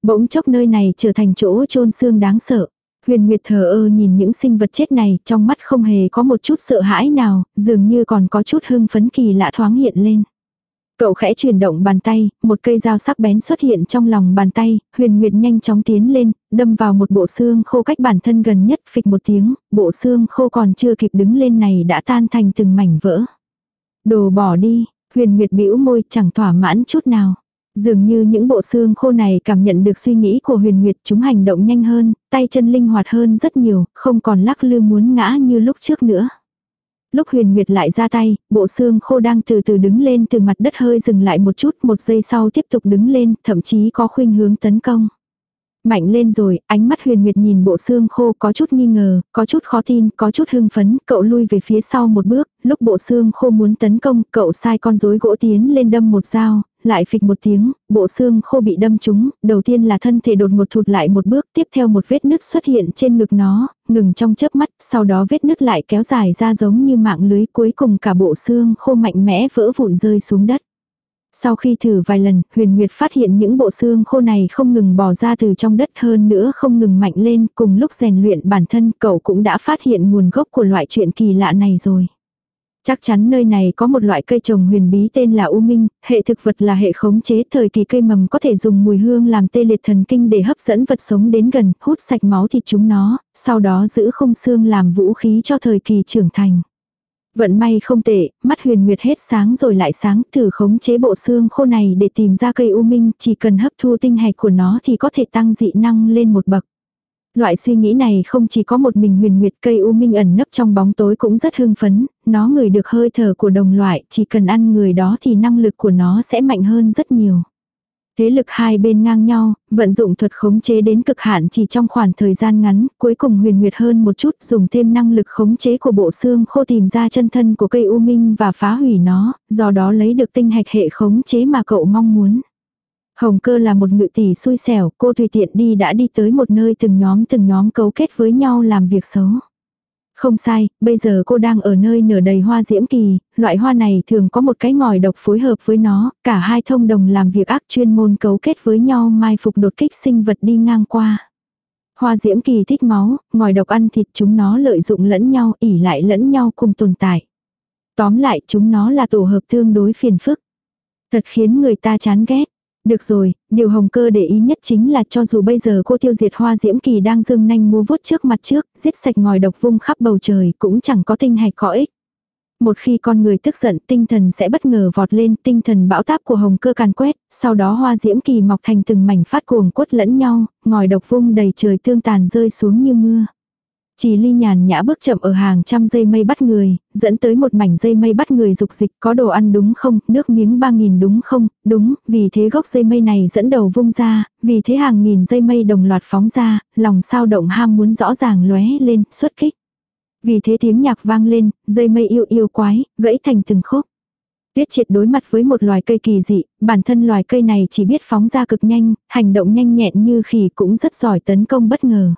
Bỗng chốc nơi này trở thành chỗ chôn xương đáng sợ. Huyền Nguyệt thờ ơ nhìn những sinh vật chết này, trong mắt không hề có một chút sợ hãi nào, dường như còn có chút hưng phấn kỳ lạ thoáng hiện lên. Cậu khẽ chuyển động bàn tay, một cây dao sắc bén xuất hiện trong lòng bàn tay, huyền nguyệt nhanh chóng tiến lên, đâm vào một bộ xương khô cách bản thân gần nhất phịch một tiếng, bộ xương khô còn chưa kịp đứng lên này đã tan thành từng mảnh vỡ. Đồ bỏ đi, huyền nguyệt bĩu môi chẳng thỏa mãn chút nào. Dường như những bộ xương khô này cảm nhận được suy nghĩ của huyền nguyệt chúng hành động nhanh hơn, tay chân linh hoạt hơn rất nhiều, không còn lắc lư muốn ngã như lúc trước nữa. Lúc huyền nguyệt lại ra tay, bộ xương khô đang từ từ đứng lên từ mặt đất hơi dừng lại một chút, một giây sau tiếp tục đứng lên, thậm chí có khuynh hướng tấn công. Mạnh lên rồi, ánh mắt huyền nguyệt nhìn bộ xương khô có chút nghi ngờ, có chút khó tin, có chút hưng phấn, cậu lui về phía sau một bước, lúc bộ xương khô muốn tấn công, cậu sai con rối gỗ tiến lên đâm một dao, lại phịch một tiếng, bộ xương khô bị đâm trúng, đầu tiên là thân thể đột ngột thụt lại một bước, tiếp theo một vết nứt xuất hiện trên ngực nó, ngừng trong chớp mắt, sau đó vết nứt lại kéo dài ra giống như mạng lưới, cuối cùng cả bộ xương khô mạnh mẽ vỡ vụn rơi xuống đất. Sau khi thử vài lần, Huyền Nguyệt phát hiện những bộ xương khô này không ngừng bò ra từ trong đất hơn nữa không ngừng mạnh lên, cùng lúc rèn luyện bản thân cậu cũng đã phát hiện nguồn gốc của loại chuyện kỳ lạ này rồi. Chắc chắn nơi này có một loại cây trồng huyền bí tên là U Minh, hệ thực vật là hệ khống chế thời kỳ cây mầm có thể dùng mùi hương làm tê liệt thần kinh để hấp dẫn vật sống đến gần, hút sạch máu thịt chúng nó, sau đó giữ không xương làm vũ khí cho thời kỳ trưởng thành. Vận may không tệ, mắt huyền nguyệt hết sáng rồi lại sáng, thử khống chế bộ xương khô này để tìm ra cây U Minh, chỉ cần hấp thu tinh hạch của nó thì có thể tăng dị năng lên một bậc. Loại suy nghĩ này không chỉ có một mình huyền nguyệt cây u minh ẩn nấp trong bóng tối cũng rất hưng phấn, nó ngửi được hơi thở của đồng loại, chỉ cần ăn người đó thì năng lực của nó sẽ mạnh hơn rất nhiều. Thế lực hai bên ngang nhau, vận dụng thuật khống chế đến cực hạn chỉ trong khoảng thời gian ngắn, cuối cùng huyền nguyệt hơn một chút dùng thêm năng lực khống chế của bộ xương khô tìm ra chân thân của cây u minh và phá hủy nó, do đó lấy được tinh hạch hệ khống chế mà cậu mong muốn. Hồng cơ là một ngự tỷ xui xẻo, cô tùy tiện đi đã đi tới một nơi từng nhóm từng nhóm cấu kết với nhau làm việc xấu. Không sai, bây giờ cô đang ở nơi nở đầy hoa diễm kỳ, loại hoa này thường có một cái ngòi độc phối hợp với nó, cả hai thông đồng làm việc ác chuyên môn cấu kết với nhau mai phục đột kích sinh vật đi ngang qua. Hoa diễm kỳ thích máu, ngòi độc ăn thịt chúng nó lợi dụng lẫn nhau, ỉ lại lẫn nhau cùng tồn tại. Tóm lại chúng nó là tổ hợp tương đối phiền phức. Thật khiến người ta chán ghét. Được rồi, điều hồng cơ để ý nhất chính là cho dù bây giờ cô tiêu diệt hoa diễm kỳ đang dương nanh múa vuốt trước mặt trước, giết sạch ngòi độc vung khắp bầu trời cũng chẳng có tinh hạch có ích. Một khi con người tức giận tinh thần sẽ bất ngờ vọt lên tinh thần bão táp của hồng cơ càn quét, sau đó hoa diễm kỳ mọc thành từng mảnh phát cuồng quất lẫn nhau, ngòi độc vung đầy trời tương tàn rơi xuống như mưa. Chỉ ly nhàn nhã bước chậm ở hàng trăm dây mây bắt người, dẫn tới một mảnh dây mây bắt người dục dịch có đồ ăn đúng không, nước miếng ba nghìn đúng không, đúng, vì thế gốc dây mây này dẫn đầu vung ra, vì thế hàng nghìn dây mây đồng loạt phóng ra, lòng sao động ham muốn rõ ràng lóe lên, xuất kích. Vì thế tiếng nhạc vang lên, dây mây yêu yêu quái, gãy thành từng khúc. Tuyết triệt đối mặt với một loài cây kỳ dị, bản thân loài cây này chỉ biết phóng ra cực nhanh, hành động nhanh nhẹn như khỉ cũng rất giỏi tấn công bất ngờ.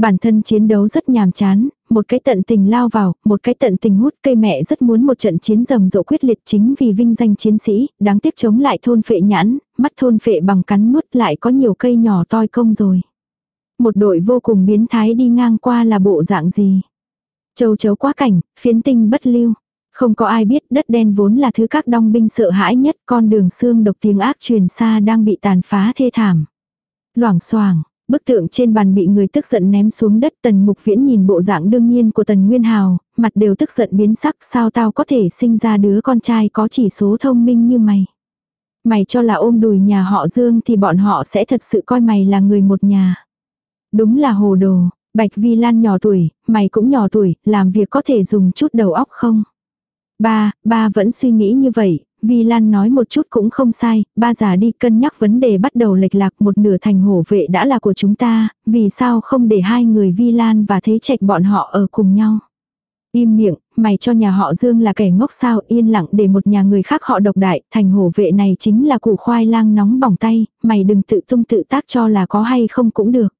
Bản thân chiến đấu rất nhàm chán, một cái tận tình lao vào, một cái tận tình hút cây mẹ rất muốn một trận chiến rầm rộ quyết liệt chính vì vinh danh chiến sĩ, đáng tiếc chống lại thôn phệ nhãn, mắt thôn phệ bằng cắn nuốt lại có nhiều cây nhỏ toi công rồi. Một đội vô cùng biến thái đi ngang qua là bộ dạng gì. Châu chấu quá cảnh, phiến tinh bất lưu. Không có ai biết đất đen vốn là thứ các đong binh sợ hãi nhất con đường xương độc tiếng ác truyền xa đang bị tàn phá thê thảm. Loảng xoảng bức tượng trên bàn bị người tức giận ném xuống đất tần mục viễn nhìn bộ dạng đương nhiên của tần Nguyên Hào, mặt đều tức giận biến sắc sao tao có thể sinh ra đứa con trai có chỉ số thông minh như mày. Mày cho là ôm đùi nhà họ Dương thì bọn họ sẽ thật sự coi mày là người một nhà. Đúng là hồ đồ, Bạch Vi Lan nhỏ tuổi, mày cũng nhỏ tuổi, làm việc có thể dùng chút đầu óc không? Ba, ba vẫn suy nghĩ như vậy, Vi Lan nói một chút cũng không sai, ba già đi cân nhắc vấn đề bắt đầu lệch lạc một nửa thành hổ vệ đã là của chúng ta, vì sao không để hai người Vi Lan và Thế Trạch bọn họ ở cùng nhau. Im miệng, mày cho nhà họ Dương là kẻ ngốc sao yên lặng để một nhà người khác họ độc đại, thành hổ vệ này chính là củ khoai lang nóng bỏng tay, mày đừng tự tung tự tác cho là có hay không cũng được.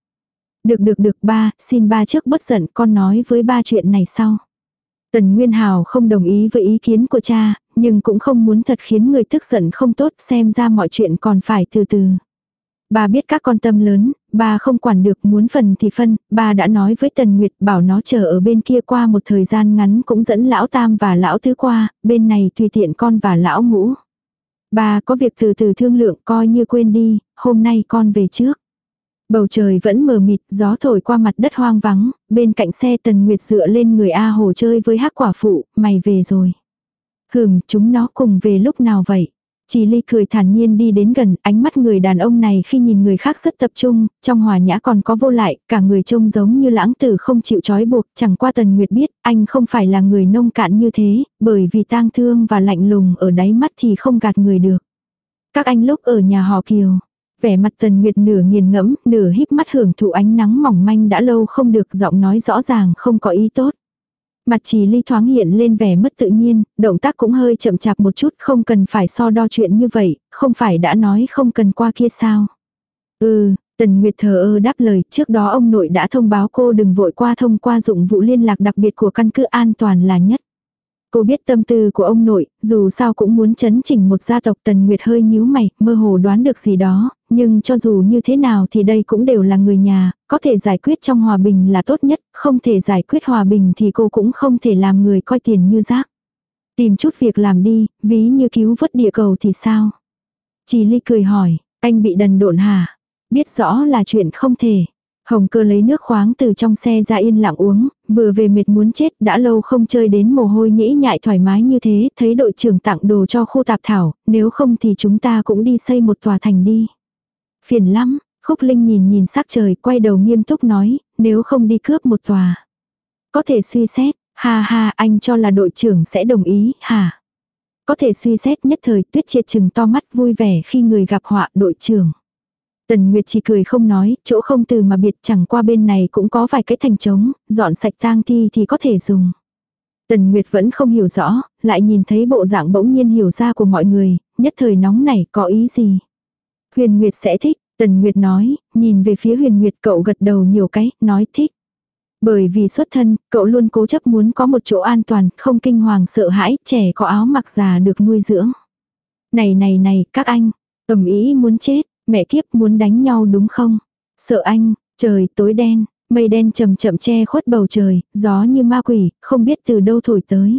Được được được ba, xin ba trước bất giận con nói với ba chuyện này sau. Tần Nguyên Hào không đồng ý với ý kiến của cha, nhưng cũng không muốn thật khiến người tức giận không tốt xem ra mọi chuyện còn phải từ từ. Bà biết các con tâm lớn, bà không quản được muốn phần thì phân, bà đã nói với Tần Nguyệt bảo nó chờ ở bên kia qua một thời gian ngắn cũng dẫn lão tam và lão tứ qua, bên này tùy tiện con và lão ngũ. Bà có việc từ từ thương lượng coi như quên đi, hôm nay con về trước. Bầu trời vẫn mờ mịt, gió thổi qua mặt đất hoang vắng, bên cạnh xe Tần Nguyệt dựa lên người A Hồ chơi với hắc quả phụ, mày về rồi. Hừm, chúng nó cùng về lúc nào vậy? Chỉ ly cười thản nhiên đi đến gần, ánh mắt người đàn ông này khi nhìn người khác rất tập trung, trong hòa nhã còn có vô lại, cả người trông giống như lãng tử không chịu trói buộc, chẳng qua tần nguyệt biết, anh không phải là người nông cạn như thế, bởi vì tang thương và lạnh lùng ở đáy mắt thì không gạt người được. Các anh lúc ở nhà họ Kiều, vẻ mặt tần nguyệt nửa nghiền ngẫm, nửa híp mắt hưởng thụ ánh nắng mỏng manh đã lâu không được giọng nói rõ ràng không có ý tốt. Mặt trì ly thoáng hiện lên vẻ mất tự nhiên, động tác cũng hơi chậm chạp một chút không cần phải so đo chuyện như vậy, không phải đã nói không cần qua kia sao. Ừ, Tần Nguyệt thờ ơ đáp lời, trước đó ông nội đã thông báo cô đừng vội qua thông qua dụng vụ liên lạc đặc biệt của căn cứ an toàn là nhất. Cô biết tâm tư của ông nội, dù sao cũng muốn chấn chỉnh một gia tộc Tần Nguyệt hơi nhíu mày, mơ hồ đoán được gì đó, nhưng cho dù như thế nào thì đây cũng đều là người nhà, có thể giải quyết trong hòa bình là tốt nhất, không thể giải quyết hòa bình thì cô cũng không thể làm người coi tiền như rác. Tìm chút việc làm đi, ví như cứu vớt địa cầu thì sao? Chỉ ly cười hỏi, anh bị đần độn hả? Biết rõ là chuyện không thể. Hồng cơ lấy nước khoáng từ trong xe ra yên lặng uống, vừa về mệt muốn chết đã lâu không chơi đến mồ hôi nhễ nhại thoải mái như thế, thấy đội trưởng tặng đồ cho khu tạp thảo, nếu không thì chúng ta cũng đi xây một tòa thành đi. Phiền lắm, Khúc Linh nhìn nhìn sắc trời quay đầu nghiêm túc nói, nếu không đi cướp một tòa. Có thể suy xét, ha ha anh cho là đội trưởng sẽ đồng ý, hả? Có thể suy xét nhất thời tuyết triệt chừng to mắt vui vẻ khi người gặp họa đội trưởng. Tần Nguyệt chỉ cười không nói, chỗ không từ mà biệt chẳng qua bên này cũng có vài cái thành trống, dọn sạch tang thi thì có thể dùng. Tần Nguyệt vẫn không hiểu rõ, lại nhìn thấy bộ dạng bỗng nhiên hiểu ra của mọi người, nhất thời nóng này có ý gì. Huyền Nguyệt sẽ thích, Tần Nguyệt nói, nhìn về phía Huyền Nguyệt cậu gật đầu nhiều cái, nói thích. Bởi vì xuất thân, cậu luôn cố chấp muốn có một chỗ an toàn, không kinh hoàng sợ hãi, trẻ có áo mặc già được nuôi dưỡng. Này này này, các anh, ầm ý muốn chết, mẹ kiếp muốn đánh nhau đúng không? Sợ anh, trời tối đen, mây đen chậm chậm che khuất bầu trời, gió như ma quỷ, không biết từ đâu thổi tới.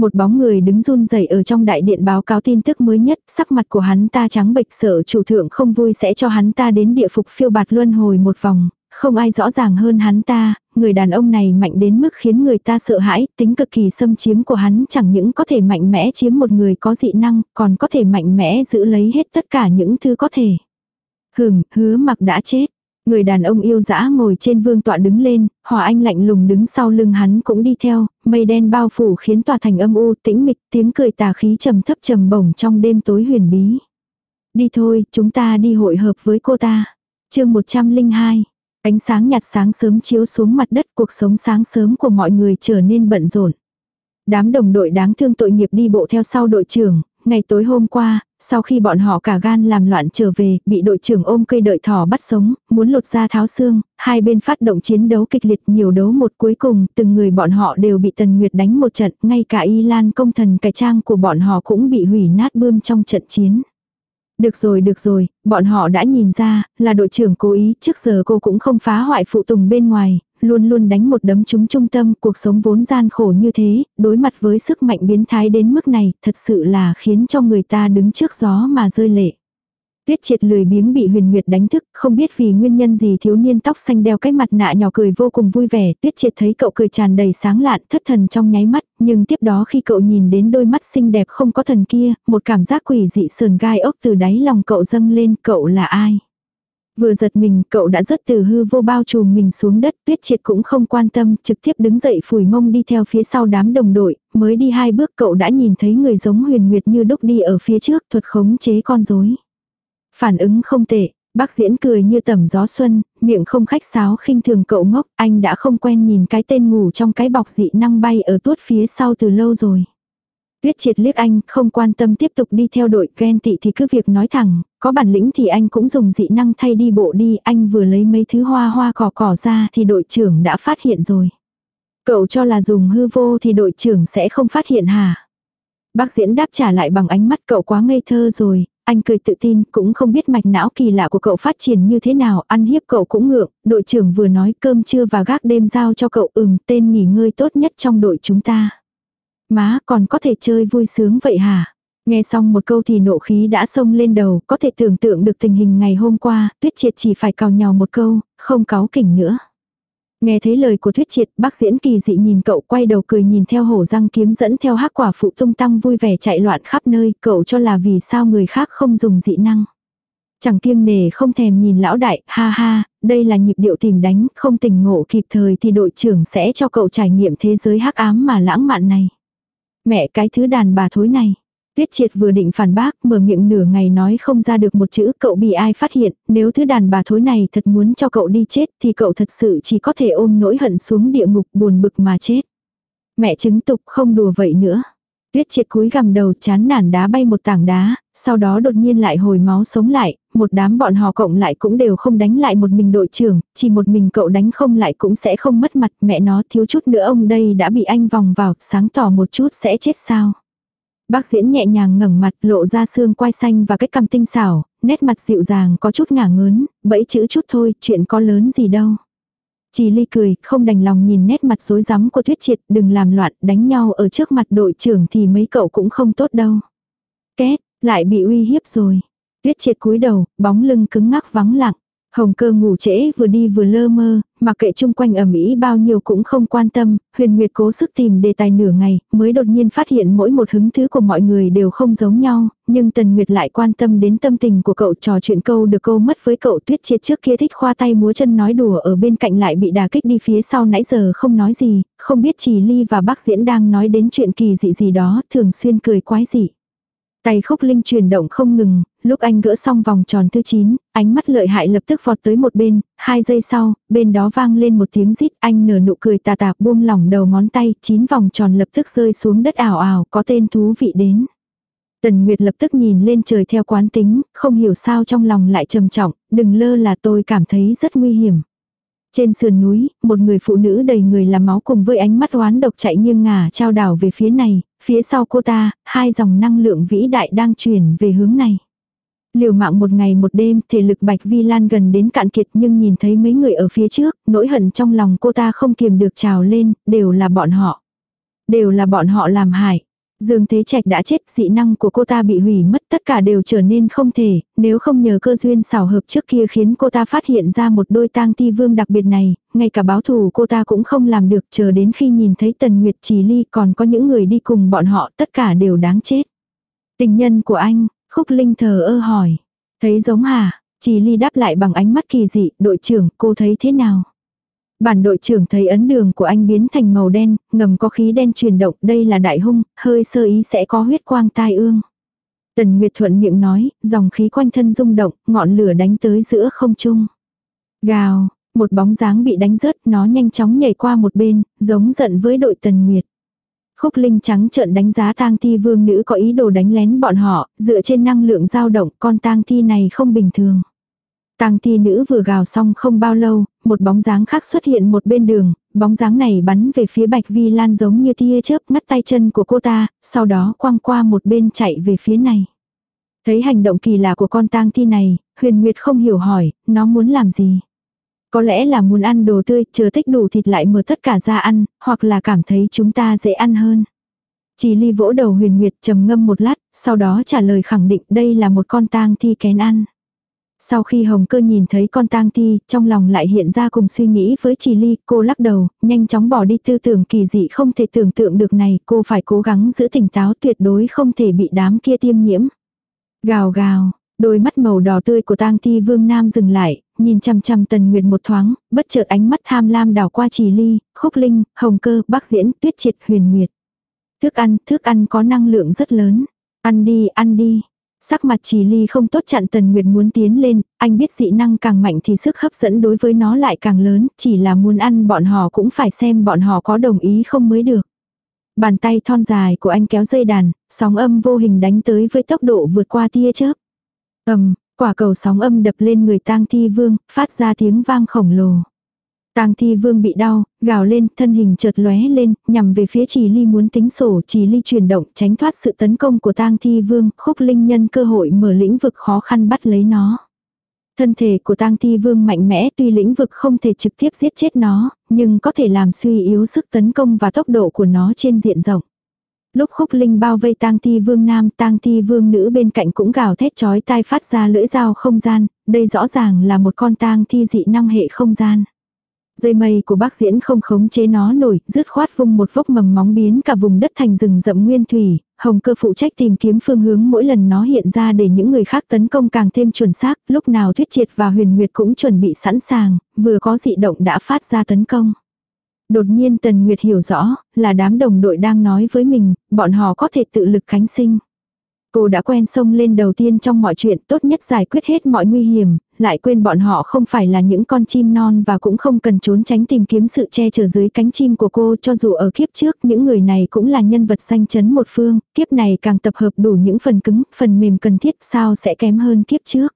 Một bóng người đứng run rẩy ở trong đại điện báo cáo tin tức mới nhất, sắc mặt của hắn ta trắng bệch sợ chủ thượng không vui sẽ cho hắn ta đến địa phục phiêu bạt luân hồi một vòng, không ai rõ ràng hơn hắn ta, người đàn ông này mạnh đến mức khiến người ta sợ hãi, tính cực kỳ xâm chiếm của hắn chẳng những có thể mạnh mẽ chiếm một người có dị năng, còn có thể mạnh mẽ giữ lấy hết tất cả những thứ có thể. Hừm, hứa mặc đã chết. Người đàn ông yêu dã ngồi trên vương tọa đứng lên, hòa anh lạnh lùng đứng sau lưng hắn cũng đi theo, mây đen bao phủ khiến tòa thành âm u tĩnh mịch tiếng cười tà khí trầm thấp trầm bổng trong đêm tối huyền bí. Đi thôi, chúng ta đi hội hợp với cô ta. chương 102. Ánh sáng nhạt sáng sớm chiếu xuống mặt đất cuộc sống sáng sớm của mọi người trở nên bận rộn. Đám đồng đội đáng thương tội nghiệp đi bộ theo sau đội trưởng, ngày tối hôm qua, sau khi bọn họ cả gan làm loạn trở về, bị đội trưởng ôm cây đợi thỏ bắt sống, muốn lột ra tháo xương, hai bên phát động chiến đấu kịch liệt nhiều đấu một cuối cùng, từng người bọn họ đều bị Tần Nguyệt đánh một trận, ngay cả Y Lan công thần cải trang của bọn họ cũng bị hủy nát bươm trong trận chiến. Được rồi được rồi, bọn họ đã nhìn ra, là đội trưởng cố ý, trước giờ cô cũng không phá hoại phụ tùng bên ngoài, luôn luôn đánh một đấm trúng trung tâm, cuộc sống vốn gian khổ như thế, đối mặt với sức mạnh biến thái đến mức này, thật sự là khiến cho người ta đứng trước gió mà rơi lệ. Tuyết triệt lười biếng bị huyền nguyệt đánh thức, không biết vì nguyên nhân gì thiếu niên tóc xanh đeo cái mặt nạ nhỏ cười vô cùng vui vẻ. Tuyết triệt thấy cậu cười tràn đầy sáng lạn, thất thần trong nháy mắt, nhưng tiếp đó khi cậu nhìn đến đôi mắt xinh đẹp không có thần kia, một cảm giác quỷ dị sườn gai ốc từ đáy lòng cậu dâng lên, cậu là ai? Vừa giật mình, cậu đã rất từ hư vô bao trùm mình xuống đất, tuyết triệt cũng không quan tâm, trực tiếp đứng dậy phủi mông đi theo phía sau đám đồng đội, mới đi hai bước cậu đã nhìn thấy người giống huyền nguyệt như đúc đi ở phía trước, thuật khống chế con rối. Phản ứng không tệ, bác diễn cười như tầm gió xuân, miệng không khách sáo khinh thường cậu ngốc, anh đã không quen nhìn cái tên ngủ trong cái bọc dị năng bay ở tuốt phía sau từ lâu rồi. Tuyết triệt liếc anh, không quan tâm tiếp tục đi theo đội ghen tị thì cứ việc nói thẳng, có bản lĩnh thì anh cũng dùng dị năng thay đi bộ đi, anh vừa lấy mấy thứ hoa hoa cỏ cỏ ra thì đội trưởng đã phát hiện rồi. Cậu cho là dùng hư vô thì đội trưởng sẽ không phát hiện hả? Bác diễn đáp trả lại bằng ánh mắt cậu quá ngây thơ rồi, anh cười tự tin, cũng không biết mạch não kỳ lạ của cậu phát triển như thế nào, ăn hiếp cậu cũng ngượng, đội trưởng vừa nói cơm trưa và gác đêm giao cho cậu ừm tên nghỉ ngơi tốt nhất trong đội chúng ta. Má còn có thể chơi vui sướng vậy hả? Nghe xong một câu thì nộ khí đã xông lên đầu, có thể tưởng tượng được tình hình ngày hôm qua, tuyết triệt chỉ phải cào nhào một câu, không cáo kỉnh nữa. Nghe thấy lời của Thuyết Triệt, bác diễn kỳ dị nhìn cậu quay đầu cười nhìn theo hổ răng kiếm dẫn theo hắc quả phụ tung tăng vui vẻ chạy loạn khắp nơi, cậu cho là vì sao người khác không dùng dị năng. Chẳng kiêng nề không thèm nhìn lão đại, ha ha, đây là nhịp điệu tìm đánh, không tỉnh ngộ kịp thời thì đội trưởng sẽ cho cậu trải nghiệm thế giới hắc ám mà lãng mạn này. Mẹ cái thứ đàn bà thối này. Tuyết triệt vừa định phản bác, mở miệng nửa ngày nói không ra được một chữ, cậu bị ai phát hiện, nếu thứ đàn bà thối này thật muốn cho cậu đi chết thì cậu thật sự chỉ có thể ôm nỗi hận xuống địa ngục buồn bực mà chết. Mẹ chứng tục không đùa vậy nữa. Tuyết triệt cúi gằm đầu chán nản đá bay một tảng đá, sau đó đột nhiên lại hồi máu sống lại, một đám bọn họ cộng lại cũng đều không đánh lại một mình đội trưởng, chỉ một mình cậu đánh không lại cũng sẽ không mất mặt, mẹ nó thiếu chút nữa ông đây đã bị anh vòng vào, sáng tỏ một chút sẽ chết sao. Bác diễn nhẹ nhàng ngẩng mặt lộ ra xương quai xanh và cái cằm tinh xảo, nét mặt dịu dàng có chút ngả ngớn, bẫy chữ chút thôi, chuyện có lớn gì đâu. Chỉ ly cười, không đành lòng nhìn nét mặt rối rắm của Thuyết Triệt, đừng làm loạn, đánh nhau ở trước mặt đội trưởng thì mấy cậu cũng không tốt đâu. Két, lại bị uy hiếp rồi. Tuyết Triệt cúi đầu, bóng lưng cứng ngắc vắng lặng. Hồng cơ ngủ trễ vừa đi vừa lơ mơ, mặc kệ chung quanh ẩm ý bao nhiêu cũng không quan tâm, huyền nguyệt cố sức tìm đề tài nửa ngày, mới đột nhiên phát hiện mỗi một hứng thứ của mọi người đều không giống nhau, nhưng tần nguyệt lại quan tâm đến tâm tình của cậu trò chuyện câu được câu mất với cậu tuyết triệt trước kia thích khoa tay múa chân nói đùa ở bên cạnh lại bị đà kích đi phía sau nãy giờ không nói gì, không biết chỉ ly và bác diễn đang nói đến chuyện kỳ dị gì đó, thường xuyên cười quái dị. Tay khúc linh chuyển động không ngừng, lúc anh gỡ xong vòng tròn thứ 9, ánh mắt lợi hại lập tức vọt tới một bên, hai giây sau, bên đó vang lên một tiếng rít, anh nở nụ cười tà tạp buông lỏng đầu ngón tay, chín vòng tròn lập tức rơi xuống đất ảo ảo, có tên thú vị đến. Tần Nguyệt lập tức nhìn lên trời theo quán tính, không hiểu sao trong lòng lại trầm trọng, đừng lơ là tôi cảm thấy rất nguy hiểm. Trên sườn núi, một người phụ nữ đầy người là máu cùng với ánh mắt oán độc chạy nghiêng ngả trao đảo về phía này, phía sau cô ta, hai dòng năng lượng vĩ đại đang chuyển về hướng này. Liều mạng một ngày một đêm, thể lực Bạch Vi Lan gần đến cạn kiệt nhưng nhìn thấy mấy người ở phía trước, nỗi hận trong lòng cô ta không kiềm được trào lên, đều là bọn họ. Đều là bọn họ làm hại. Dương Thế Trạch đã chết, dị năng của cô ta bị hủy mất, tất cả đều trở nên không thể, nếu không nhờ cơ duyên xảo hợp trước kia khiến cô ta phát hiện ra một đôi tang ti vương đặc biệt này, ngay cả báo thù cô ta cũng không làm được, chờ đến khi nhìn thấy Tần Nguyệt Trì Ly còn có những người đi cùng bọn họ, tất cả đều đáng chết. Tình nhân của anh, Khúc Linh thờ ơ hỏi, thấy giống hả? Trì Ly đáp lại bằng ánh mắt kỳ dị, đội trưởng, cô thấy thế nào? Bản đội trưởng thấy ấn đường của anh biến thành màu đen, ngầm có khí đen truyền động, đây là đại hung, hơi sơ ý sẽ có huyết quang tai ương. Tần Nguyệt thuận miệng nói, dòng khí quanh thân rung động, ngọn lửa đánh tới giữa không trung. Gào, một bóng dáng bị đánh rớt, nó nhanh chóng nhảy qua một bên, giống giận với đội Tần Nguyệt. Khúc Linh trắng trợn đánh giá tang thi vương nữ có ý đồ đánh lén bọn họ, dựa trên năng lượng dao động, con tang thi này không bình thường. Tang thi nữ vừa gào xong không bao lâu, một bóng dáng khác xuất hiện một bên đường, bóng dáng này bắn về phía Bạch Vi Lan giống như tia chớp ngắt tay chân của cô ta, sau đó quăng qua một bên chạy về phía này. Thấy hành động kỳ lạ của con tang thi này, Huyền Nguyệt không hiểu hỏi, nó muốn làm gì? Có lẽ là muốn ăn đồ tươi, chờ tích đủ thịt lại mở tất cả ra ăn, hoặc là cảm thấy chúng ta dễ ăn hơn. Chỉ ly vỗ đầu Huyền Nguyệt trầm ngâm một lát, sau đó trả lời khẳng định đây là một con tang thi kén ăn. Sau khi Hồng Cơ nhìn thấy con tang thi, trong lòng lại hiện ra cùng suy nghĩ với Trì Ly, cô lắc đầu, nhanh chóng bỏ đi tư tưởng kỳ dị không thể tưởng tượng được này, cô phải cố gắng giữ tỉnh táo tuyệt đối không thể bị đám kia tiêm nhiễm. Gào gào, đôi mắt màu đỏ tươi của tang thi vương nam dừng lại, nhìn chằm chằm tần nguyệt một thoáng, bất chợt ánh mắt tham lam đảo qua Trì Ly, Khúc Linh, Hồng Cơ, Bác Diễn, Tuyết Triệt, Huyền Nguyệt. Thức ăn, thức ăn có năng lượng rất lớn. Ăn đi, ăn đi. Sắc mặt trì ly không tốt chặn Tần Nguyệt muốn tiến lên, anh biết dị năng càng mạnh thì sức hấp dẫn đối với nó lại càng lớn, chỉ là muốn ăn bọn họ cũng phải xem bọn họ có đồng ý không mới được. Bàn tay thon dài của anh kéo dây đàn, sóng âm vô hình đánh tới với tốc độ vượt qua tia chớp. ầm, quả cầu sóng âm đập lên người tang thi vương, phát ra tiếng vang khổng lồ. Tang thi vương bị đau, gào lên, thân hình chợt lóe lên, nhằm về phía trì ly muốn tính sổ, trì ly chuyển động, tránh thoát sự tấn công của tang thi vương, khúc linh nhân cơ hội mở lĩnh vực khó khăn bắt lấy nó. Thân thể của tang thi vương mạnh mẽ tuy lĩnh vực không thể trực tiếp giết chết nó, nhưng có thể làm suy yếu sức tấn công và tốc độ của nó trên diện rộng. Lúc khúc linh bao vây tang thi vương nam, tang thi vương nữ bên cạnh cũng gào thét chói tai phát ra lưỡi dao không gian, đây rõ ràng là một con tang thi dị năng hệ không gian. Dây mây của bác diễn không khống chế nó nổi, dứt khoát vung một vốc mầm móng biến cả vùng đất thành rừng rậm nguyên thủy, hồng cơ phụ trách tìm kiếm phương hướng mỗi lần nó hiện ra để những người khác tấn công càng thêm chuẩn xác, lúc nào thuyết triệt và huyền nguyệt cũng chuẩn bị sẵn sàng, vừa có dị động đã phát ra tấn công. Đột nhiên Tần Nguyệt hiểu rõ, là đám đồng đội đang nói với mình, bọn họ có thể tự lực khánh sinh. Cô đã quen sông lên đầu tiên trong mọi chuyện tốt nhất giải quyết hết mọi nguy hiểm, lại quên bọn họ không phải là những con chim non và cũng không cần trốn tránh tìm kiếm sự che chở dưới cánh chim của cô cho dù ở kiếp trước những người này cũng là nhân vật danh chấn một phương, kiếp này càng tập hợp đủ những phần cứng, phần mềm cần thiết sao sẽ kém hơn kiếp trước.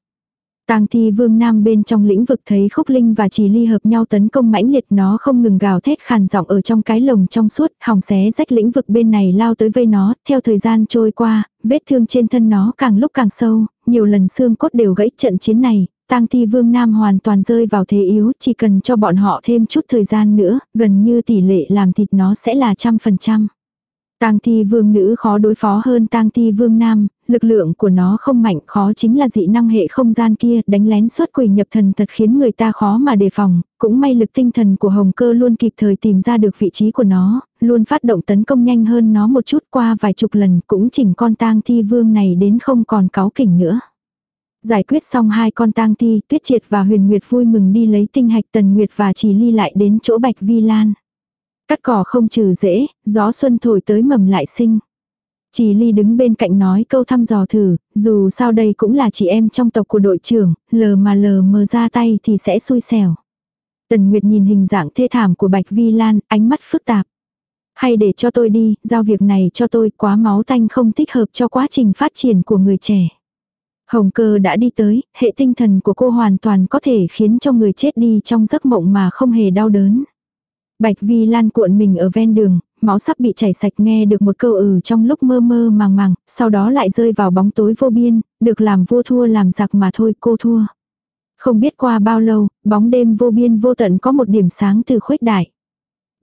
Tang thi vương nam bên trong lĩnh vực thấy khúc linh và trì ly hợp nhau tấn công mãnh liệt nó không ngừng gào thét khàn giọng ở trong cái lồng trong suốt, hòng xé rách lĩnh vực bên này lao tới vây nó, theo thời gian trôi qua, vết thương trên thân nó càng lúc càng sâu, nhiều lần xương cốt đều gãy trận chiến này, tang thi vương nam hoàn toàn rơi vào thế yếu, chỉ cần cho bọn họ thêm chút thời gian nữa, gần như tỷ lệ làm thịt nó sẽ là trăm phần trăm. Tang thi vương nữ khó đối phó hơn tang thi vương nam, lực lượng của nó không mạnh khó chính là dị năng hệ không gian kia đánh lén xuất quỷ nhập thần thật khiến người ta khó mà đề phòng, cũng may lực tinh thần của hồng cơ luôn kịp thời tìm ra được vị trí của nó, luôn phát động tấn công nhanh hơn nó một chút qua vài chục lần cũng chỉnh con tang thi vương này đến không còn cáo kỉnh nữa. Giải quyết xong hai con tang thi, Tuyết Triệt và Huyền Nguyệt vui mừng đi lấy tinh hạch Tần Nguyệt và Trì Ly lại đến chỗ Bạch Vi Lan. Cắt cỏ không trừ dễ, gió xuân thổi tới mầm lại sinh. Chỉ ly đứng bên cạnh nói câu thăm dò thử, dù sao đây cũng là chị em trong tộc của đội trưởng, lờ mà lờ mờ ra tay thì sẽ xui xẻo. Tần Nguyệt nhìn hình dạng thê thảm của Bạch Vi Lan, ánh mắt phức tạp. Hay để cho tôi đi, giao việc này cho tôi quá máu tanh không thích hợp cho quá trình phát triển của người trẻ. Hồng cơ đã đi tới, hệ tinh thần của cô hoàn toàn có thể khiến cho người chết đi trong giấc mộng mà không hề đau đớn. Bạch Vi Lan cuộn mình ở ven đường, máu sắp bị chảy sạch nghe được một câu ừ trong lúc mơ mơ màng màng, sau đó lại rơi vào bóng tối vô biên, được làm vua thua làm giặc mà thôi cô thua. Không biết qua bao lâu, bóng đêm vô biên vô tận có một điểm sáng từ khuếch đại.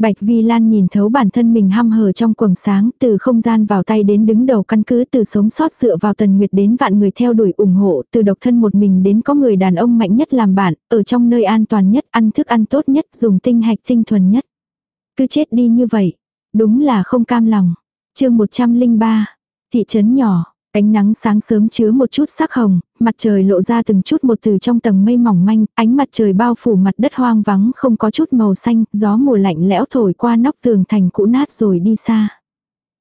Bạch Vi Lan nhìn thấu bản thân mình hăm hờ trong quầng sáng, từ không gian vào tay đến đứng đầu căn cứ, từ sống sót dựa vào tần nguyệt đến vạn người theo đuổi ủng hộ, từ độc thân một mình đến có người đàn ông mạnh nhất làm bạn, ở trong nơi an toàn nhất, ăn thức ăn tốt nhất, dùng tinh hạch tinh thuần nhất. Cứ chết đi như vậy, đúng là không cam lòng. chương 103, thị trấn nhỏ, Ánh nắng sáng sớm chứa một chút sắc hồng, mặt trời lộ ra từng chút một từ trong tầng mây mỏng manh, ánh mặt trời bao phủ mặt đất hoang vắng không có chút màu xanh, gió mùa lạnh lẽo thổi qua nóc tường thành cũ nát rồi đi xa.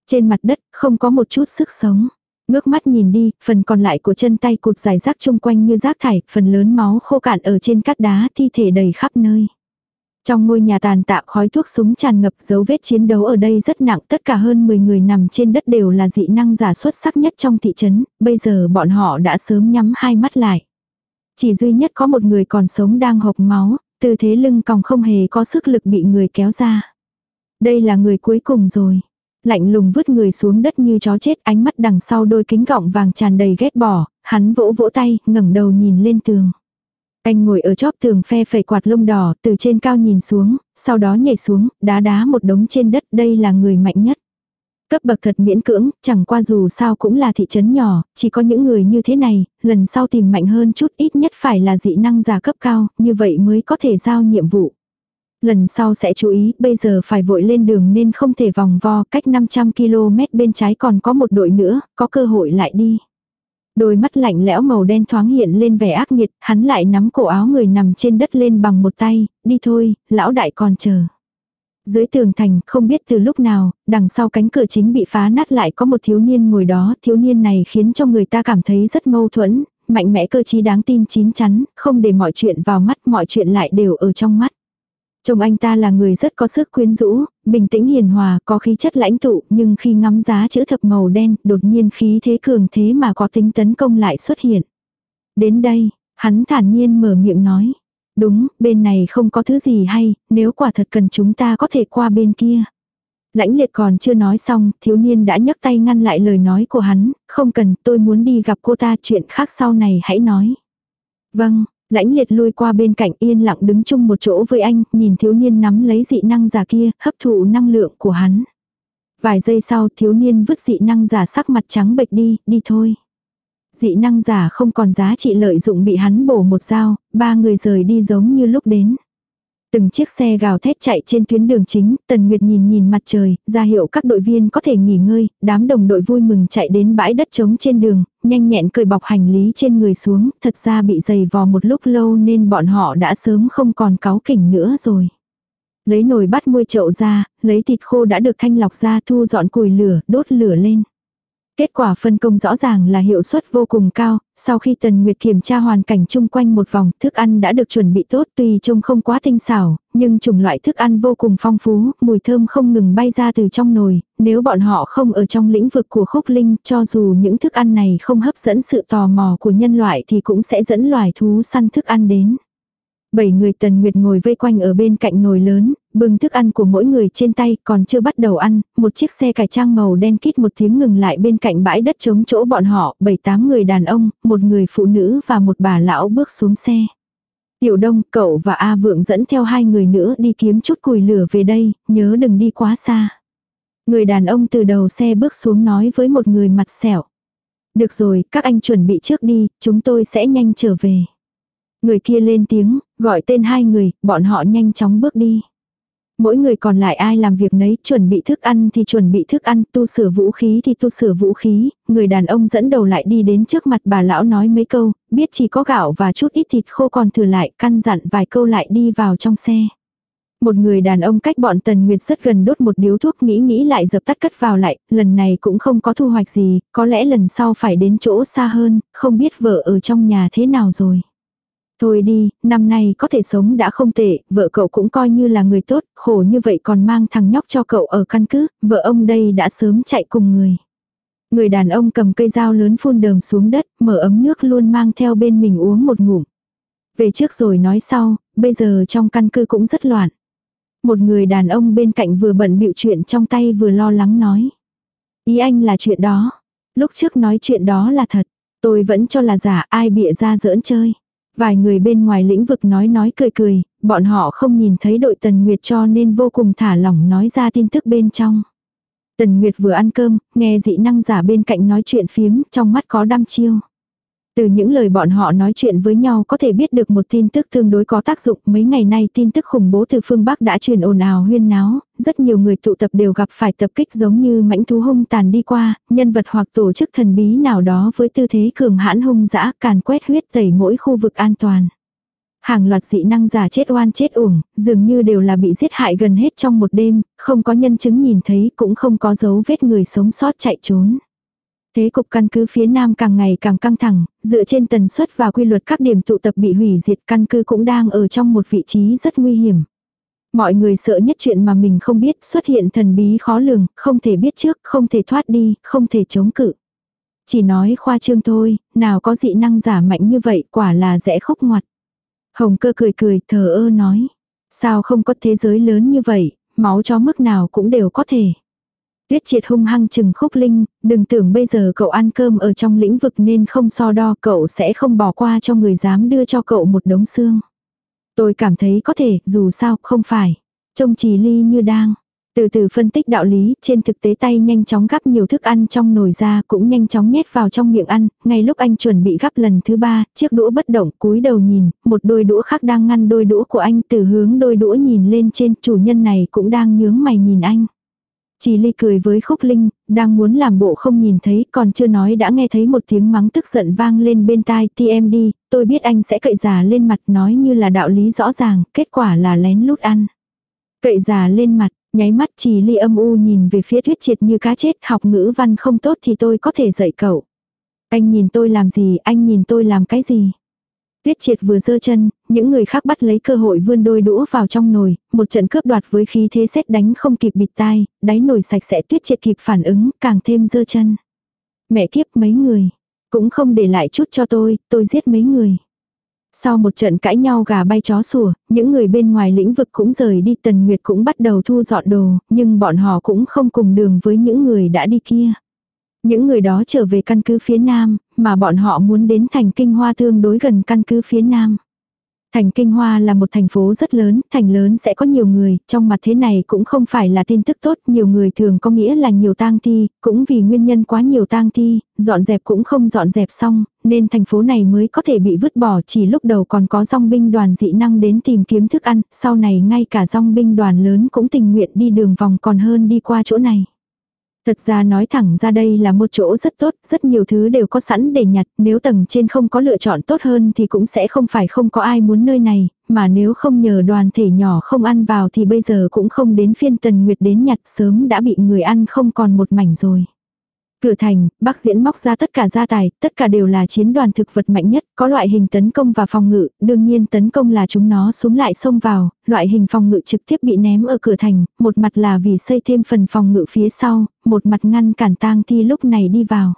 Trên mặt đất không có một chút sức sống. Ngước mắt nhìn đi, phần còn lại của chân tay cụt dài rác chung quanh như rác thải, phần lớn máu khô cạn ở trên cát đá thi thể đầy khắp nơi. Trong ngôi nhà tàn tạ khói thuốc súng tràn ngập dấu vết chiến đấu ở đây rất nặng tất cả hơn 10 người nằm trên đất đều là dị năng giả xuất sắc nhất trong thị trấn, bây giờ bọn họ đã sớm nhắm hai mắt lại. Chỉ duy nhất có một người còn sống đang hộc máu, tư thế lưng còng không hề có sức lực bị người kéo ra. Đây là người cuối cùng rồi. Lạnh lùng vứt người xuống đất như chó chết ánh mắt đằng sau đôi kính gọng vàng tràn đầy ghét bỏ, hắn vỗ vỗ tay, ngẩng đầu nhìn lên tường. Anh ngồi ở chóp tường phe phẩy quạt lông đỏ, từ trên cao nhìn xuống, sau đó nhảy xuống, đá đá một đống trên đất, đây là người mạnh nhất. Cấp bậc thật miễn cưỡng, chẳng qua dù sao cũng là thị trấn nhỏ, chỉ có những người như thế này, lần sau tìm mạnh hơn chút ít nhất phải là dị năng giả cấp cao, như vậy mới có thể giao nhiệm vụ. Lần sau sẽ chú ý, bây giờ phải vội lên đường nên không thể vòng vo, cách 500 km bên trái còn có một đội nữa, có cơ hội lại đi. Đôi mắt lạnh lẽo màu đen thoáng hiện lên vẻ ác nghiệt, hắn lại nắm cổ áo người nằm trên đất lên bằng một tay, đi thôi, lão đại còn chờ. Dưới tường thành, không biết từ lúc nào, đằng sau cánh cửa chính bị phá nát lại có một thiếu niên ngồi đó, thiếu niên này khiến cho người ta cảm thấy rất mâu thuẫn, mạnh mẽ cơ trí đáng tin chín chắn, không để mọi chuyện vào mắt, mọi chuyện lại đều ở trong mắt. Chồng anh ta là người rất có sức quyến rũ, bình tĩnh hiền hòa, có khí chất lãnh tụ, nhưng khi ngắm giá chữ thập màu đen, đột nhiên khí thế cường thế mà có tính tấn công lại xuất hiện. Đến đây, hắn thản nhiên mở miệng nói. Đúng, bên này không có thứ gì hay, nếu quả thật cần chúng ta có thể qua bên kia. Lãnh liệt còn chưa nói xong, thiếu niên đã nhấc tay ngăn lại lời nói của hắn, không cần, tôi muốn đi gặp cô ta, chuyện khác sau này hãy nói. Vâng, lãnh liệt lui qua bên cạnh yên lặng đứng chung một chỗ với anh, nhìn thiếu niên nắm lấy dị năng giả kia, hấp thụ năng lượng của hắn. Vài giây sau thiếu niên vứt dị năng giả sắc mặt trắng bệch đi, đi thôi. Dị năng giả không còn giá trị lợi dụng bị hắn bổ một dao, ba người rời đi giống như lúc đến. Từng chiếc xe gào thét chạy trên tuyến đường chính, Tần Nguyệt nhìn nhìn mặt trời, ra hiệu các đội viên có thể nghỉ ngơi, đám đồng đội vui mừng chạy đến bãi đất trống trên đường, nhanh nhẹn cởi bọc hành lý trên người xuống, thật ra bị dày vò một lúc lâu nên bọn họ đã sớm không còn cáu kỉnh nữa rồi. Lấy nồi bắt muôi chậu ra, lấy thịt khô đã được thanh lọc ra thu dọn củi lửa, đốt lửa lên. Kết quả phân công rõ ràng là hiệu suất vô cùng cao, sau khi Tần Nguyệt kiểm tra hoàn cảnh chung quanh một vòng, thức ăn đã được chuẩn bị tốt tuy trông không quá tinh xảo, nhưng chủng loại thức ăn vô cùng phong phú, mùi thơm không ngừng bay ra từ trong nồi, nếu bọn họ không ở trong lĩnh vực của khúc linh, cho dù những thức ăn này không hấp dẫn sự tò mò của nhân loại thì cũng sẽ dẫn loài thú săn thức ăn đến. Bảy người tần nguyệt ngồi vây quanh ở bên cạnh nồi lớn, bưng thức ăn của mỗi người trên tay còn chưa bắt đầu ăn, một chiếc xe cải trang màu đen kít một tiếng ngừng lại bên cạnh bãi đất trống chỗ bọn họ, bảy tám người đàn ông, một người phụ nữ và một bà lão bước xuống xe. Tiểu Đông, cậu và A Vượng dẫn theo hai người nữa đi kiếm chút củi lửa về đây, nhớ đừng đi quá xa. Người đàn ông từ đầu xe bước xuống nói với một người mặt sẹo. Được rồi, các anh chuẩn bị trước đi, chúng tôi sẽ nhanh trở về. Người kia lên tiếng, gọi tên hai người, bọn họ nhanh chóng bước đi. Mỗi người còn lại ai làm việc nấy, chuẩn bị thức ăn thì chuẩn bị thức ăn, tu sửa vũ khí thì tu sửa vũ khí, người đàn ông dẫn đầu lại đi đến trước mặt bà lão nói mấy câu, biết chỉ có gạo và chút ít thịt khô còn thừa lại, căn dặn vài câu lại đi vào trong xe. Một người đàn ông cách bọn Tần Nguyệt rất gần đốt một điếu thuốc nghĩ nghĩ lại dập tắt cất vào lại, lần này cũng không có thu hoạch gì, có lẽ lần sau phải đến chỗ xa hơn, không biết vợ ở trong nhà thế nào rồi. Thôi đi, năm nay có thể sống đã không tệ, vợ cậu cũng coi như là người tốt, khổ như vậy còn mang thằng nhóc cho cậu ở căn cứ, vợ ông đây đã sớm chạy cùng người. Người đàn ông cầm cây dao lớn phun đờm xuống đất, mở ấm nước luôn mang theo bên mình uống một ngụm. Về trước rồi nói sau, bây giờ trong căn cứ cũng rất loạn. Một người đàn ông bên cạnh vừa bận bịu chuyện trong tay vừa lo lắng nói. Ý anh là chuyện đó. Lúc trước nói chuyện đó là thật. Tôi vẫn cho là giả ai bịa ra giỡn chơi. Vài người bên ngoài lĩnh vực nói nói cười cười, bọn họ không nhìn thấy đội Tần Nguyệt cho nên vô cùng thả lỏng nói ra tin tức bên trong. Tần Nguyệt vừa ăn cơm, nghe dị năng giả bên cạnh nói chuyện phiếm, trong mắt có đăm chiêu. Từ những lời bọn họ nói chuyện với nhau có thể biết được một tin tức tương đối có tác dụng. Mấy ngày nay tin tức khủng bố từ phương Bắc đã truyền ồn ào huyên náo, rất nhiều người tụ tập đều gặp phải tập kích giống như mãnh thú hung tàn đi qua, nhân vật hoặc tổ chức thần bí nào đó với tư thế cường hãn hung dã càn quét huyết tẩy mỗi khu vực an toàn. Hàng loạt dị năng giả chết oan chết uổng, dường như đều là bị giết hại gần hết trong một đêm, không có nhân chứng nhìn thấy cũng không có dấu vết người sống sót chạy trốn. Thế cục căn cứ phía Nam càng ngày càng căng thẳng, dựa trên tần suất và quy luật các điểm tụ tập bị hủy diệt căn cứ cũng đang ở trong một vị trí rất nguy hiểm. Mọi người sợ nhất chuyện mà mình không biết xuất hiện thần bí khó lường, không thể biết trước, không thể thoát đi, không thể chống cự. Chỉ nói khoa trương thôi, nào có dị năng giả mạnh như vậy quả là rẽ khúc ngoặt. Hồng cơ cười cười thờ ơ nói. Sao không có thế giới lớn như vậy, máu cho mức nào cũng đều có thể. Tuyết triệt hung hăng chừng khúc linh, đừng tưởng bây giờ cậu ăn cơm ở trong lĩnh vực nên không so đo cậu sẽ không bỏ qua cho người dám đưa cho cậu một đống xương. Tôi cảm thấy có thể, dù sao, không phải. Trông trì ly như đang. Từ từ phân tích đạo lý, trên thực tế tay nhanh chóng gắp nhiều thức ăn trong nồi ra cũng nhanh chóng nhét vào trong miệng ăn, ngay lúc anh chuẩn bị gắp lần thứ ba, chiếc đũa bất động, cúi đầu nhìn, một đôi đũa khác đang ngăn đôi đũa của anh từ hướng đôi đũa nhìn lên trên, chủ nhân này cũng đang nhướng mày nhìn anh. Chỉ ly cười với khúc linh, đang muốn làm bộ không nhìn thấy, còn chưa nói đã nghe thấy một tiếng mắng tức giận vang lên bên tai TMD, tôi biết anh sẽ cậy già lên mặt nói như là đạo lý rõ ràng, kết quả là lén lút ăn. Cậy già lên mặt, nháy mắt chỉ ly âm u nhìn về phía thuyết triệt như cá chết, học ngữ văn không tốt thì tôi có thể dạy cậu. Anh nhìn tôi làm gì, anh nhìn tôi làm cái gì. Tuyết triệt vừa dơ chân, những người khác bắt lấy cơ hội vươn đôi đũa vào trong nồi, một trận cướp đoạt với khí thế xét đánh không kịp bịt tai, đáy nồi sạch sẽ tuyết triệt kịp phản ứng, càng thêm dơ chân. Mẹ kiếp mấy người, cũng không để lại chút cho tôi, tôi giết mấy người. Sau một trận cãi nhau gà bay chó sủa, những người bên ngoài lĩnh vực cũng rời đi Tần Nguyệt cũng bắt đầu thu dọn đồ, nhưng bọn họ cũng không cùng đường với những người đã đi kia. Những người đó trở về căn cứ phía Nam, mà bọn họ muốn đến thành kinh hoa tương đối gần căn cứ phía Nam. Thành Kinh Hoa là một thành phố rất lớn, thành lớn sẽ có nhiều người, trong mặt thế này cũng không phải là tin tức tốt, nhiều người thường có nghĩa là nhiều tang thi, cũng vì nguyên nhân quá nhiều tang thi, dọn dẹp cũng không dọn dẹp xong, nên thành phố này mới có thể bị vứt bỏ chỉ lúc đầu còn có dòng binh đoàn dị năng đến tìm kiếm thức ăn, sau này ngay cả dòng binh đoàn lớn cũng tình nguyện đi đường vòng còn hơn đi qua chỗ này. Thật ra nói thẳng ra đây là một chỗ rất tốt, rất nhiều thứ đều có sẵn để nhặt, nếu tầng trên không có lựa chọn tốt hơn thì cũng sẽ không phải không có ai muốn nơi này, mà nếu không nhờ đoàn thể nhỏ không ăn vào thì bây giờ cũng không đến phiên Tần Nguyệt đến nhặt sớm đã bị người ăn không còn một mảnh rồi. Cửa thành, bác diễn móc ra tất cả gia tài, tất cả đều là chiến đoàn thực vật mạnh nhất, có loại hình tấn công và phòng ngự, đương nhiên tấn công là chúng nó xuống lại xông vào, loại hình phòng ngự trực tiếp bị ném ở cửa thành, một mặt là vì xây thêm phần phòng ngự phía sau, một mặt ngăn cản tang thi lúc này đi vào.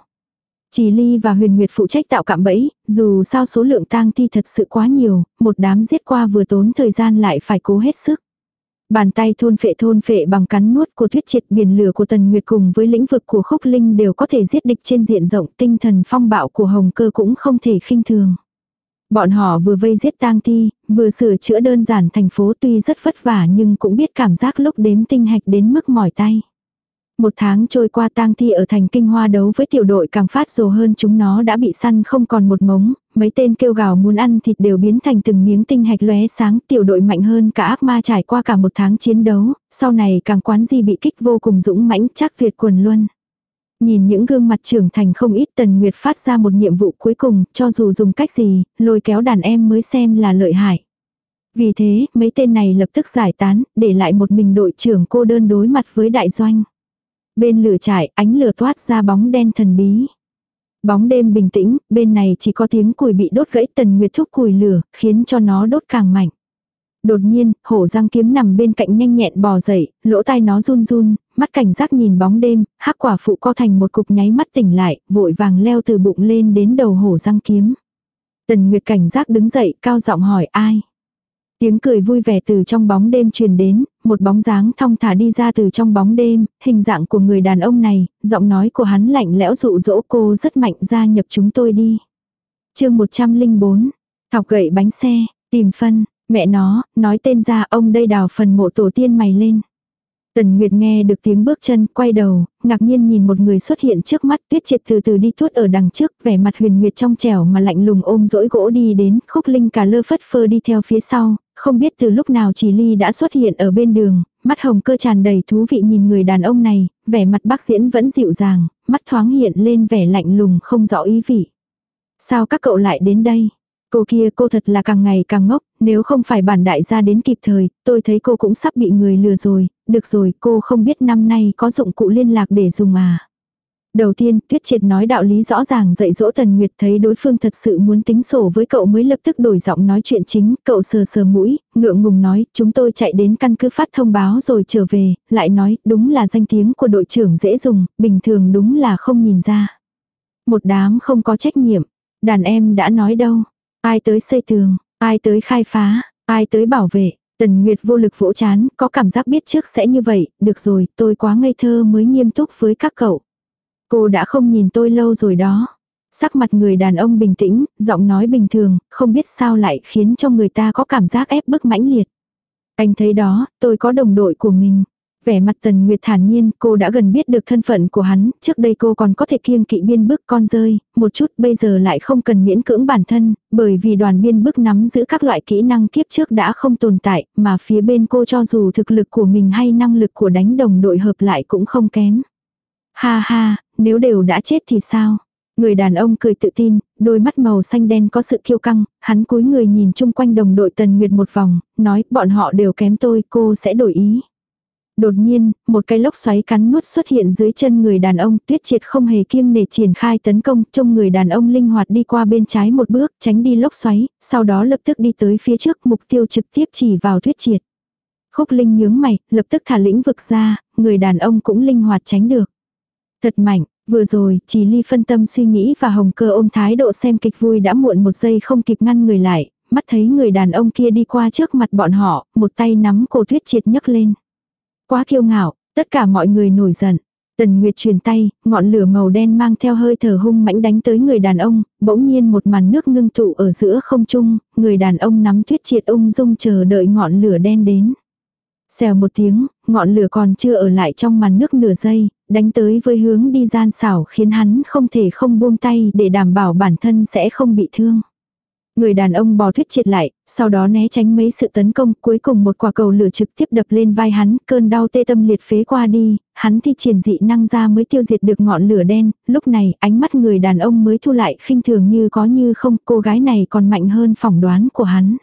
Chỉ Ly và Huyền Nguyệt phụ trách tạo cạm bẫy, dù sao số lượng tang thi thật sự quá nhiều, một đám giết qua vừa tốn thời gian lại phải cố hết sức. Bàn tay thôn phệ thôn phệ bằng cắn nuốt của thuyết triệt biển lửa của Tần Nguyệt cùng với lĩnh vực của khúc linh đều có thể giết địch trên diện rộng tinh thần phong bạo của hồng cơ cũng không thể khinh thường. Bọn họ vừa vây giết tang thi, vừa sửa chữa đơn giản thành phố tuy rất vất vả nhưng cũng biết cảm giác lúc đếm tinh hạch đến mức mỏi tay. Một tháng trôi qua tang thi ở thành kinh hoa đấu với tiểu đội càng phát rồ hơn chúng nó đã bị săn không còn một mống, mấy tên kêu gào muốn ăn thịt đều biến thành từng miếng tinh hạch lóe sáng tiểu đội mạnh hơn cả ác ma trải qua cả một tháng chiến đấu, sau này càng quán gì bị kích vô cùng dũng mãnh chắc Việt quần luôn Nhìn những gương mặt trưởng thành không ít Tần Nguyệt phát ra một nhiệm vụ cuối cùng, cho dù dùng cách gì, lôi kéo đàn em mới xem là lợi hại. Vì thế, mấy tên này lập tức giải tán, để lại một mình đội trưởng cô đơn đối mặt với đại doanh. Bên lửa trại, ánh lửa toát ra bóng đen thần bí. Bóng đêm bình tĩnh, bên này chỉ có tiếng củi bị đốt gãy tần nguyệt thúc củi lửa, khiến cho nó đốt càng mạnh. Đột nhiên, hổ răng kiếm nằm bên cạnh nhanh nhẹn bò dậy, lỗ tai nó run run, mắt cảnh giác nhìn bóng đêm, hắc quả phụ co thành một cục nháy mắt tỉnh lại, vội vàng leo từ bụng lên đến đầu hổ răng kiếm. Tần Nguyệt cảnh giác đứng dậy, cao giọng hỏi ai. Tiếng cười vui vẻ từ trong bóng đêm truyền đến, một bóng dáng thong thả đi ra từ trong bóng đêm, hình dạng của người đàn ông này, giọng nói của hắn lạnh lẽo dụ dỗ cô rất mạnh gia nhập chúng tôi đi. chương 104, thọc gậy bánh xe, tìm phân, mẹ nó, nói tên ra ông đây đào phần mộ tổ tiên mày lên. Tần Nguyệt nghe được tiếng bước chân, quay đầu, ngạc nhiên nhìn một người xuất hiện trước mắt, tuyết triệt từ từ đi tuốt ở đằng trước, vẻ mặt huyền nguyệt trong trẻo mà lạnh lùng ôm dỗi gỗ đi đến, khúc linh cả lơ phất phơ đi theo phía sau, không biết từ lúc nào chỉ ly đã xuất hiện ở bên đường, mắt hồng cơ tràn đầy thú vị nhìn người đàn ông này, vẻ mặt bác diễn vẫn dịu dàng, mắt thoáng hiện lên vẻ lạnh lùng không rõ ý vị. Sao các cậu lại đến đây? Cô kia cô thật là càng ngày càng ngốc, nếu không phải bản đại gia đến kịp thời, tôi thấy cô cũng sắp bị người lừa rồi, được rồi cô không biết năm nay có dụng cụ liên lạc để dùng à. Đầu tiên, Tuyết Triệt nói đạo lý rõ ràng dạy dỗ Tần Nguyệt thấy đối phương thật sự muốn tính sổ với cậu mới lập tức đổi giọng nói chuyện chính, cậu sờ sờ mũi, ngượng ngùng nói, chúng tôi chạy đến căn cứ phát thông báo rồi trở về, lại nói, đúng là danh tiếng của đội trưởng dễ dùng, bình thường đúng là không nhìn ra. Một đám không có trách nhiệm, đàn em đã nói đâu, ai tới xây tường, ai tới khai phá, ai tới bảo vệ. Tần Nguyệt vô lực vỗ chán, có cảm giác biết trước sẽ như vậy, được rồi, tôi quá ngây thơ mới nghiêm túc với các cậu. Cô đã không nhìn tôi lâu rồi đó. Sắc mặt người đàn ông bình tĩnh, giọng nói bình thường, không biết sao lại khiến cho người ta có cảm giác ép bức mãnh liệt. Anh thấy đó, tôi có đồng đội của mình. Vẻ mặt Tần Nguyệt thản nhiên, cô đã gần biết được thân phận của hắn, trước đây cô còn có thể kiêng kỵ biên bức con rơi, một chút bây giờ lại không cần miễn cưỡng bản thân, bởi vì đoàn biên bức nắm giữ các loại kỹ năng kiếp trước đã không tồn tại, mà phía bên cô cho dù thực lực của mình hay năng lực của đánh đồng đội hợp lại cũng không kém. Ha ha, nếu đều đã chết thì sao? Người đàn ông cười tự tin, đôi mắt màu xanh đen có sự kiêu căng, hắn cúi người nhìn chung quanh đồng đội Tần Nguyệt một vòng, nói bọn họ đều kém tôi, cô sẽ đổi ý. Đột nhiên, một cái lốc xoáy cắn nuốt xuất hiện dưới chân người đàn ông, tuyết triệt không hề kiêng nể triển khai tấn công, trông người đàn ông linh hoạt đi qua bên trái một bước, tránh đi lốc xoáy, sau đó lập tức đi tới phía trước, mục tiêu trực tiếp chỉ vào tuyết triệt. Khúc linh nhướng mày, lập tức thả lĩnh vực ra, người đàn ông cũng linh hoạt tránh được. Thật mạnh, vừa rồi, chỉ ly phân tâm suy nghĩ và hồng cơ ôm thái độ xem kịch vui đã muộn một giây không kịp ngăn người lại, mắt thấy người đàn ông kia đi qua trước mặt bọn họ, một tay nắm cổ tuyết triệt nhấc lên. Quá kiêu ngạo, tất cả mọi người nổi giận. Tần Nguyệt truyền tay, ngọn lửa màu đen mang theo hơi thở hung mãnh đánh tới người đàn ông, bỗng nhiên một màn nước ngưng tụ ở giữa không trung, người đàn ông nắm tuyết triệt ung dung chờ đợi ngọn lửa đen đến. Xèo một tiếng, ngọn lửa còn chưa ở lại trong màn nước nửa giây, đánh tới với hướng đi gian xảo khiến hắn không thể không buông tay để đảm bảo bản thân sẽ không bị thương. Người đàn ông bò thuyết triệt lại, sau đó né tránh mấy sự tấn công, cuối cùng một quả cầu lửa trực tiếp đập lên vai hắn, cơn đau tê tâm liệt phế qua đi, hắn thi triển dị năng ra mới tiêu diệt được ngọn lửa đen, lúc này ánh mắt người đàn ông mới thu lại khinh thường như có như không, cô gái này còn mạnh hơn phỏng đoán của hắn.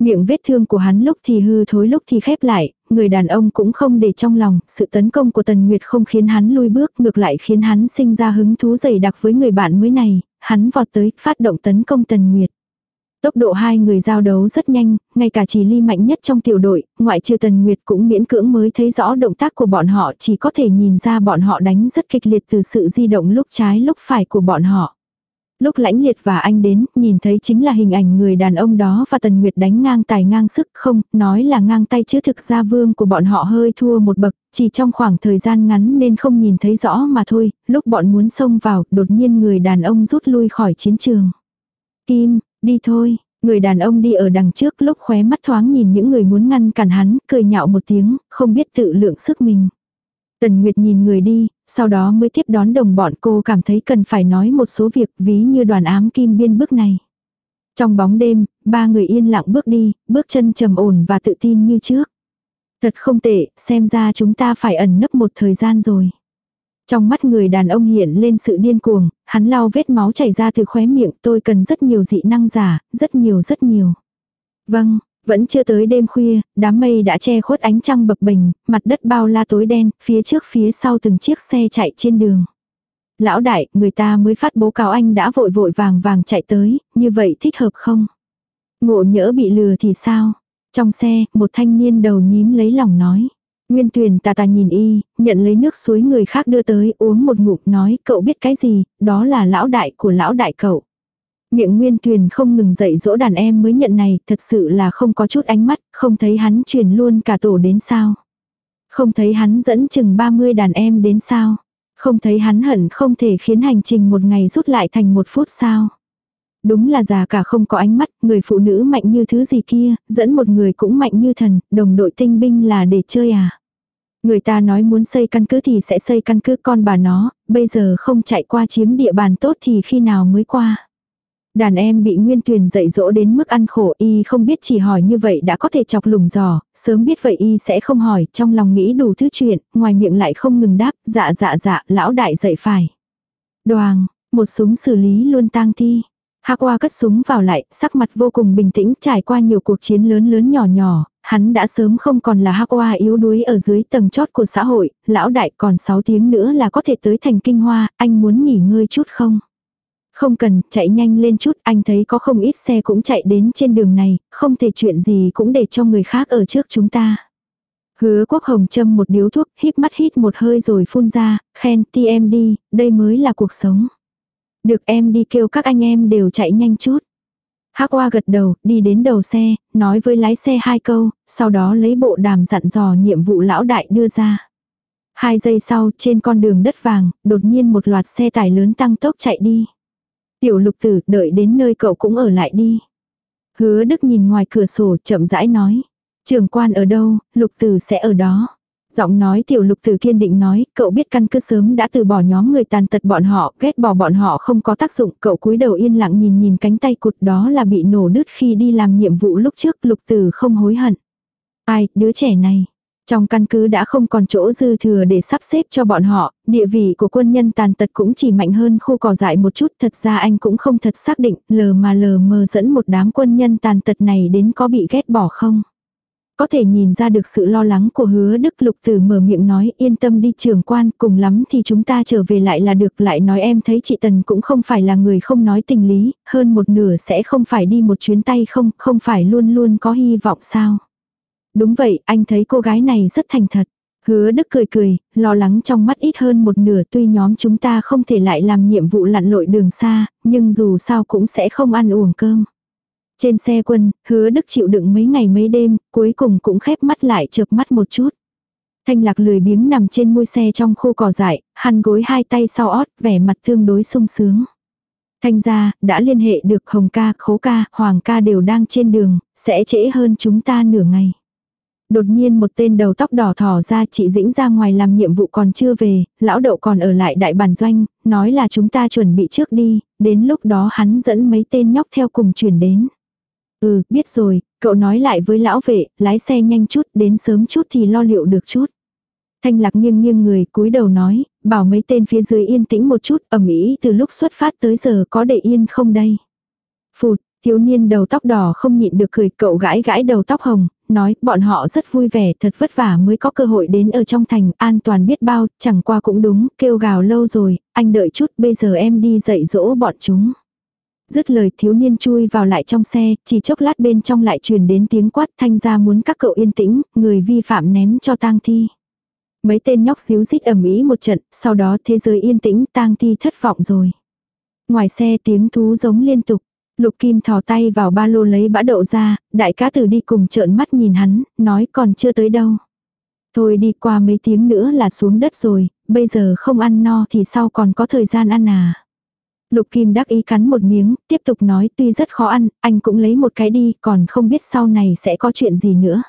Miệng vết thương của hắn lúc thì hư thối lúc thì khép lại, người đàn ông cũng không để trong lòng, sự tấn công của Tần Nguyệt không khiến hắn lui bước, ngược lại khiến hắn sinh ra hứng thú dày đặc với người bạn mới này, hắn vọt tới, phát động tấn công Tần Nguyệt. Tốc độ hai người giao đấu rất nhanh, ngay cả chỉ ly mạnh nhất trong tiểu đội, ngoại trừ Tần Nguyệt cũng miễn cưỡng mới thấy rõ động tác của bọn họ chỉ có thể nhìn ra bọn họ đánh rất kịch liệt từ sự di động lúc trái lúc phải của bọn họ. Lúc lãnh liệt và anh đến, nhìn thấy chính là hình ảnh người đàn ông đó và Tần Nguyệt đánh ngang tài ngang sức không, nói là ngang tay chứ thực ra vương của bọn họ hơi thua một bậc, chỉ trong khoảng thời gian ngắn nên không nhìn thấy rõ mà thôi, lúc bọn muốn xông vào, đột nhiên người đàn ông rút lui khỏi chiến trường. Kim, đi thôi, người đàn ông đi ở đằng trước lúc khóe mắt thoáng nhìn những người muốn ngăn cản hắn, cười nhạo một tiếng, không biết tự lượng sức mình. Tần Nguyệt nhìn người đi, sau đó mới tiếp đón đồng bọn cô cảm thấy cần phải nói một số việc ví như đoàn ám kim biên bước này. Trong bóng đêm, ba người yên lặng bước đi, bước chân trầm ổn và tự tin như trước. Thật không tệ, xem ra chúng ta phải ẩn nấp một thời gian rồi. Trong mắt người đàn ông hiện lên sự điên cuồng, hắn lau vết máu chảy ra từ khóe miệng tôi cần rất nhiều dị năng giả, rất nhiều rất nhiều. Vâng, vẫn chưa tới đêm khuya, đám mây đã che khuất ánh trăng bập bình, mặt đất bao la tối đen, phía trước phía sau từng chiếc xe chạy trên đường. Lão đại, người ta mới phát bố cáo anh đã vội vội vàng vàng chạy tới, như vậy thích hợp không? Ngộ nhỡ bị lừa thì sao? Trong xe, một thanh niên đầu nhím lấy lòng nói. Nguyên Tuyền tà tà nhìn y, nhận lấy nước suối người khác đưa tới uống một ngụm nói cậu biết cái gì, đó là lão đại của lão đại cậu. Miệng Nguyên Tuyền không ngừng dạy dỗ đàn em mới nhận này, thật sự là không có chút ánh mắt, không thấy hắn truyền luôn cả tổ đến sao. Không thấy hắn dẫn chừng 30 đàn em đến sao. Không thấy hắn hận không thể khiến hành trình một ngày rút lại thành một phút sao. Đúng là già cả không có ánh mắt, người phụ nữ mạnh như thứ gì kia, dẫn một người cũng mạnh như thần, đồng đội tinh binh là để chơi à. Người ta nói muốn xây căn cứ thì sẽ xây căn cứ con bà nó, bây giờ không chạy qua chiếm địa bàn tốt thì khi nào mới qua. Đàn em bị Nguyên Tuyền dạy dỗ đến mức ăn khổ y không biết chỉ hỏi như vậy đã có thể chọc lùng giò, sớm biết vậy y sẽ không hỏi, trong lòng nghĩ đủ thứ chuyện, ngoài miệng lại không ngừng đáp, dạ dạ dạ, lão đại dạy phải. Đoàn, một súng xử lý luôn tang thi. Hạc Hoa cất súng vào lại, sắc mặt vô cùng bình tĩnh trải qua nhiều cuộc chiến lớn lớn nhỏ nhỏ, hắn đã sớm không còn là Hạc Hoa yếu đuối ở dưới tầng chót của xã hội, lão đại còn 6 tiếng nữa là có thể tới thành kinh hoa, anh muốn nghỉ ngơi chút không? Không cần, chạy nhanh lên chút, anh thấy có không ít xe cũng chạy đến trên đường này, không thể chuyện gì cũng để cho người khác ở trước chúng ta. Hứa quốc hồng châm một điếu thuốc, hít mắt hít một hơi rồi phun ra, khen ti em đi, đây mới là cuộc sống. Được em đi kêu các anh em đều chạy nhanh chút. Hắc Hoa gật đầu, đi đến đầu xe, nói với lái xe hai câu, sau đó lấy bộ đàm dặn dò nhiệm vụ lão đại đưa ra. Hai giây sau, trên con đường đất vàng, đột nhiên một loạt xe tải lớn tăng tốc chạy đi. Tiểu lục tử, đợi đến nơi cậu cũng ở lại đi. Hứa Đức nhìn ngoài cửa sổ chậm rãi nói. Trường quan ở đâu, lục tử sẽ ở đó. Giọng nói tiểu lục tử kiên định nói, cậu biết căn cứ sớm đã từ bỏ nhóm người tàn tật bọn họ, ghét bỏ bọn họ không có tác dụng, cậu cúi đầu yên lặng nhìn nhìn cánh tay cụt đó là bị nổ đứt khi đi làm nhiệm vụ lúc trước, lục tử không hối hận. Ai, đứa trẻ này, trong căn cứ đã không còn chỗ dư thừa để sắp xếp cho bọn họ, địa vị của quân nhân tàn tật cũng chỉ mạnh hơn khu cỏ dại một chút. Thật ra anh cũng không thật xác định lờ mà lờ mờ dẫn một đám quân nhân tàn tật này đến có bị ghét bỏ không. Có thể nhìn ra được sự lo lắng của hứa Đức Lục Tử mở miệng nói yên tâm đi trường quan cùng lắm thì chúng ta trở về lại là được lại nói em thấy chị Tần cũng không phải là người không nói tình lý, hơn một nửa sẽ không phải đi một chuyến tay không, không phải luôn luôn có hy vọng sao. Đúng vậy, anh thấy cô gái này rất thành thật. Hứa Đức cười cười, lo lắng trong mắt ít hơn một nửa tuy nhóm chúng ta không thể lại làm nhiệm vụ lặn lội đường xa, nhưng dù sao cũng sẽ không ăn uổng cơm. Trên xe quân, hứa Đức chịu đựng mấy ngày mấy đêm, cuối cùng cũng khép mắt lại chợp mắt một chút. Thanh lạc lười biếng nằm trên môi xe trong khu cỏ dại, hắn gối hai tay sau ót, vẻ mặt tương đối sung sướng. Thanh gia, đã liên hệ được Hồng ca, Khố ca, Hoàng ca đều đang trên đường, sẽ trễ hơn chúng ta nửa ngày. Đột nhiên một tên đầu tóc đỏ thỏ ra chị Dĩnh ra ngoài làm nhiệm vụ còn chưa về, lão đậu còn ở lại đại bản doanh, nói là chúng ta chuẩn bị trước đi, đến lúc đó hắn dẫn mấy tên nhóc theo cùng chuyển đến. Ừ, biết rồi, cậu nói lại với lão vệ, lái xe nhanh chút, đến sớm chút thì lo liệu được chút. Thanh lạc nghiêng nghiêng người cúi đầu nói, bảo mấy tên phía dưới yên tĩnh một chút, ẩm ý từ lúc xuất phát tới giờ có để yên không đây. Phụt, thiếu niên đầu tóc đỏ không nhịn được cười cậu gãi gãi đầu tóc hồng, nói bọn họ rất vui vẻ thật vất vả mới có cơ hội đến ở trong thành an toàn biết bao, chẳng qua cũng đúng, kêu gào lâu rồi, anh đợi chút bây giờ em đi dạy dỗ bọn chúng. Dứt lời thiếu niên chui vào lại trong xe, chỉ chốc lát bên trong lại truyền đến tiếng quát thanh ra muốn các cậu yên tĩnh, người vi phạm ném cho tang thi. Mấy tên nhóc xíu rít ầm ĩ một trận, sau đó thế giới yên tĩnh tang thi thất vọng rồi. Ngoài xe tiếng thú giống liên tục. Lục Kim thò tay vào ba lô lấy bã đậu ra, đại cá tử đi cùng trợn mắt nhìn hắn, nói còn chưa tới đâu. Thôi đi qua mấy tiếng nữa là xuống đất rồi, bây giờ không ăn no thì sau còn có thời gian ăn à. Lục Kim đắc ý cắn một miếng, tiếp tục nói tuy rất khó ăn, anh cũng lấy một cái đi, còn không biết sau này sẽ có chuyện gì nữa.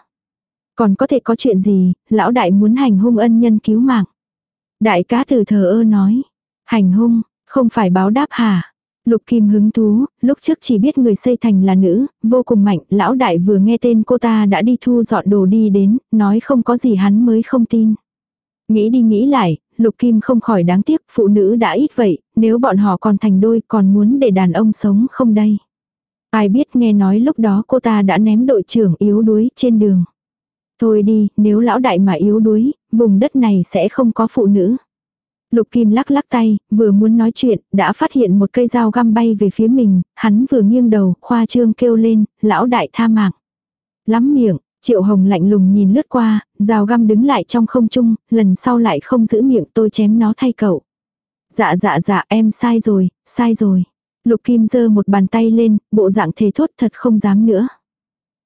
Còn có thể có chuyện gì, lão đại muốn hành hung ân nhân cứu mạng. Đại cá tử thờ ơ nói, hành hung, không phải báo đáp hả? Lục Kim hứng thú, lúc trước chỉ biết người xây thành là nữ, vô cùng mạnh, lão đại vừa nghe tên cô ta đã đi thu dọn đồ đi đến, nói không có gì hắn mới không tin. Nghĩ đi nghĩ lại, Lục Kim không khỏi đáng tiếc, phụ nữ đã ít vậy, nếu bọn họ còn thành đôi còn muốn để đàn ông sống không đây. Ai biết nghe nói lúc đó cô ta đã ném đội trưởng yếu đuối trên đường. Thôi đi, nếu lão đại mà yếu đuối, vùng đất này sẽ không có phụ nữ. Lục Kim lắc lắc tay, vừa muốn nói chuyện, đã phát hiện một cây dao găm bay về phía mình, hắn vừa nghiêng đầu, khoa trương kêu lên, lão đại tha mạng. Lắm miệng, Triệu Hồng lạnh lùng nhìn lướt qua, dao găm đứng lại trong không trung, lần sau lại không giữ miệng tôi chém nó thay cậu. Dạ dạ dạ em sai rồi, sai rồi. Lục Kim giơ một bàn tay lên, bộ dạng thề thốt thật không dám nữa.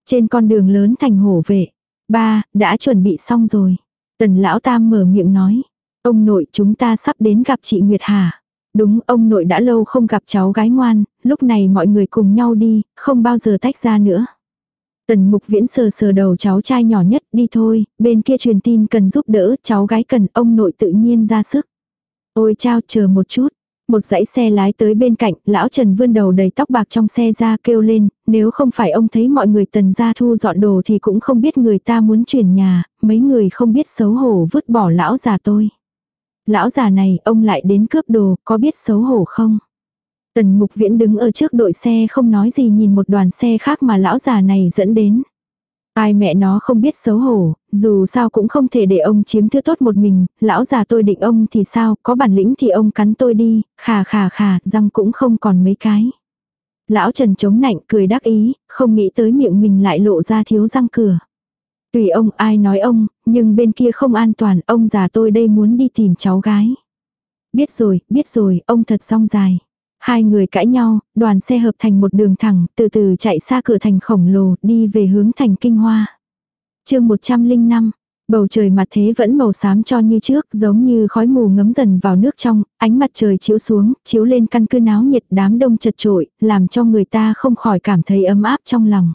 Trên con đường lớn thành hổ vệ. Ba, đã chuẩn bị xong rồi. Tần lão tam mở miệng nói. Ông nội chúng ta sắp đến gặp chị Nguyệt Hà. Đúng ông nội đã lâu không gặp cháu gái ngoan, lúc này mọi người cùng nhau đi, không bao giờ tách ra nữa. Tần mục viễn sờ sờ đầu cháu trai nhỏ nhất đi thôi, bên kia truyền tin cần giúp đỡ, cháu gái cần ông nội tự nhiên ra sức. Ôi chao chờ một chút, một dãy xe lái tới bên cạnh, lão Trần vươn đầu đầy tóc bạc trong xe ra kêu lên, nếu không phải ông thấy mọi người tần ra thu dọn đồ thì cũng không biết người ta muốn chuyển nhà, mấy người không biết xấu hổ vứt bỏ lão già tôi. Lão già này, ông lại đến cướp đồ, có biết xấu hổ không? Tần mục viễn đứng ở trước đội xe không nói gì nhìn một đoàn xe khác mà lão già này dẫn đến. Ai mẹ nó không biết xấu hổ, dù sao cũng không thể để ông chiếm thứ tốt một mình, lão già tôi định ông thì sao, có bản lĩnh thì ông cắn tôi đi, khà khà khà, răng cũng không còn mấy cái. Lão Trần chống nạnh cười đắc ý, không nghĩ tới miệng mình lại lộ ra thiếu răng cửa. Tùy ông ai nói ông, nhưng bên kia không an toàn, ông già tôi đây muốn đi tìm cháu gái. Biết rồi, biết rồi, ông thật song dài. Hai người cãi nhau, đoàn xe hợp thành một đường thẳng, từ từ chạy xa cửa thành khổng lồ, đi về hướng thành kinh hoa. chương 105, bầu trời mặt thế vẫn màu xám cho như trước, giống như khói mù ngấm dần vào nước trong, ánh mặt trời chiếu xuống, chiếu lên căn cứ náo nhiệt đám đông chật trội, làm cho người ta không khỏi cảm thấy ấm áp trong lòng.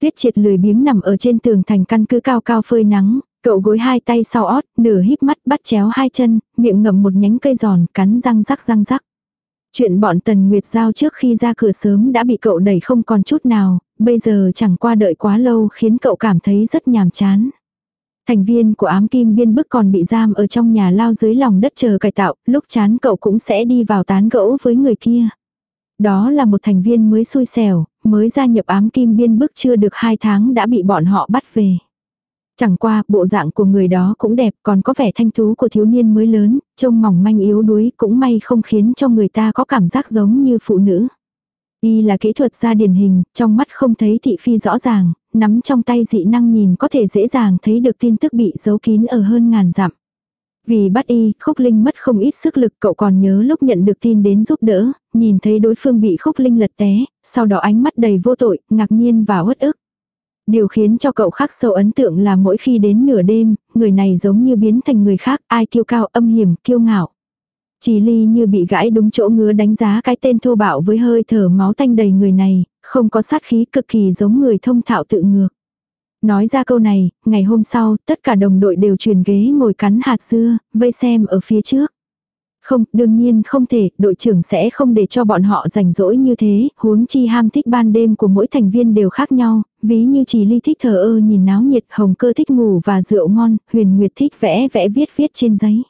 Tuyết triệt lười biếng nằm ở trên tường thành căn cứ cao cao phơi nắng, Cậu gối hai tay sau ót, nửa híp mắt bắt chéo hai chân, miệng ngậm một nhánh cây giòn, cắn răng rắc răng rắc. Chuyện bọn Tần Nguyệt Giao trước khi ra cửa sớm đã bị cậu đẩy không còn chút nào, bây giờ chẳng qua đợi quá lâu khiến cậu cảm thấy rất nhàm chán. Thành viên của ám kim biên bức còn bị giam ở trong nhà lao dưới lòng đất chờ cải tạo, lúc chán cậu cũng sẽ đi vào tán gẫu với người kia. Đó là một thành viên mới xui xẻo, mới gia nhập ám kim biên bức chưa được 2 tháng đã bị bọn họ bắt về. Chẳng qua, bộ dạng của người đó cũng đẹp, còn có vẻ thanh thú của thiếu niên mới lớn, trông mỏng manh yếu đuối cũng may không khiến cho người ta có cảm giác giống như phụ nữ. Y là kỹ thuật gia điển hình, trong mắt không thấy thị phi rõ ràng, nắm trong tay dị năng nhìn có thể dễ dàng thấy được tin tức bị giấu kín ở hơn ngàn dặm. Vì bắt y, Khúc Linh mất không ít sức lực cậu còn nhớ lúc nhận được tin đến giúp đỡ, nhìn thấy đối phương bị Khúc Linh lật té, sau đó ánh mắt đầy vô tội, ngạc nhiên và uất ức. Điều khiến cho cậu khắc sâu ấn tượng là mỗi khi đến nửa đêm, người này giống như biến thành người khác, ai kiêu cao âm hiểm, kiêu ngạo. Chỉ ly như bị gãi đúng chỗ ngứa đánh giá cái tên thô bạo với hơi thở máu tanh đầy người này, không có sát khí cực kỳ giống người thông thạo tự ngược. Nói ra câu này, ngày hôm sau, tất cả đồng đội đều truyền ghế ngồi cắn hạt dưa, vây xem ở phía trước. Không, đương nhiên không thể, đội trưởng sẽ không để cho bọn họ rảnh rỗi như thế, huống chi ham thích ban đêm của mỗi thành viên đều khác nhau, ví như chỉ ly thích thờ ơ nhìn náo nhiệt, hồng cơ thích ngủ và rượu ngon, huyền nguyệt thích vẽ vẽ viết viết trên giấy.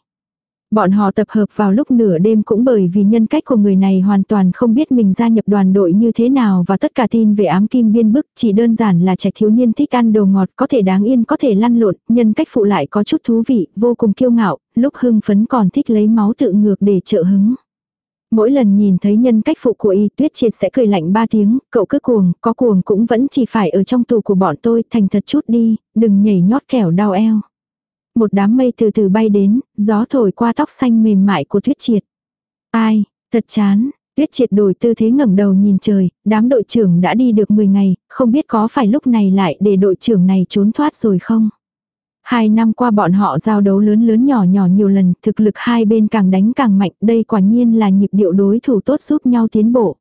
Bọn họ tập hợp vào lúc nửa đêm cũng bởi vì nhân cách của người này hoàn toàn không biết mình gia nhập đoàn đội như thế nào và tất cả tin về ám kim biên bức chỉ đơn giản là trẻ thiếu niên thích ăn đồ ngọt có thể đáng yên có thể lăn lộn, nhân cách phụ lại có chút thú vị, vô cùng kiêu ngạo, lúc hưng phấn còn thích lấy máu tự ngược để trợ hứng. Mỗi lần nhìn thấy nhân cách phụ của y tuyết triệt sẽ cười lạnh ba tiếng, cậu cứ cuồng, có cuồng cũng vẫn chỉ phải ở trong tù của bọn tôi, thành thật chút đi, đừng nhảy nhót kẻo đau eo. Một đám mây từ từ bay đến, gió thổi qua tóc xanh mềm mại của tuyết triệt. Ai, thật chán, tuyết triệt đổi tư thế ngẩng đầu nhìn trời, đám đội trưởng đã đi được 10 ngày, không biết có phải lúc này lại để đội trưởng này trốn thoát rồi không? Hai năm qua bọn họ giao đấu lớn lớn nhỏ nhỏ nhiều lần, thực lực hai bên càng đánh càng mạnh, đây quả nhiên là nhịp điệu đối thủ tốt giúp nhau tiến bộ.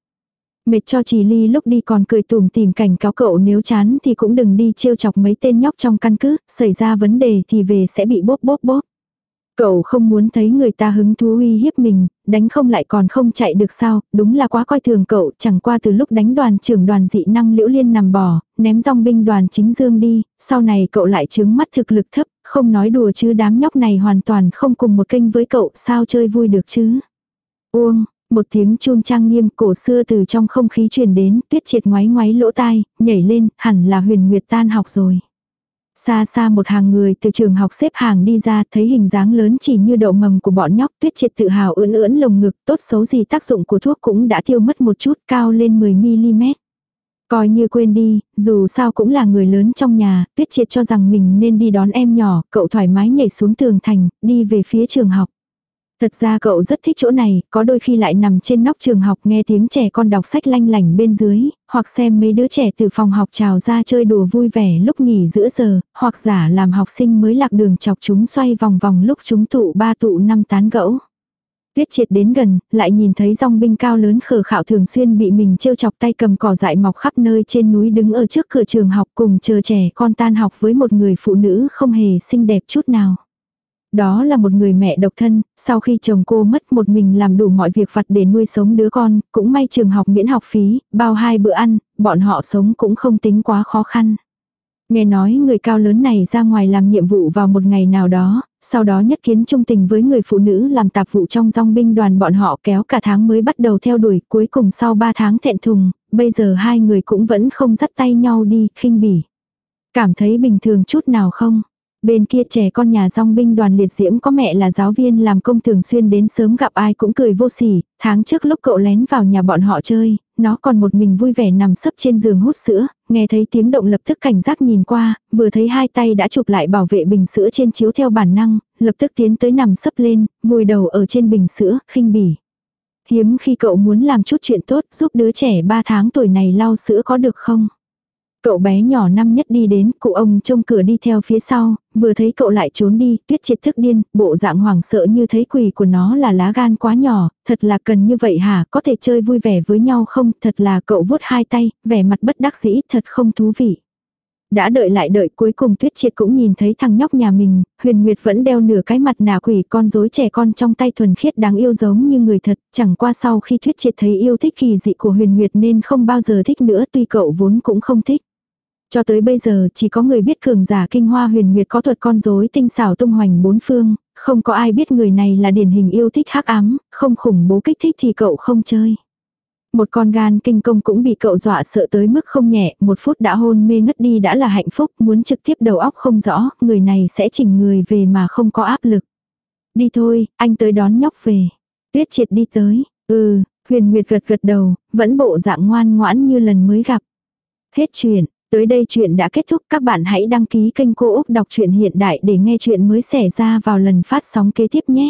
Mệt cho chỉ ly lúc đi còn cười tùm tìm cảnh cáo cậu nếu chán thì cũng đừng đi trêu chọc mấy tên nhóc trong căn cứ, xảy ra vấn đề thì về sẽ bị bóp bóp bóp. Cậu không muốn thấy người ta hứng thú uy hiếp mình, đánh không lại còn không chạy được sao, đúng là quá coi thường cậu, chẳng qua từ lúc đánh đoàn trưởng đoàn dị năng liễu liên nằm bò, ném dòng binh đoàn chính dương đi, sau này cậu lại chứng mắt thực lực thấp, không nói đùa chứ đám nhóc này hoàn toàn không cùng một kênh với cậu, sao chơi vui được chứ. Uông, một tiếng chuông trang nghiêm cổ xưa từ trong không khí truyền đến, tuyết triệt ngoáy ngoáy lỗ tai, nhảy lên, hẳn là huyền nguyệt tan học rồi. Xa xa một hàng người từ trường học xếp hàng đi ra thấy hình dáng lớn chỉ như đậu mầm của bọn nhóc tuyết triệt tự hào ưỡn ưỡn lồng ngực tốt xấu gì tác dụng của thuốc cũng đã tiêu mất một chút cao lên 10mm. Coi như quên đi, dù sao cũng là người lớn trong nhà, tuyết triệt cho rằng mình nên đi đón em nhỏ, cậu thoải mái nhảy xuống tường thành, đi về phía trường học. Thật ra cậu rất thích chỗ này, có đôi khi lại nằm trên nóc trường học nghe tiếng trẻ con đọc sách lanh lành bên dưới, hoặc xem mấy đứa trẻ từ phòng học trào ra chơi đùa vui vẻ lúc nghỉ giữa giờ, hoặc giả làm học sinh mới lạc đường chọc chúng xoay vòng vòng lúc chúng tụ ba tụ năm tán gẫu. Tuyết triệt đến gần, lại nhìn thấy dòng binh cao lớn khờ khạo thường xuyên bị mình trêu chọc tay cầm cỏ dại mọc khắp nơi trên núi đứng ở trước cửa trường học cùng chờ trẻ con tan học với một người phụ nữ không hề xinh đẹp chút nào. Đó là một người mẹ độc thân, sau khi chồng cô mất một mình làm đủ mọi việc vặt để nuôi sống đứa con, cũng may trường học miễn học phí, bao hai bữa ăn, bọn họ sống cũng không tính quá khó khăn. Nghe nói người cao lớn này ra ngoài làm nhiệm vụ vào một ngày nào đó, sau đó nhất kiến trung tình với người phụ nữ làm tạp vụ trong dòng binh đoàn bọn họ kéo cả tháng mới bắt đầu theo đuổi, cuối cùng sau ba tháng thẹn thùng, bây giờ hai người cũng vẫn không dắt tay nhau đi, khinh bỉ. Cảm thấy bình thường chút nào không? Bên kia trẻ con nhà dòng binh đoàn liệt diễm có mẹ là giáo viên làm công thường xuyên đến sớm gặp ai cũng cười vô sỉ, tháng trước lúc cậu lén vào nhà bọn họ chơi, nó còn một mình vui vẻ nằm sấp trên giường hút sữa, nghe thấy tiếng động lập tức cảnh giác nhìn qua, vừa thấy hai tay đã chụp lại bảo vệ bình sữa trên chiếu theo bản năng, lập tức tiến tới nằm sấp lên, vùi đầu ở trên bình sữa, khinh bỉ. Hiếm khi cậu muốn làm chút chuyện tốt giúp đứa trẻ 3 tháng tuổi này lau sữa có được không? Cậu bé nhỏ năm nhất đi đến, cụ ông trông cửa đi theo phía sau, vừa thấy cậu lại trốn đi, tuyết triệt thức điên, bộ dạng hoảng sợ như thấy quỷ của nó là lá gan quá nhỏ, thật là cần như vậy hả, có thể chơi vui vẻ với nhau không, thật là cậu vuốt hai tay, vẻ mặt bất đắc dĩ, thật không thú vị. Đã đợi lại đợi cuối cùng tuyết triệt cũng nhìn thấy thằng nhóc nhà mình, huyền nguyệt vẫn đeo nửa cái mặt nạ quỷ con rối trẻ con trong tay thuần khiết đáng yêu giống như người thật, chẳng qua sau khi tuyết triệt thấy yêu thích kỳ dị của huyền nguyệt nên không bao giờ thích nữa tuy cậu vốn cũng không thích. Cho tới bây giờ chỉ có người biết cường giả kinh hoa huyền nguyệt có thuật con rối tinh xảo tung hoành bốn phương, không có ai biết người này là điển hình yêu thích hắc ám, không khủng bố kích thích thì cậu không chơi. Một con gan kinh công cũng bị cậu dọa sợ tới mức không nhẹ, một phút đã hôn mê ngất đi đã là hạnh phúc, muốn trực tiếp đầu óc không rõ, người này sẽ chỉnh người về mà không có áp lực. Đi thôi, anh tới đón nhóc về. Tuyết triệt đi tới, ừ, huyền nguyệt gật gật đầu, vẫn bộ dạng ngoan ngoãn như lần mới gặp. Hết chuyện, tới đây chuyện đã kết thúc, các bạn hãy đăng ký kênh Cô Úc Đọc truyện Hiện Đại để nghe chuyện mới xảy ra vào lần phát sóng kế tiếp nhé.